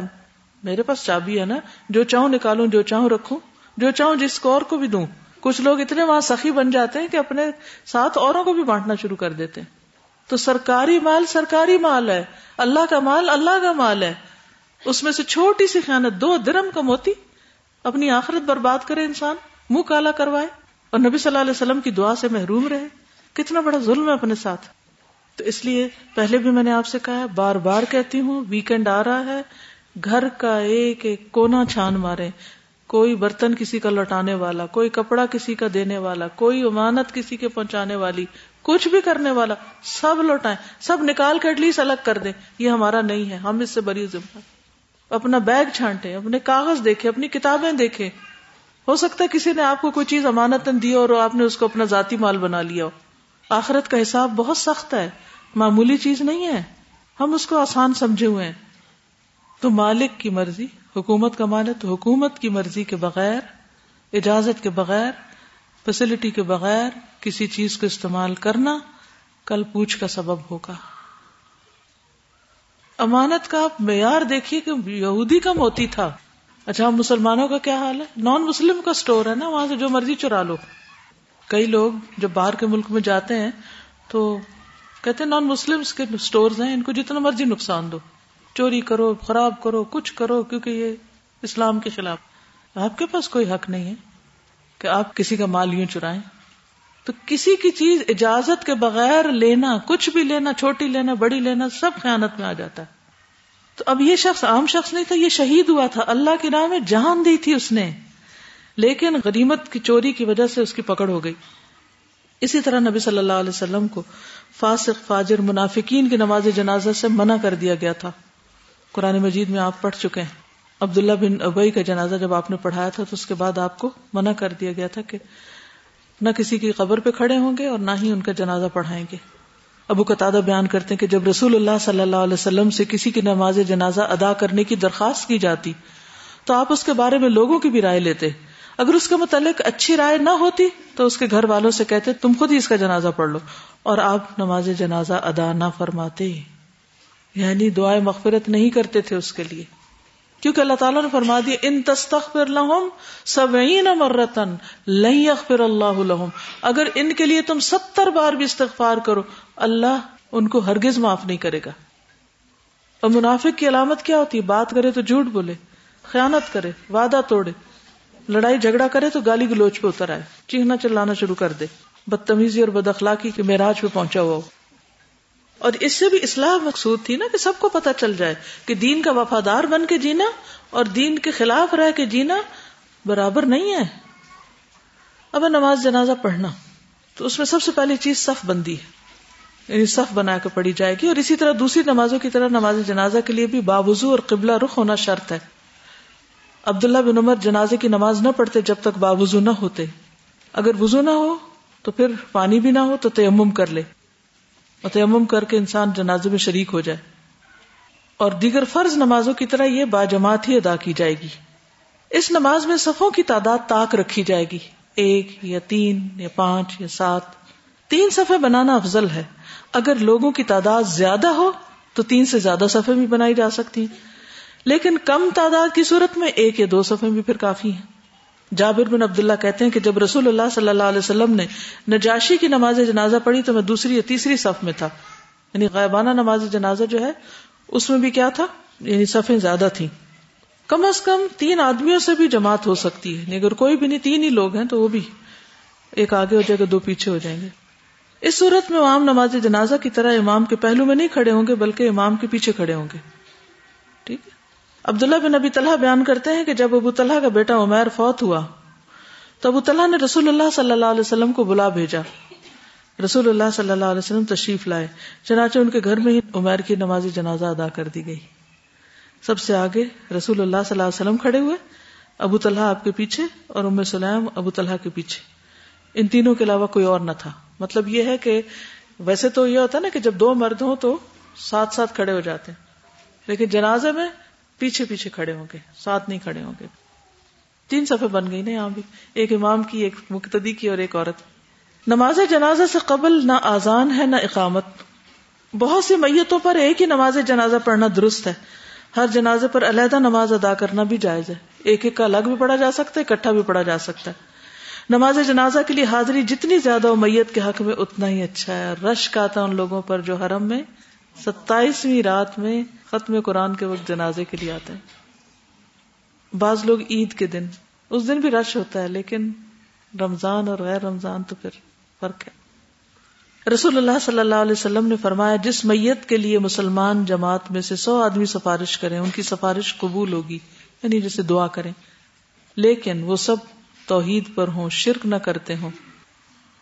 میرے پاس چابی ہے نا، جو چاہوں نکالوں، جو چاہوں رکھوں۔ جو چاہوں جس کو اور کو بھی دوں۔ کچھ لوگ اتنے وہاں سخی بن جاتے ہیں کہ اپنے ساتھ اوروں کو بھی بانٹنا شروع کر دیتے ہیں۔ تو سرکاری مال سرکاری مال ہے۔ اللہ کا مال اللہ کا مال ہے۔ اس میں سے چھوٹی سی خیانت، دو درم کا موتی۔ اپنی آخرت برباد کرے انسان، منہ کالا کروائے۔ اور نبی صلی اللہ علیہ وسلم کی دعا سے محروم رہے۔ کتنا بڑا ظلم ہے اپنے ساتھ۔ تو اس لیے پہلے بھی میں نے آپ سے کہا بار بار کہتی ہوں ویکینڈ آ رہا ہے، گھر کا ایک ایک کونا چھان مارے۔ کوئی برتن کسی کا لوٹانے والا، کوئی کپڑا کسی کا دینے والا، کوئی امانت کسی کے پہنچانے والی، کچھ بھی کرنے والا، سب لوٹائیں، سب نکال کر لیس الگ کر دیں، یہ ہمارا نہیں ہے، ہم اس سے بری ذمہ اپنا بیگ چھانٹے اپنے کاغذ دیکھے اپنی کتابیں دیکھے ہو سکتا ہے کسی نے آپ کو کوئی چیز امانت دی اور آپ نے اس کو اپنا ذاتی مال بنا لیا ہو۔ آخرت کا حساب بہت سخت ہے، معمولی چیز نہیں ہے۔ ہم اس کو آسان سمجھے ہوئے ہیں۔ تو مالک کی مرضی۔ حکومت کا مال تو حکومت کی مرضی کے بغیر، اجازت کے بغیر فیسلٹی کے بغیر کسی چیز کو استعمال کرنا کل پوچھ کا سبب ہوگا۔ امانت کا آپ معیار دیکھیے کہ یہودی کا موتی تھا۔ اچھا مسلمانوں کا کیا حال ہے؟ نان مسلم کا اسٹور ہے نا، وہاں سے جو مرضی چرا لو۔ کئی لوگ جب باہر کے ملک میں جاتے ہیں تو کہتے ہیں نان مسلم کے اسٹور ہیں، ان کو جتنا مرضی نقصان دو۔ چوری کرو، خراب کرو، کچھ کرو، کیونکہ یہ اسلام کے خلاف۔ آپ کے پاس کوئی حق نہیں ہے کہ آپ کسی کا مال یوں چرائیں۔ تو کسی کی چیز اجازت کے بغیر لینا، کچھ بھی لینا، چھوٹی لینا، بڑی لینا، سب خیانت میں آ جاتا ہے۔ تو اب یہ شخص عام شخص نہیں تھا، یہ شہید ہوا تھا۔ اللہ کی راہ میں جان دی تھی اس نے۔ لیکن غریمت کی چوری کی وجہ سے اس کی پکڑ ہو گئی۔ اسی طرح نبی صلی اللہ علیہ وسلم کو فاسق، فاجر، منافقین کی نماز جنازہ سے منع کر دیا گیا تھا۔ قرآن مجید میں آپ پڑھ چکے ہیں۔ عبداللہ بن ابئی کا جنازہ جب آپ نے پڑھایا تھا تو اس کے بعد آپ کو منع کر دیا گیا تھا کہ نہ کسی کی قبر پہ کھڑے ہوں گے اور نہ ہی ان کا جنازہ پڑھائیں گے۔ ابو قطع بیان کرتے ہیں کہ جب رسول اللہ صلی اللہ علیہ وسلم سے کسی کی نماز جنازہ ادا کرنے کی درخواست کی جاتی تو آپ اس کے بارے میں لوگوں کی بھی رائے لیتے۔ اگر اس کے متعلق اچھی رائے نہ ہوتی تو اس کے گھر والوں سے کہتے، تم خود ہی اس کا جنازہ پڑھ لو۔ اور آپ نماز جنازہ ادا نہ فرماتے۔ یعنی دعائیں مغفرت نہیں کرتے تھے اس کے لیے۔ کیونکہ اللہ تعالیٰ نے فرما دیا، ان تستغفر لهم سبعین مرتن لن یغفر اللہ لهم۔ اگر ان کے لیے تم ستر بار بھی استغفار کرو، اللہ ان کو ہرگز معاف نہیں کرے گا۔ اور منافق کی علامت کیا ہوتی؟ ہے بات کرے تو جھوٹ بولے، خیانت کرے، وعدہ توڑے۔ لڑائی جھگڑا کرے تو گالی گلوچ پہ اتر آئے۔ چیخنا چلانا شروع کر دے۔ بدتمیزی اور بد اخلاقی کے معراج پہ پہنچا ہوا ہو۔ اور اس سے بھی اصلاح مقصود تھی نا کہ سب کو پتا چل جائے کہ دین کا وفادار بن کے جینا اور دین کے خلاف رہ کے جینا برابر نہیں ہے۔ اب نماز جنازہ پڑھنا، تو اس میں سب سے پہلی چیز صف بندی ہے۔ یعنی صف بنا کے پڑھی جائے گی اور اسی طرح دوسری نمازوں کی طرح نماز جنازہ کے لیے بھی باوضو اور قبلہ رخ ہونا شرط ہے۔ عبداللہ بن عمر جنازے کی نماز نہ پڑھتے جب تک باوضو نہ ہوتے۔ اگر وضو نہ ہو تو پھر پانی بھی نہ ہو تو تیمم کر لے۔ اور تیمم کر کے انسان جنازے میں شریک ہو جائے۔ اور دیگر فرض نمازوں کی طرح یہ باجماعت ہی ادا کی جائے گی۔ اس نماز میں صفوں کی تعداد تاک رکھی جائے گی۔ ایک یا تین یا پانچ یا سات۔ تین صفحے بنانا افضل ہے۔ اگر لوگوں کی تعداد زیادہ ہو تو تین سے زیادہ صفحے بھی بنائی جا سکتی ہیں۔ لیکن کم تعداد کی صورت میں ایک یا دو صفحے بھی پھر کافی ہیں۔ جابر بن عبداللہ کہتے ہیں کہ جب رسول اللہ صلی اللہ علیہ وسلم نے نجاشی کی نماز جنازہ پڑھی تو میں دوسری یا تیسری صف میں تھا۔ یعنی غائبانہ نماز جنازہ جو ہے، اس میں بھی کیا تھا؟ یعنی صفیں زیادہ تھیں۔ کم از کم تین آدمیوں سے بھی جماعت ہو سکتی ہے۔ یعنی اگر کوئی بھی نہیں، تین ہی لوگ ہیں تو وہ بھی ایک آگے ہو جائے گا، دو پیچھے ہو جائیں گے۔ اس صورت میں عام نماز جنازہ کی طرح امام کے پہلو میں نہیں کھڑے ہوں گے، بلکہ امام کے پیچھے کھڑے ہوں گے۔ ٹھیک ہے؟ عبداللہ بن ابی طلحہ بیان کرتے ہیں کہ جب ابو طلحہ کا بیٹا عمیر فوت ہوا، تو ابو طلحہ نے رسول اللہ صلی اللہ علیہ وسلم کو بلا بھیجا۔ رسول اللہ صلی اللہ علیہ وسلم تشریف لائے، چنانچہ ان کے گھر میں ہی عمیر کی نماز جنازہ ادا کر دی گئی۔ سب سے آگے رسول اللہ صلی اللہ علیہ وسلم کھڑے ہوئے، ابو طلحہ آپ کے پیچھے اور ام سلیم ابو طلحہ کے پیچھے۔ ان تینوں کے علاوہ کوئی اور نہ تھا۔ مطلب یہ ہے کہ ویسے تو یہ ہوتا ہے نا کہ جب دو مرد ہوں تو ساتھ ساتھ کھڑے ہو جاتے ہیں۔ لیکن جنازے میں پیچھے پیچھے کھڑے ہوں گے، ساتھ نہیں کھڑے ہوں گے۔ تین صفحے بن گئی نا یہاں بھی۔ ایک امام کی، ایک مقتدی کی اور ایک عورت۔ نماز جنازہ سے قبل نہ آزان ہے نہ اقامت۔ بہت سی میتوں پر ایک ہی نماز جنازہ پڑھنا درست ہے۔ ہر جنازے پر علیحدہ نماز ادا کرنا بھی جائز ہے۔ ایک ایک کا الگ بھی پڑھا جا سکتا ہے، اکٹھا بھی پڑھا جا سکتا ہے۔ نماز جنازہ کے لیے حاضری جتنی زیادہ ہو میت کے حق میں، اتنا ہی اچھا ہے۔ رش کا آتا ان لوگوں پر جو حرم میں ستائیسویں رات میں ختم قرآن کے وقت جنازے کے لیے آتے ہیں۔ بعض لوگ عید کے دن، اس دن بھی رش ہوتا ہے، لیکن رمضان اور غیر رمضان تو پھر فرق ہے۔ رسول اللہ صلی اللہ علیہ وسلم نے فرمایا، جس میت کے لیے مسلمان جماعت میں سے سو آدمی سفارش کریں، ان کی سفارش قبول ہوگی یعنی جسے دعا کریں۔ لیکن وہ سب توحید پر ہوں، شرک نہ کرتے ہوں۔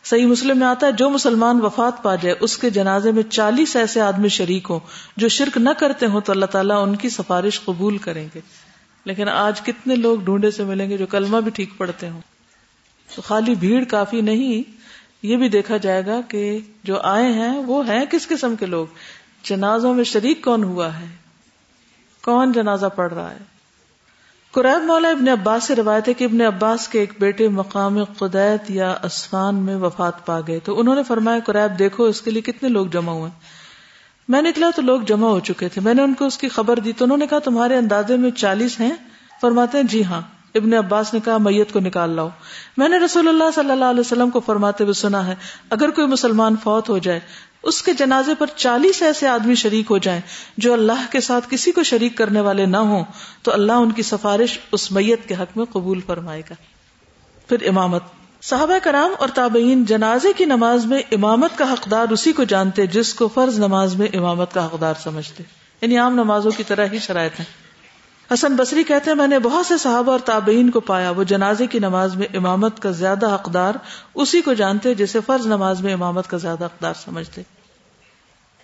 صحیح مسلم میں آتا ہے، جو مسلمان وفات پا جائے، اس کے جنازے میں چالیس ایسے آدمی شریک ہوں، جو شرک نہ کرتے ہوں، تو اللہ تعالیٰ ان کی سفارش قبول کریں گے۔ لیکن آج کتنے لوگ ڈھونڈے سے ملیں گے جو کلمہ بھی ٹھیک پڑتے ہوں۔ تو خالی بھیڑ کافی نہیں، یہ بھی دیکھا جائے گا کہ جو آئے ہیں، وہ ہیں کس قسم کے لوگ؟ جنازوں میں شریک کون ہوا ہے؟ کون جنازہ پڑھ رہا ہے؟ قریب مولا ابن عباس سے روایت ہے کہ ابن عباس کے ایک بیٹے مقام قدیت یا اسفان میں وفات پا گئے۔ تو انہوں نے فرمایا، قریب دیکھو اس کے لیے کتنے لوگ جمع ہوئے۔ میں نکلا تو لوگ جمع ہو چکے تھے۔ میں نے ان کو اس کی خبر دی۔ تو انہوں نے کہا، تمہارے اندازے میں چالیس ہیں؟ فرماتے ہیں جی ہاں۔ ابن عباس نے کہا، میت کو نکال لاؤ۔ میں نے رسول اللہ صلی اللہ علیہ وسلم کو فرماتے ہوئے سنا ہے، اگر کوئی مسلمان فوت ہو جائے اس کے جنازے پر چالیس ایسے آدمی شریک ہو جائیں جو اللہ کے ساتھ کسی کو شریک کرنے والے نہ ہوں، تو اللہ ان کی سفارش اس میت کے حق میں قبول فرمائے گا۔ پھر امامت۔ صحابہ کرام اور تابعین جنازے کی نماز میں امامت کا حقدار اسی کو جانتے جس کو فرض نماز میں امامت کا حقدار سمجھتے۔ یعنی عام نمازوں کی طرح ہی شرائط ہیں۔ حسن بصری کہتے ہیں، میں نے بہت سے صحابہ اور تابعین کو پایا، وہ جنازے کی نماز میں امامت کا زیادہ حقدار اسی کو جانتے جسے فرض نماز میں امامت کا زیادہ حقدار سمجھتے۔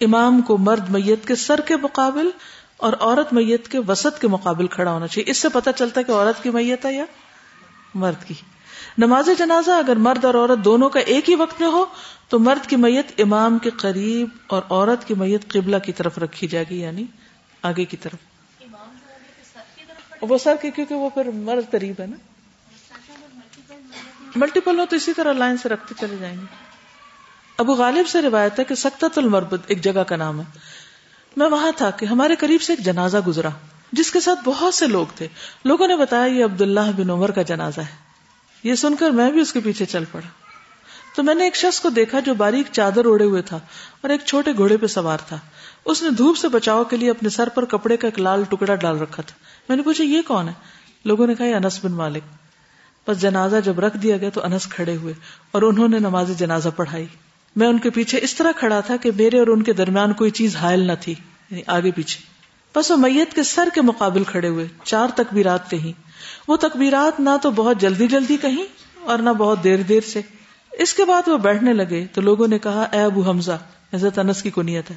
امام کو مرد میت کے سر کے مقابل اور عورت میت کے وسط کے مقابل کھڑا ہونا چاہیے۔ اس سے پتہ چلتا ہے کہ عورت کی میت ہے یا مرد کی۔ نماز جنازہ اگر مرد اور عورت دونوں کا ایک ہی وقت میں ہو، تو مرد کی میت امام کے قریب اور عورت کی میت قبلہ کی طرف رکھی جائے گی یعنی آگے کی طرف۔ وہ سر کے کیونکہ وہ پھر مرد قریب ہے نا۔ ملٹیپل ہو تو اسی طرح لائن سے رکھتے چلے جائیں گے۔ ابو غالب سے روایت ہے کہ سکتت المربد ایک جگہ کا نام ہے۔ میں وہاں تھا کہ ہمارے قریب سے ایک جنازہ گزرا، جس کے ساتھ بہت سے لوگ تھے۔ لوگوں نے بتایا یہ عبداللہ بن عمر کا جنازہ ہے۔ یہ سن کر میں بھی اس کے پیچھے چل پڑا۔ تو میں نے ایک شخص کو دیکھا جو باریک چادر اوڑے ہوئے تھا اور ایک چھوٹے گھوڑے پہ سوار تھا۔ اس نے دھوپ سے بچاؤ کے لیے اپنے سر پر کپڑے کا ایک لال ٹکڑا ڈال رکھا تھا۔ میں نے پوچھا، یہ کون ہے؟ لوگوں نے کہا، یہ انس بن مالک۔ بس جنازہ جب رکھ دیا گیا تو انس کھڑے ہوئے اور انہوں نے نماز جنازہ پڑھائی۔ میں ان کے پیچھے اس طرح کھڑا تھا کہ میرے اور ان کے درمیان کوئی چیز حائل نہ تھی یعنی آگے پیچھے۔ بس وہ میت کے سر کے مقابل کھڑے ہوئے، چار تکبیرات کہیں وہ تکبیرات نہ تو بہت جلدی جلدی کہیں اور نہ بہت دیر دیر سے۔ اس کے بعد وہ بیٹھنے لگے تو لوگوں نے کہا، اے ابو حمزہ، حضرت انس کی کنیت ہے۔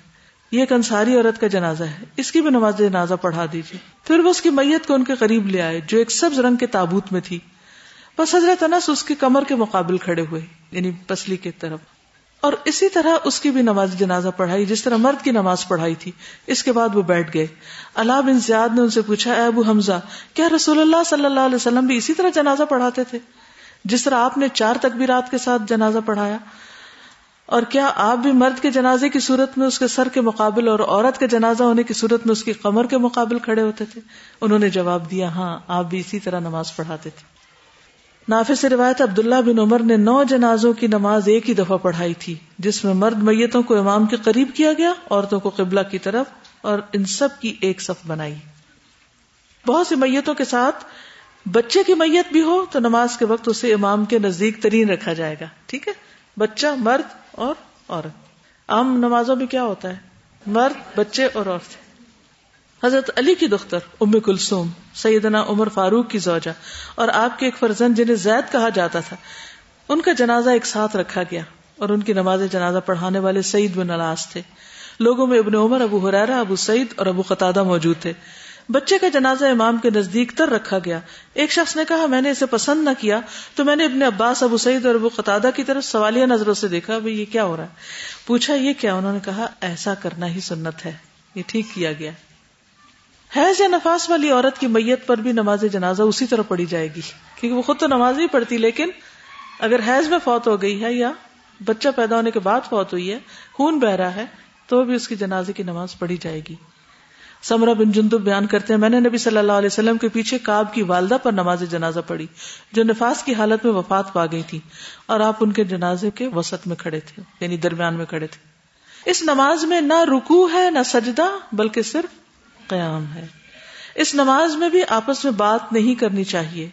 یہ ایک انصاری عورت کا جنازہ ہے۔ اس کی بھی نماز جنازہ پڑھا دیجیے پھر وہ اس کی میت کو ان کے قریب لے آئے، جو ایک سبز رنگ کے تابوت میں تھی۔ بس حضرت انس اس کی کمر کے مقابل کھڑے ہوئے یعنی پسلی کی طرف۔ اور اسی طرح اس کی بھی نماز جنازہ پڑھائی، جس طرح مرد کی نماز پڑھائی تھی۔ اس کے بعد وہ بیٹھ گئے۔ اللہ بن زیاد نے ان سے پوچھا، اے ابو حمزہ، کیا رسول اللہ صلی اللہ علیہ وسلم بھی اسی طرح جنازہ پڑھاتے تھے؟ جس طرح آپ نے چار تکبیرات کے ساتھ جنازہ پڑھایا، اور کیا آپ بھی مرد کے جنازے کی صورت میں اس کے سر کے مقابل اور عورت کے جنازہ ہونے کی صورت میں اس کی کمر کے مقابل کھڑے ہوتے تھے؟ انہوں نے جواب دیا ہاں آپ بھی اسی طرح نماز پڑھاتے تھے۔ نافذ سے روایت، عبداللہ بن عمر نے نو جنازوں کی نماز ایک ہی دفعہ پڑھائی تھی، جس میں مرد میتوں کو امام کے قریب کیا گیا، عورتوں کو قبلہ کی طرف، اور ان سب کی ایک صف بنائی۔ بہت سی میتوں کے ساتھ بچے کی میت بھی ہو تو نماز کے وقت اسے امام کے نزدیک ترین رکھا جائے گا، ٹھیک ہے؟ بچہ، مرد اور عورت۔ عام نمازوں میں کیا ہوتا ہے؟ مرد، بچے اور عورت۔ حضرت علی کی دختر، ام کلثوم، سیدنا عمر فاروق کی زوجہ، اور آپ کے ایک فرزند جنہیں زید کہا جاتا تھا۔ ان کا جنازہ ایک ساتھ رکھا گیا اور ان کی نماز جنازہ پڑھانے والے سعید بن الاس تھے۔ لوگوں میں ابن عمر، ابو حرارا ابو سعید اور ابو قطادہ موجود تھے۔ بچے کا جنازہ امام کے نزدیک تر رکھا گیا۔ ایک شخص نے کہا، میں نے اسے پسند نہ کیا، تو میں نے ابن عباس، ابو سعید اور ابو قطادہ کی طرف سوالیہ نظروں سے دیکھا بھائی یہ کیا ہو رہا ہے؟ پوچھا، یہ کیا؟ انہوں نے کہا، ایسا کرنا ہی سنت ہے۔ یہ ٹھیک کیا گیا۔ حیض یا نفاس والی عورت کی میت پر بھی نماز جنازہ اسی طرح پڑھی جائے گی، کیونکہ وہ خود تو نماز نہیں پڑھتی، لیکن اگر حیض میں فوت ہو گئی ہے یا بچہ پیدا ہونے کے بعد فوت ہوئی ہے، خون بہ رہا ہے، تو بھی اس کی جنازے کی نماز پڑھی جائے گی۔ سمرا بن جندب بیان کرتے ہیں، میں نے نبی صلی اللہ علیہ وسلم کے پیچھے کاب کی والدہ پر نماز جنازہ پڑھی، جو نفاس کی حالت میں وفات پا گئی تھی، اور آپ ان کے جنازے کے وسط میں کھڑے تھے یعنی درمیان میں کھڑے تھے۔ اس نماز میں نہ رکو ہے، نہ سجدہ، بلکہ صرف قیام ہے۔ اس نماز میں بھی آپس میں بات نہیں کرنی چاہیے۔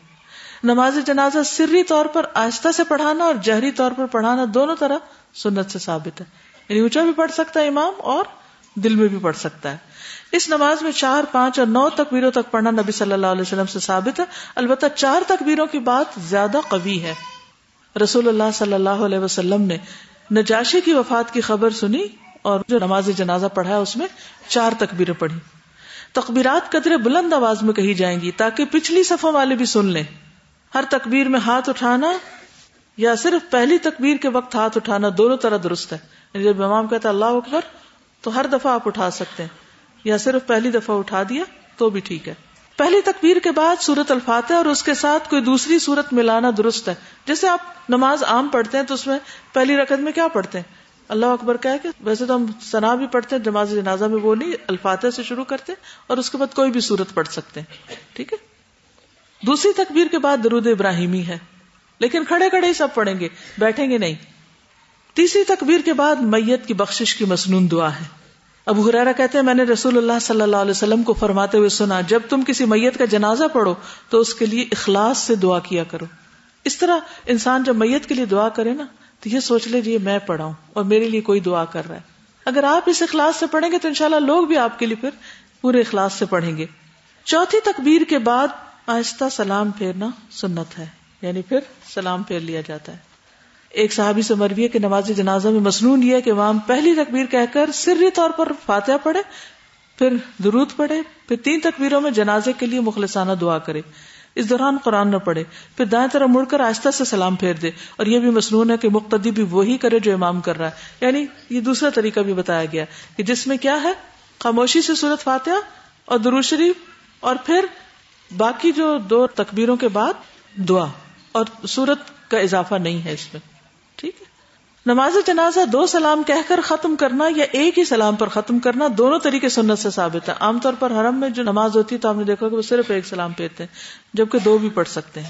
نماز جنازہ سری طور پر آہستہ سے پڑھانا اور جہری طور پر پڑھانا دونوں طرح سنت سے ثابت ہے۔ یعنی اونچا بھی پڑھ سکتا ہے امام اور دل میں بھی پڑھ سکتا ہے۔ اس نماز میں چار، پانچ اور نو تکبیروں تک پڑھنا نبی صلی اللہ علیہ وسلم سے ثابت ہے۔ البتہ چار تکبیروں کی بات زیادہ قوی ہے۔ رسول اللہ صلی اللہ علیہ وسلم نے نجاشی کی وفات کی خبر سنی اور جو نماز جنازہ پڑھا اس میں چار تکبیریں پڑھی۔ تکبیرات قدرے بلند آواز میں کہی جائیں گی تاکہ پچھلی صفوں والے بھی سن لیں۔ ہر تکبیر میں ہاتھ اٹھانا یا صرف پہلی تکبیر کے وقت ہاتھ اٹھانا دونوں طرح درست ہے۔ یعنی جب امام کہتا اللہ اکبر تو ہر دفعہ آپ اٹھا سکتے ہیں۔ یا صرف پہلی دفعہ اٹھا دیا تو بھی ٹھیک ہے۔ پہلی تکبیر کے بعد سورت الفاتح اور اس کے ساتھ کوئی دوسری سورت ملانا درست ہے۔ جیسے آپ نماز عام پڑھتے ہیں تو اس میں پہلی رقط میں کیا پڑھتے ہیں؟ اللہ اکبر کہ ویسے تو ہم سنا بھی پڑھتے ہیں، نماز جنازہ میں وہ نہیں الفاتح سے شروع کرتے اور اس کے بعد کوئی بھی سورت پڑھ سکتے ہیں۔ ٹھیک ہے؟ دوسری تکبیر کے بعد درود ابراہیمی ہے۔ لیکن کھڑے کھڑے ہی سب پڑھیں گے، بیٹھیں گے نہیں۔ تیسری تکبیر کے بعد میت کی بخشش کی مصنون دعا ہے۔ ابو حرارا کہتے ہیں، میں نے رسول اللہ صلی اللہ علیہ وسلم کو فرماتے ہوئے سنا، جب تم کسی میت کا جنازہ پڑھو تو اس کے لیے اخلاص سے دعا کیا کرو۔ اس طرح انسان جب میت کے لیے دعا کرے نا، تو یہ سوچ لے جی میں پڑھاؤں اور میرے لیے کوئی دعا کر رہا ہے۔ اگر آپ اس اخلاص سے پڑھیں گے تو انشاءاللہ لوگ بھی آپ کے لیے پھر پورے اخلاص سے پڑھیں گے۔ چوتھی تکبیر کے بعد آہستہ سلام پھیرنا سنت ہے یعنی پھر سلام پھیر لیا جاتا ہے۔ ایک صحابی سے مروی ہے کہ نماز جنازہ میں مصنون یہ ہے کہ وہاں پہلی تکبیر کہہ کر سری طور پر فاتحہ پڑھے، پھر درود پڑھے، پھر تین تکبیروں میں جنازے کے لیے مخلصانہ دعا کرے۔ اس دوران قرآن نہ پڑھے، پھر دائیں طرف مڑ کر آہستہ سے سلام پھیر دے۔ اور یہ بھی مصنون ہے کہ مقتدی بھی وہی کرے جو امام کر رہا ہے۔ یعنی یہ دوسرا طریقہ بھی بتایا گیا کہ جس میں کیا ہے، خاموشی سے صورت فاتحہ اور درو شریف اور پھر باقی جو دو تکبیروں کے بعد دعا۔ اور سورت کا اضافہ نہیں ہے اس میں۔ ٹھیک ہے۔ نماز جنازہ دو سلام کہہ کر ختم کرنا یا ایک ہی سلام پر ختم کرنا دونوں طریقے سنت سے ثابت ہے۔ عام طور پر حرم میں جو نماز ہوتی ہے تو آپ نے دیکھا کہ وہ صرف ایک سلام پھیرتے ہیں، جبکہ دو بھی پڑھ سکتے ہیں۔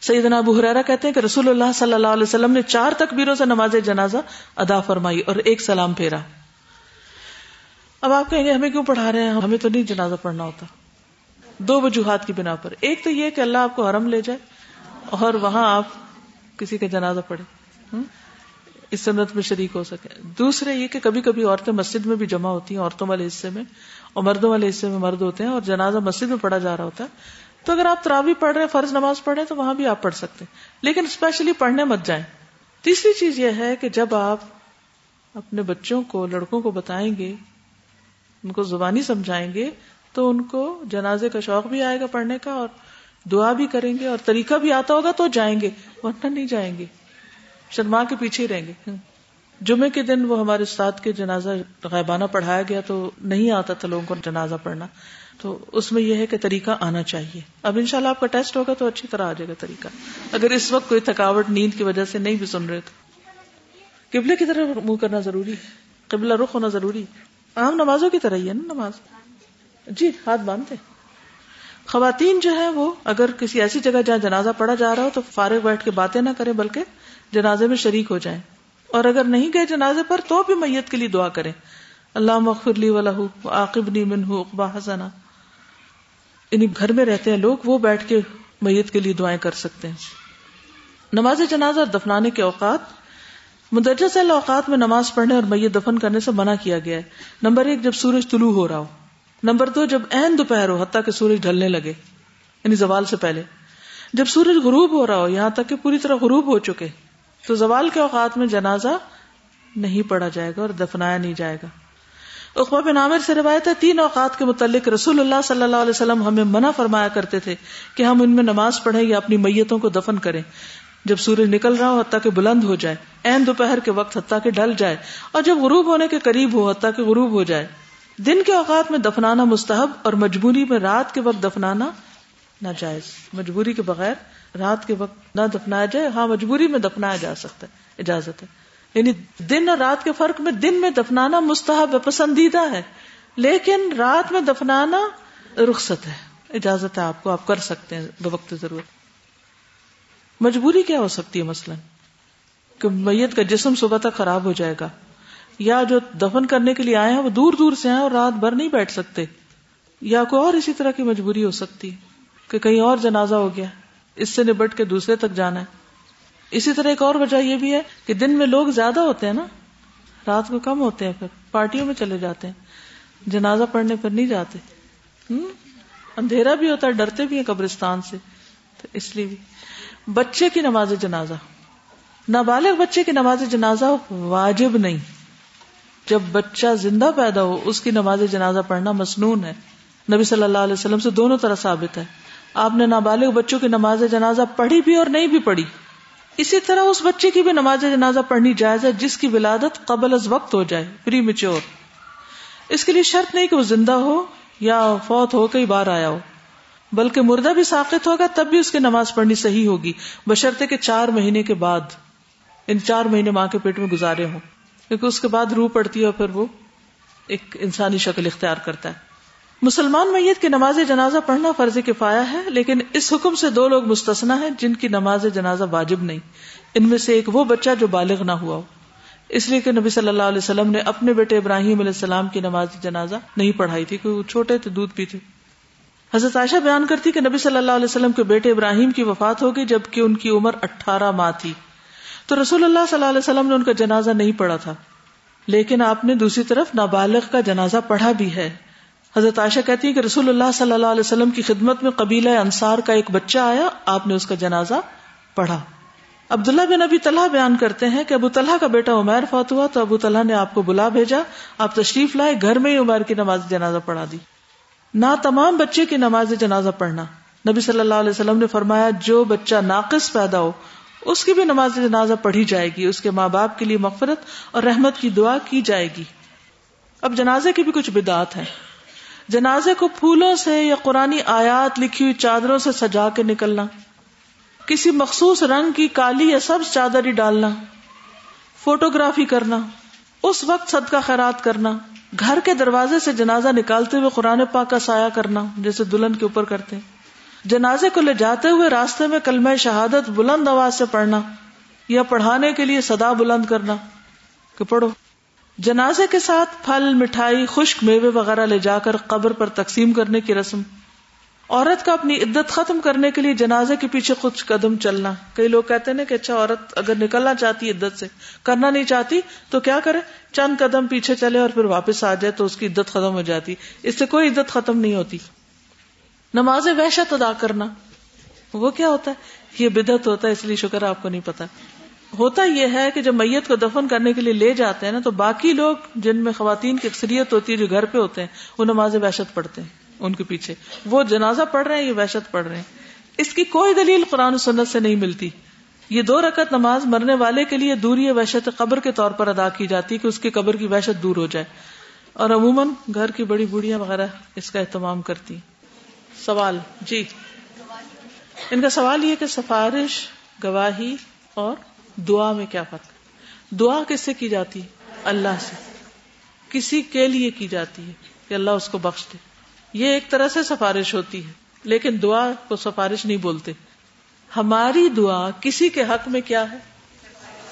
سیدنا ابو حرارا کہتے ہیں کہ رسول اللہ صلی اللہ علیہ وسلم نے چار تکبیروں سے نماز جنازہ ادا فرمائی اور ایک سلام پھیرا۔ اب آپ کہیں گے، ہمیں کیوں پڑھا رہے ہیں؟ ہمیں تو نہیں جنازہ پڑھنا ہوتا۔ دو وجوہات کی بنا پر۔ ایک تو یہ کہ اللہ آپ کو حرم لے جائے اور وہاں آپ کسی کا جنازہ پڑھے اس سنت میں شریک ہو سکے۔ دوسرے یہ کہ کبھی کبھی عورتیں مسجد میں بھی جمع ہوتی ہیں، عورتوں والے حصے میں، اور مردوں والے حصے میں مرد ہوتے ہیں، اور جنازہ مسجد میں پڑھا جا رہا ہوتا ہے۔ تو اگر آپ تراوی پڑھ رہے ہیں، فرض نماز پڑھ رہے ہیں، تو وہاں بھی آپ پڑھ سکتے ہیں۔ لیکن اسپیشلی پڑھنے مت جائیں۔ تیسری چیز یہ ہے کہ جب آپ اپنے بچوں کو، لڑکوں کو بتائیں گے، ان کو زبانی سمجھائیں گے، تو ان کو جنازے کا شوق بھی آئے گا پڑھنے کا، اور دعا بھی کریں گے اور طریقہ بھی آتا ہوگا تو جائیں گے، ورنہ نہیں جائیں گے۔ شرما کے پیچھے ہی رہیں گے۔ جمعے کے دن وہ ہمارے استاد کے جنازہ غائبانہ پڑھایا گیا تو نہیں آتا تھا لوگوں کو جنازہ پڑھنا۔ تو اس میں یہ ہے کہ طریقہ آنا چاہیے۔ اب انشاءاللہ آپ کا ٹیسٹ ہوگا تو اچھی طرح آ جائے گا طریقہ۔ اگر اس وقت کوئی تھکاوٹ نیند کی وجہ سے نہیں بھی سن رہے تو۔ قبلے کی طرح منہ کرنا ضروری ہے۔ قبلہ رخ ہونا ضروری عام نمازوں کی طرح ہی ہے نا نماز۔ جی ہاتھ باندھتے۔ خواتین جو ہے وہ اگر کسی ایسی جگہ جہاں جنازہ پڑا جا رہا ہو تو فارغ بیٹھ کے باتیں نہ کریں، بلکہ جنازے میں شریک ہو جائیں۔ اور اگر نہیں گئے جنازے پر تو بھی میت کے لیے دعا کریں۔ اللہ مغفر لی عاقب نی من اقبا حسنا انہیں یعنی گھر میں رہتے ہیں لوگ، وہ بیٹھ کے میت کے لیے دعائیں کر سکتے ہیں۔ نماز جنازہ اور دفنانے کے اوقات، مدرجہ سے اوقات میں نماز پڑھنے اور میت دفن کرنے سے منع کیا گیا ہے۔ نمبر ایک، جب سورج طلوع ہو رہا ہو۔ نمبر دو، جب این دوپہر ہو، حتیٰ کہ سورج ڈھلنے لگے یعنی زوال سے پہلے۔ جب سورج غروب ہو رہا ہو، یہاں تک کہ پوری طرح غروب ہو چکے، تو زوال کے اوقات میں جنازہ نہیں پڑا جائے گا اور دفنایا نہیں جائے گا۔ اقبا بن عامر سے روایت ہے، تین اوقات کے متعلق رسول اللہ صلی اللہ علیہ وسلم ہمیں منع فرمایا کرتے تھے کہ ہم ان میں نماز پڑھیں یا اپنی میتوں کو دفن کریں۔ جب سورج نکل رہا ہو، حتیٰ کہ بلند ہو جائے۔ این دوپہر کے وقت حتیٰ کہ ڈل جائے۔ اور جب غروب ہونے کے قریب ہو، حتیٰ کہ غروب ہو جائے۔ دن کے اوقات میں دفنانا مستحب اور مجبوری میں رات کے وقت دفنانا ناجائز۔ مجبوری کے بغیر رات کے وقت نہ دفنایا جائے۔ ہاں مجبوری میں دفنایا جا سکتا ہے، اجازت ہے۔ یعنی دن اور رات کے فرق میں دن میں دفنانا مستحب ہے، پسندیدہ ہے۔ لیکن رات میں دفنانا رخصت ہے۔ اجازت ہے آپ کو، آپ کر سکتے ہیں بوقت ضرورت۔ مجبوری کیا ہو سکتی ہے مثلاً؟ کہ میت کا جسم صبح تک خراب ہو جائے گا۔ یا جو دفن کرنے کے لیے آئے ہیں، وہ دور دور سے آئے اور رات بھر نہیں بیٹھ سکتے۔ یا کوئی اور اسی طرح کی مجبوری ہو سکتی کہ کہیں اور جنازہ ہو گیا، اس سے نبٹ کے دوسرے تک جانا ہے۔ اسی طرح ایک اور وجہ یہ بھی ہے کہ دن میں لوگ زیادہ ہوتے ہیں نا، رات کو کم ہوتے ہیں پھر، پارٹیوں میں چلے جاتے ہیں۔ جنازہ پڑھنے پر نہیں جاتے۔ ہوں اندھیرا بھی ہوتا ہے، ڈرتے بھی ہیں قبرستان سے۔ تو اس لیے بھی۔ بچے کی نماز جنازہ۔ نابالغ بچے کی نماز جنازہ واجب نہیں۔ جب بچہ زندہ پیدا ہو، اس کی نماز جنازہ پڑھنا مصنون ہے۔ نبی صلی اللہ علیہ وسلم سے دونوں طرح ثابت ہے۔ آپ نے نابالغ بچوں کی نماز جنازہ پڑھی بھی اور نہیں بھی پڑھی۔ اسی طرح اس بچے کی بھی نماز جنازہ پڑھنی جائز ہے جس کی ولادت قبل از وقت ہو جائے پری میچور اس کے لیے شرط نہیں کہ وہ زندہ ہو یا فوت ہو کئی بار آیا ہو۔ بلکہ مردہ بھی ساقت ہوگا تب بھی اس کی نماز پڑھنی صحیح ہوگی، بشرطے کے چار مہینے کے بعد، ان چار مہینے ماں کے پیٹ میں گزارے ہوں۔ کیونکہ اس کے بعد روح پڑتی ہے اور پھر وہ ایک انسانی شکل اختیار کرتا ہے۔ مسلمان میت کی نماز جنازہ پڑھنا فرض کفایا ہے، لیکن اس حکم سے دو لوگ مستثنا ہیں جن کی نماز جنازہ واجب نہیں۔ ان میں سے ایک وہ بچہ جو بالغ نہ ہوا ہو۔ اس لیے کہ نبی صلی اللہ علیہ وسلم نے اپنے بیٹے ابراہیم علیہ السلام کی نماز جنازہ نہیں پڑھائی تھی وہ چھوٹے تھے، دودھ پیتے۔ حضرت عائشہ بیان کرتی کہ نبی صلی اللہ علیہ وسلم کے بیٹے ابراہیم کی وفات ہوگی جبکہ ان کی عمر اٹھارہ ماہ تھی۔ تو رسول اللہ صلی اللہ علیہ وسلم نے ان کا جنازہ نہیں پڑھا تھا۔ لیکن آپ نے دوسری طرف نابالغ کا جنازہ پڑھا بھی ہے۔ حضرت عائشہ کہتی ہے کہ رسول اللہ صلی اللہ علیہ وسلم کی خدمت میں قبیلہ انصار کا ایک بچہ آیا، آپ نے اس کا جنازہ پڑھا۔ عبداللہ بن ابی طلحہ بیان کرتے ہیں کہ ابو طلحہ کا بیٹا عمیر فوت ہوا تو ابو طلحہ نے آپ کو بلا بھیجا۔ آپ تشریف لائے، گھر میں ہی عمیر کی نماز جنازہ پڑھا دی۔ نہ تمام بچے کی نماز جنازہ پڑھنا۔ نبی صلی اللہ علیہ وسلم نے فرمایا، جو بچہ ناقص پیدا ہو اس کی بھی نماز جنازہ پڑھی جائے گی، اس کے ماں باپ کے لیے مغفرت اور رحمت کی دعا کی جائے گی۔ اب جنازے کی بھی کچھ بدعات ہیں۔ جنازے کو پھولوں سے یا قرآن آیات لکھی ہوئی چادروں سے سجا کے نکلنا، کسی مخصوص رنگ کی کالی یا سبز چادر ہی ڈالنا، فوٹوگرافی کرنا، اس وقت صدقہ خیرات کرنا، گھر کے دروازے سے جنازہ نکالتے ہوئے قرآن پاک کا سایہ کرنا، جیسے دلہن کے اوپر کرتے۔ جنازے کو لے جاتے ہوئے راستے میں کلمہ شہادت بلند آواز سے پڑھنا یا پڑھانے کے لیے صدا بلند کرنا کہ پڑھو۔ جنازے کے ساتھ پھل، مٹھائی، خشک میوے وغیرہ لے جا کر قبر پر تقسیم کرنے کی رسم۔ عورت کا اپنی عدت ختم کرنے کے لیے جنازے کے پیچھے کچھ قدم چلنا۔ کئی لوگ کہتے ہیں کہ اچھا عورت اگر نکلنا چاہتی عدت سے، کرنا نہیں چاہتی تو کیا کرے؟ چند قدم پیچھے چلے اور پھر واپس آ جائے تو اس کی عدت ختم ہو جاتی۔ اس سے کوئی عدت ختم نہیں ہوتی۔ نماز وحشت ادا کرنا۔ وہ کیا ہوتا ہے؟ یہ بدت ہوتا ہے، اس لیے شکر آپ کو نہیں پتا۔ ہوتا یہ ہے کہ جب میت کو دفن کرنے کے لیے لے جاتے ہیں نا، تو باقی لوگ جن میں خواتین کی اکثریت ہوتی ہے، جو گھر پہ ہوتے ہیں، وہ نماز وحشت پڑھتے ہیں، ان کے پیچھے۔ وہ جنازہ پڑھ رہے ہیں، یہ وحشت پڑھ رہے ہیں۔ اس کی کوئی دلیل قرآن و سنت سے نہیں ملتی۔ یہ دو رکعت نماز مرنے والے کے لیے دوری وحشت قبر کے طور پر ادا کی جاتی کہ اس کی قبر کی وحشت دور ہو جائے۔ اور عموماً گھر کی بڑی بوڑھیاں وغیرہ اس کا اہتمام کرتی سوال جی۔ ان کا سوال یہ کہ سفارش، گواہی اور دعا میں کیا فرق؟ دعا کس سے کی جاتی؟ ہے اللہ سے۔ کسی کے لیے کی جاتی ہے کہ اللہ اس کو بخش دے۔ یہ ایک طرح سے سفارش ہوتی ہے، لیکن دعا کو سفارش نہیں بولتے۔ ہماری دعا کسی کے حق میں کیا ہے؟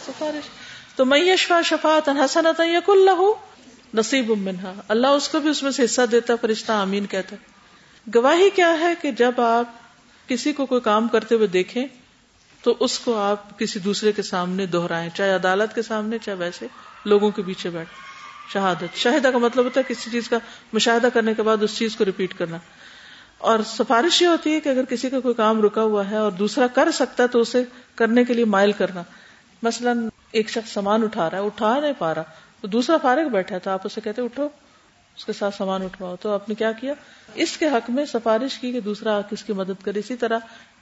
سفارش۔ تو میشفا شفات حسنت یک اللہ نصیب منہا۔ اللہ اس کو بھی اس میں سے حصہ دیتا، فرشتہ امین کہتا۔ گواہی کیا ہے کہ جب آپ کسی کو کوئی کام کرتے ہوئے دیکھیں تو اس کو آپ کسی دوسرے کے سامنے دوہرائیں چاہے عدالت کے سامنے، چاہے ویسے لوگوں کے پیچھے بیٹھ۔ شہادت۔ شاہدہ کا مطلب ہوتا ہے کسی چیز کا مشاہدہ کرنے کے بعد اس چیز کو ریپیٹ کرنا۔ اور سفارش یہ ہوتی ہے کہ اگر کسی کا کوئی کام رکا ہوا ہے اور دوسرا کر سکتا ہے تو اسے کرنے کے لیے مائل کرنا۔ مثلا ایک شخص سامان اٹھا رہا ہے، اٹھا نہیں پا رہا، تو دوسرا فارغ بیٹھا ہے تو آپ اسے کہتے اٹھو۔ اس کے ساتھ سامان اٹھواؤ۔ تو آپ نے کیا کیا؟ اس کے حق میں سفارش کی کہ دوسرا کس کی مدد کرے۔ اسی طرح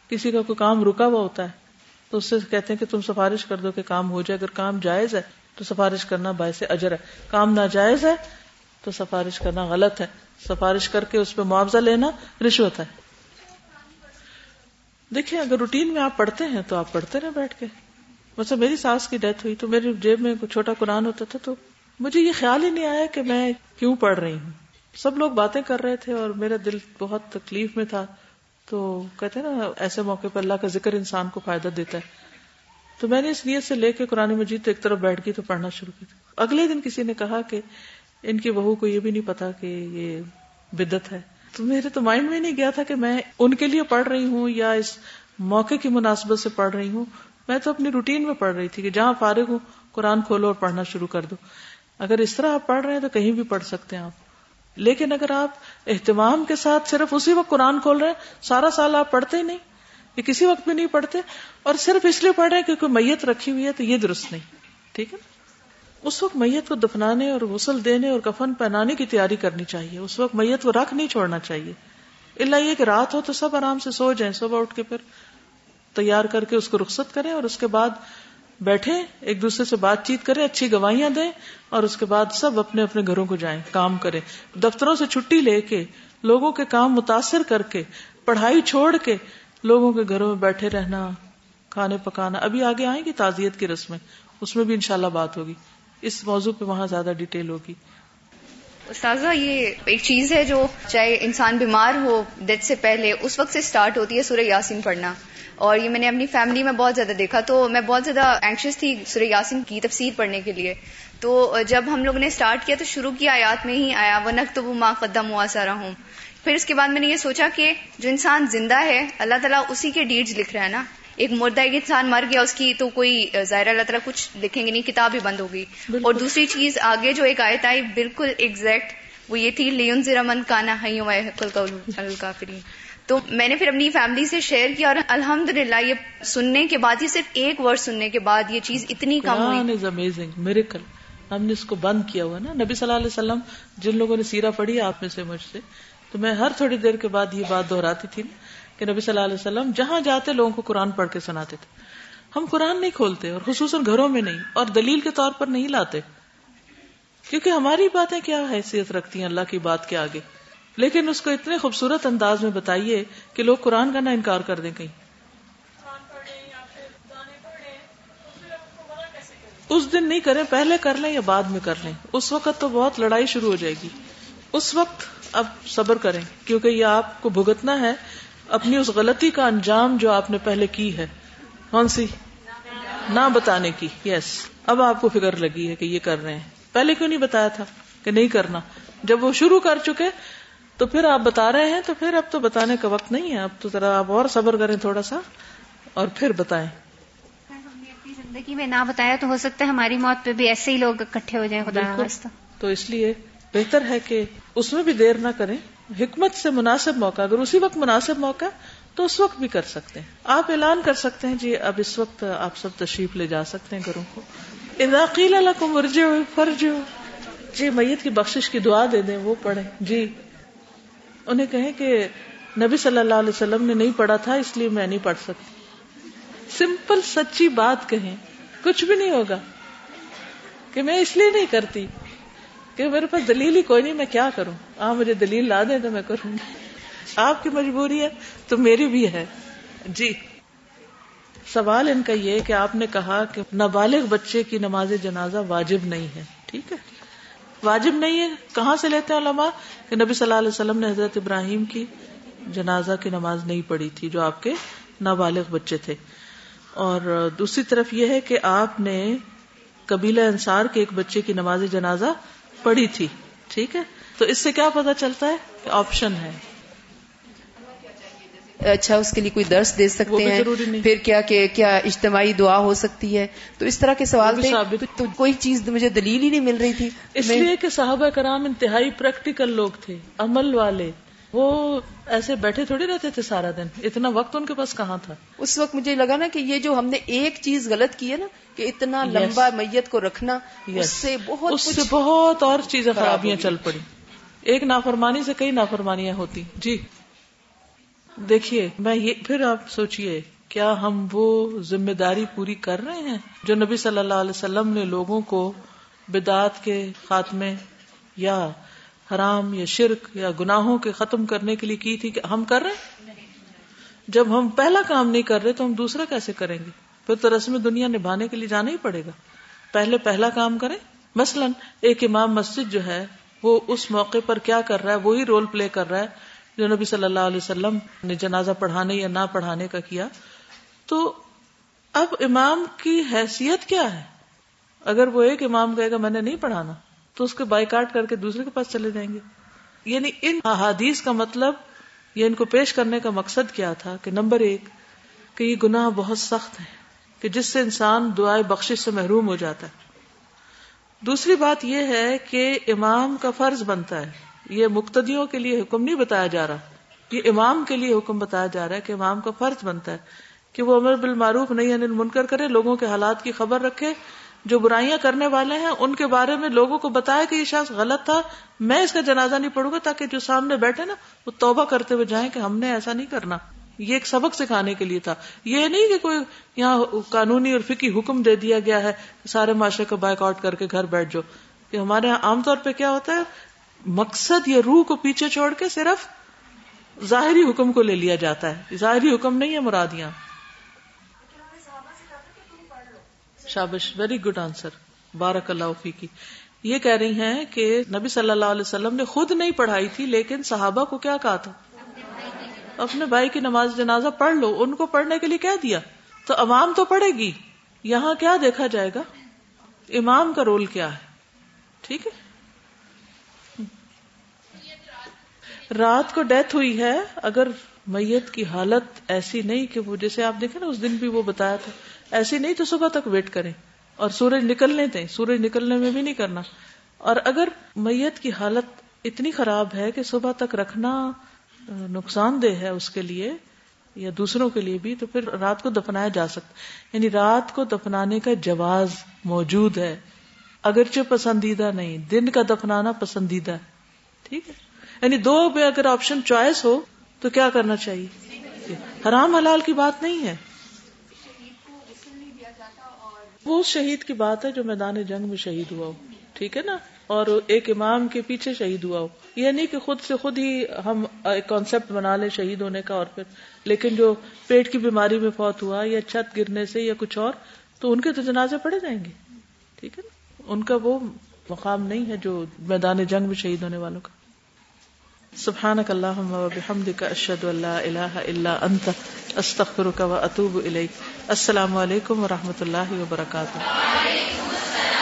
کسی کا کوئی کام رکا ہوا ہوتا ہے، تو اس سے کہتے ہیں کہ تم سفارش کر دو کہ کام ہو جائے۔ اگر کام جائز ہے تو سفارش کرنا باعث اجر ہے۔ کام ناجائز ہے تو سفارش کرنا غلط ہے۔ سفارش کر کے اس پہ معاوضہ لینا رشوت ہے۔ دیکھیں، اگر روٹین میں آپ پڑھتے ہیں تو آپ پڑھتے رہے بیٹھ کے۔ مطلب میری ساس کی ڈیتھ ہوئی تو میری جیب میں چھوٹا قرآن ہوتا تھا تو مجھے یہ خیال ہی نہیں آیا کہ میں کیوں پڑھ رہی ہوں۔ سب لوگ باتیں کر رہے تھے اور میرا دل بہت تکلیف میں تھا۔ تو کہتے ہیں نا، ایسے موقع پر اللہ کا ذکر انسان کو فائدہ دیتا ہے۔ تو میں نے اس نیت سے لے کے قرآن مجید ایک طرف بیٹھ گئی تو پڑھنا شروع کی اگلے دن کسی نے کہا کہ ان کی بہو کو یہ بھی نہیں پتا کہ یہ بدت ہے۔ تو میرے تو مائنڈ میں نہیں گیا تھا کہ میں ان کے لیے پڑھ رہی ہوں یا اس موقع کی مناسبت سے پڑھ رہی ہوں۔ میں تو اپنی روٹین میں پڑھ رہی تھی کہ جہاں فارغ ہوں، قرآن کھولو اور پڑھنا شروع کر دو۔ اگر اس طرح آپ پڑھ رہے ہیں تو کہیں بھی پڑھ سکتے ہیں آپ۔ لیکن اگر آپ اہتمام کے ساتھ صرف اسی وقت قرآن کھول رہے ہیں، سارا سال آپ پڑھتے ہی نہیں، یہ کسی وقت بھی نہیں پڑھتے، اور صرف اس لیے پڑھ رہے ہیں کیونکہ میت رکھی ہوئی ہے تو یہ درست نہیں، ٹھیک ہے؟ اس وقت میت کو دفنانے اور غسل دینے اور کفن پہنانے کی تیاری کرنی چاہیے۔ اس وقت میت کو رکھ نہیں چھوڑنا چاہیے۔ اللہ یہ کہ رات ہو تو سب آرام سے سو جائیں، صبح اٹھ کے پھر تیار کر کے اس کو رخصت کریں اور اس کے بعد بیٹھے، ایک دوسرے سے بات چیت کریں، اچھی گواہیاں دیں اور اس کے بعد سب اپنے اپنے گھروں کو جائیں، کام کریں۔ دفتروں سے چھٹی لے کے، لوگوں کے کام متاثر کر کے، پڑھائی چھوڑ کے لوگوں کے گھروں میں بیٹھے رہنا، کھانے پکانا۔ ابھی آگے آئیں گی تعزیت کی رسمیں، اس میں بھی انشاءاللہ بات ہوگی۔ اس موضوع پہ وہاں زیادہ ڈیٹیل ہوگی۔ استاذہ، یہ ایک چیز ہے جو چاہے انسان بیمار ہو، ڈیتھ سے پہلے، اس وقت سے سٹارٹ ہوتی ہے سورہ یاسین پڑھنا۔ اور یہ میں نے اپنی فیملی میں بہت زیادہ دیکھا تو میں بہت زیادہ اینکشیس تھی سورہ یاسین کی تفسیر پڑھنے کے لیے۔ تو جب ہم لوگ نے سٹارٹ کیا تو شروع کی آیات میں ہی آیا وہ نق تو وہ ماں قدم ہوا سارا ہوں پھر اس کے بعد میں نے یہ سوچا کہ جو انسان زندہ ہے اللہ تعالیٰ اسی کے ڈیڈز لکھ رہا ہے نا۔ ایک مردہ ایک انسان مر گیا اس کی تو کوئی ظاہر اللہ تعالیٰ کچھ لکھیں گے نہیں کتاب ہی بند ہوگی اور دوسری چیز آگے جو ایک آیت آئی بالکل ایگزیکٹ وہ یہ تھی لیون ذرا من کانا الکافری تو میں نے پھر اپنی فیملی سے شیئر کیا اور الحمد للہ یہ سننے کے بعد یہ صرف ایک ورڈ سننے کے بعد یہ چیز اتنی کم ہوئی۔ امیزنگ میریکل ہم نے اس کو بند کیا ہوا نا۔ نبی صلی اللہ علیہ وسلم جن لوگوں نے سیرا پڑھی، آپ میں سے مجھ سے، تو میں ہر تھوڑی دیر کے بعد یہ بات دہراتی تھی کہ نبی صلی اللہ علیہ وسلم جہاں جاتے لوگوں کو قرآن پڑھ کے سناتے تھے۔ ہم قرآن نہیں کھولتے اور خصوصاً گھروں میں نہیں اور دلیل کے طور پر نہیں لاتے۔ کیونکہ ہماری باتیں کیا حیثیت رکھتی ہیں اللہ کی بات کے آگے؟ لیکن اس کو اتنے خوبصورت انداز میں بتائیے کہ لوگ قرآن کا نہ انکار کر دیں کہیں۔ اس دن نہیں کریں، پہلے کر لیں یا بعد میں کر لیں۔ اس وقت تو بہت لڑائی شروع ہو جائے گی۔ اس وقت اب صبر کریں، کیونکہ یہ آپ کو بھگتنا ہے اپنی اس غلطی کا انجام جو آپ نے پہلے کی ہے۔ کون سی؟ نہ بتانے کی۔ یس اب آپ کو فکر لگی ہے کہ یہ کر رہے ہیں۔ پہلے کیوں نہیں بتایا تھا کہ نہیں کرنا؟ جب وہ شروع کر چکے تو پھر آپ بتا رہے ہیں تو پھر اب تو بتانے کا وقت نہیں ہے۔ اب تو ذرا آپ اور صبر کریں تھوڑا سا اور پھر بتائیں۔ زندگی میں نہ بتایا تو ہو سکتا ہے ہماری موت پہ بھی ایسے ہی لوگ اکٹھے ہو جائیں خدا تو اس لیے بہتر ہے کہ اس میں بھی دیر نہ کریں۔ حکمت سے مناسب موقع اگر اسی وقت مناسب موقع تو اس وقت بھی کر سکتے ہیں۔ آپ اعلان کر سکتے ہیں جی اب اس وقت آپ سب تشریف لے جا سکتے ہیں گھروں کو۔ اضاقیل مرجو فرج جی میت کی بخشش کی دعا دے دیں وہ پڑھیں۔ جی۔ انہیں کہیں کہ نبی صلی اللہ علیہ وسلم نے نہیں پڑھا تھا، اس لیے میں نہیں پڑھ سکتی۔ سمپل سچی بات کہیں، کچھ بھی نہیں ہوگا۔ کہ میں اس لیے نہیں کرتی، کہ میرے پاس دلیل ہی کوئی نہیں، میں کیا کروں؟ آپ مجھے دلیل لا دیں تو میں کروں۔ گی آپ کی مجبوری ہے تو میری بھی ہے۔ جی۔ سوال ان کا یہ کہ آپ نے کہا کہ نابالغ بچے کی نماز جنازہ واجب نہیں ہے، ٹھیک ہے؟ واجب نہیں ہے، کہاں سے لیتے ہیں علماء؟ کہ نبی صلی اللہ علیہ وسلم نے حضرت ابراہیم کی جنازہ کی نماز نہیں پڑھی تھی، جو آپ کے نابالغ بچے تھے۔ اور دوسری طرف یہ ہے کہ آپ نے قبیلہ انصار کے ایک بچے کی نماز جنازہ پڑھی تھی، ٹھیک ہے؟ تو اس سے کیا پتا چلتا ہے کہ آپشن ہے۔ اچھا اس کے لیے کوئی درس دے سکتے ہیں۔ پھر کیا کہ کیا اجتماعی دعا ہو سکتی ہے؟ تو اس طرح کے سوال تھے۔ تو کوئی چیز مجھے دلیل ہی نہیں مل رہی تھی۔ اس لیے کہ صحابہ کرام انتہائی پریکٹیکل لوگ تھے عمل والے۔ وہ ایسے بیٹھے تھوڑی رہتے تھے سارا دن۔ اتنا وقت ان کے پاس کہاں تھا؟ اس وقت مجھے لگا نا کہ یہ جو ہم نے ایک چیز غلط کی ہے نا کہ اتنا لمبا میت کو رکھنا اس سے بہت اس سے بہت اور چیزیں خرابیاں چل پڑی۔ ایک نافرمانی سے کئی نافرمانیاں ہوتی۔ جی۔ دیکھیے، میں یہ پھر آپ سوچئے، کیا ہم وہ ذمہ داری پوری کر رہے ہیں جو نبی صلی اللہ علیہ وسلم نے لوگوں کو بدعت کے خاتمے یا حرام یا شرک یا گناہوں کے ختم کرنے کے لیے کی تھی کہ ہم کر رہے جب ہم پہلا کام نہیں کر رہے تو ہم دوسرا کیسے کریں گے؟ پھر تو رسم دنیا نبھانے کے لیے جانا ہی پڑے گا۔ پہلے پہلا کام کریں۔ مثلا ایک امام مسجد جو ہے، وہ اس موقع پر کیا کر رہا ہے؟ وہی رول پلے کر رہا ہے۔ جو نبی صلی اللہ علیہ وسلم نے جنازہ پڑھانے یا نہ پڑھانے کا کیا، تو اب امام کی حیثیت کیا ہے؟ اگر وہ ایک امام کہے گا میں نے نہیں پڑھانا، تو اس کے بائی کاٹ کر کے دوسرے کے پاس چلے جائیں گے۔ یعنی ان احادیث کا مطلب یا ان کو پیش کرنے کا مقصد کیا تھا کہ نمبر ایک، کہ یہ گناہ بہت سخت ہے، کہ جس سے انسان دعائیں بخش سے محروم ہو جاتا ہے۔ دوسری بات یہ ہے کہ امام کا فرض بنتا ہے۔ یہ مقتدیوں کے لیے حکم نہیں بتایا جا رہا، یہ امام کے لیے حکم بتایا جا رہا ہے کہ امام کا فرض بنتا ہے کہ وہ امر بالمعروف نہیں انل منکر کرے، لوگوں کے حالات کی خبر رکھے، جو برائیاں کرنے والے ہیں، ان کے بارے میں لوگوں کو بتایا کہ یہ شخص غلط تھا، میں اس کا جنازہ نہیں پڑھوں گا تاکہ جو سامنے بیٹھے نا، وہ توبہ کرتے ہوئے جائیں کہ ہم نے ایسا نہیں کرنا۔ یہ ایک سبق سکھانے کے لیے تھا۔ یہ نہیں کہ کوئی یہاں قانونی اور فکی حکم دے دیا گیا ہے، سارے معاشرے کو بائک آؤٹ کر کے گھر بیٹھ جاؤ۔ کہ ہمارے یہاں عام طور پہ کیا ہوتا ہے مقصد یا روح کو پیچھے چھوڑ کے صرف ظاہری حکم کو لے لیا جاتا ہے۔ ظاہری حکم نہیں ہے مرادیاں۔ شابش ویری گڈ آنسر بارک اللہ فی کی یہ کہہ رہی ہیں کہ نبی صلی اللہ علیہ وسلم نے خود نہیں پڑھائی تھی، لیکن صحابہ کو کیا کہا تھا؟ اپنے بھائی کی نماز جنازہ پڑھ لو، ان کو پڑھنے کے لیے کیا دیا۔ تو عوام تو پڑھے گی، یہاں کیا دیکھا جائے گا؟ امام کا رول کیا ہے؟ ٹھیک ہے؟ رات کو ڈیتھ ہوئی ہے، اگر میت کی حالت ایسی نہیں کہ وہ جیسے آپ دیکھیں نا، اس دن بھی وہ بتایا تھا، ایسی نہیں تو صبح تک ویٹ کریں۔ اور سورج نکلنے دیں، سورج نکلنے میں بھی نہیں کرنا۔ اور اگر میت کی حالت اتنی خراب ہے کہ صبح تک رکھنا نقصان دہ ہے اس کے لیے یا دوسروں کے لیے بھی، تو پھر رات کو دفنایا جا سکتا یعنی رات کو دفنانے کا جواز موجود ہے۔ اگرچہ پسندیدہ نہیں، دن کا دفنانا پسندیدہ ہے۔ ٹھیک ہے؟ یعنی دو میں اگر آپشن چوائس ہو تو کیا کرنا چاہیے؟ حرام حلال کی بات نہیں ہے۔ وہ شہید کی بات ہے جو میدان جنگ میں شہید ہوا ہو، ٹھیک ہے نا؟ اور ایک امام کے پیچھے شہید ہوا ہو۔ یہ نہیں کہ خود سے خود ہی ہم ایک کانسیپٹ بنا لیں شہید ہونے کا اور پھر۔ لیکن جو پیٹ کی بیماری میں فوت ہوا یا چھت گرنے سے یا کچھ اور، تو ان کے تو جنازے پڑے جائیں گے۔ ٹھیک ہے نا؟ ان کا وہ مقام نہیں ہے جو میدان جنگ میں شہید ہونے والوں کا۔ سبحانک اللہم و بحمدک اشہد اللہ الہ الا انت، استغفرک و اتوب الیک۔ السلام علیکم و رحمۃ اللہ وبرکاتہ۔ وعلیکم السلام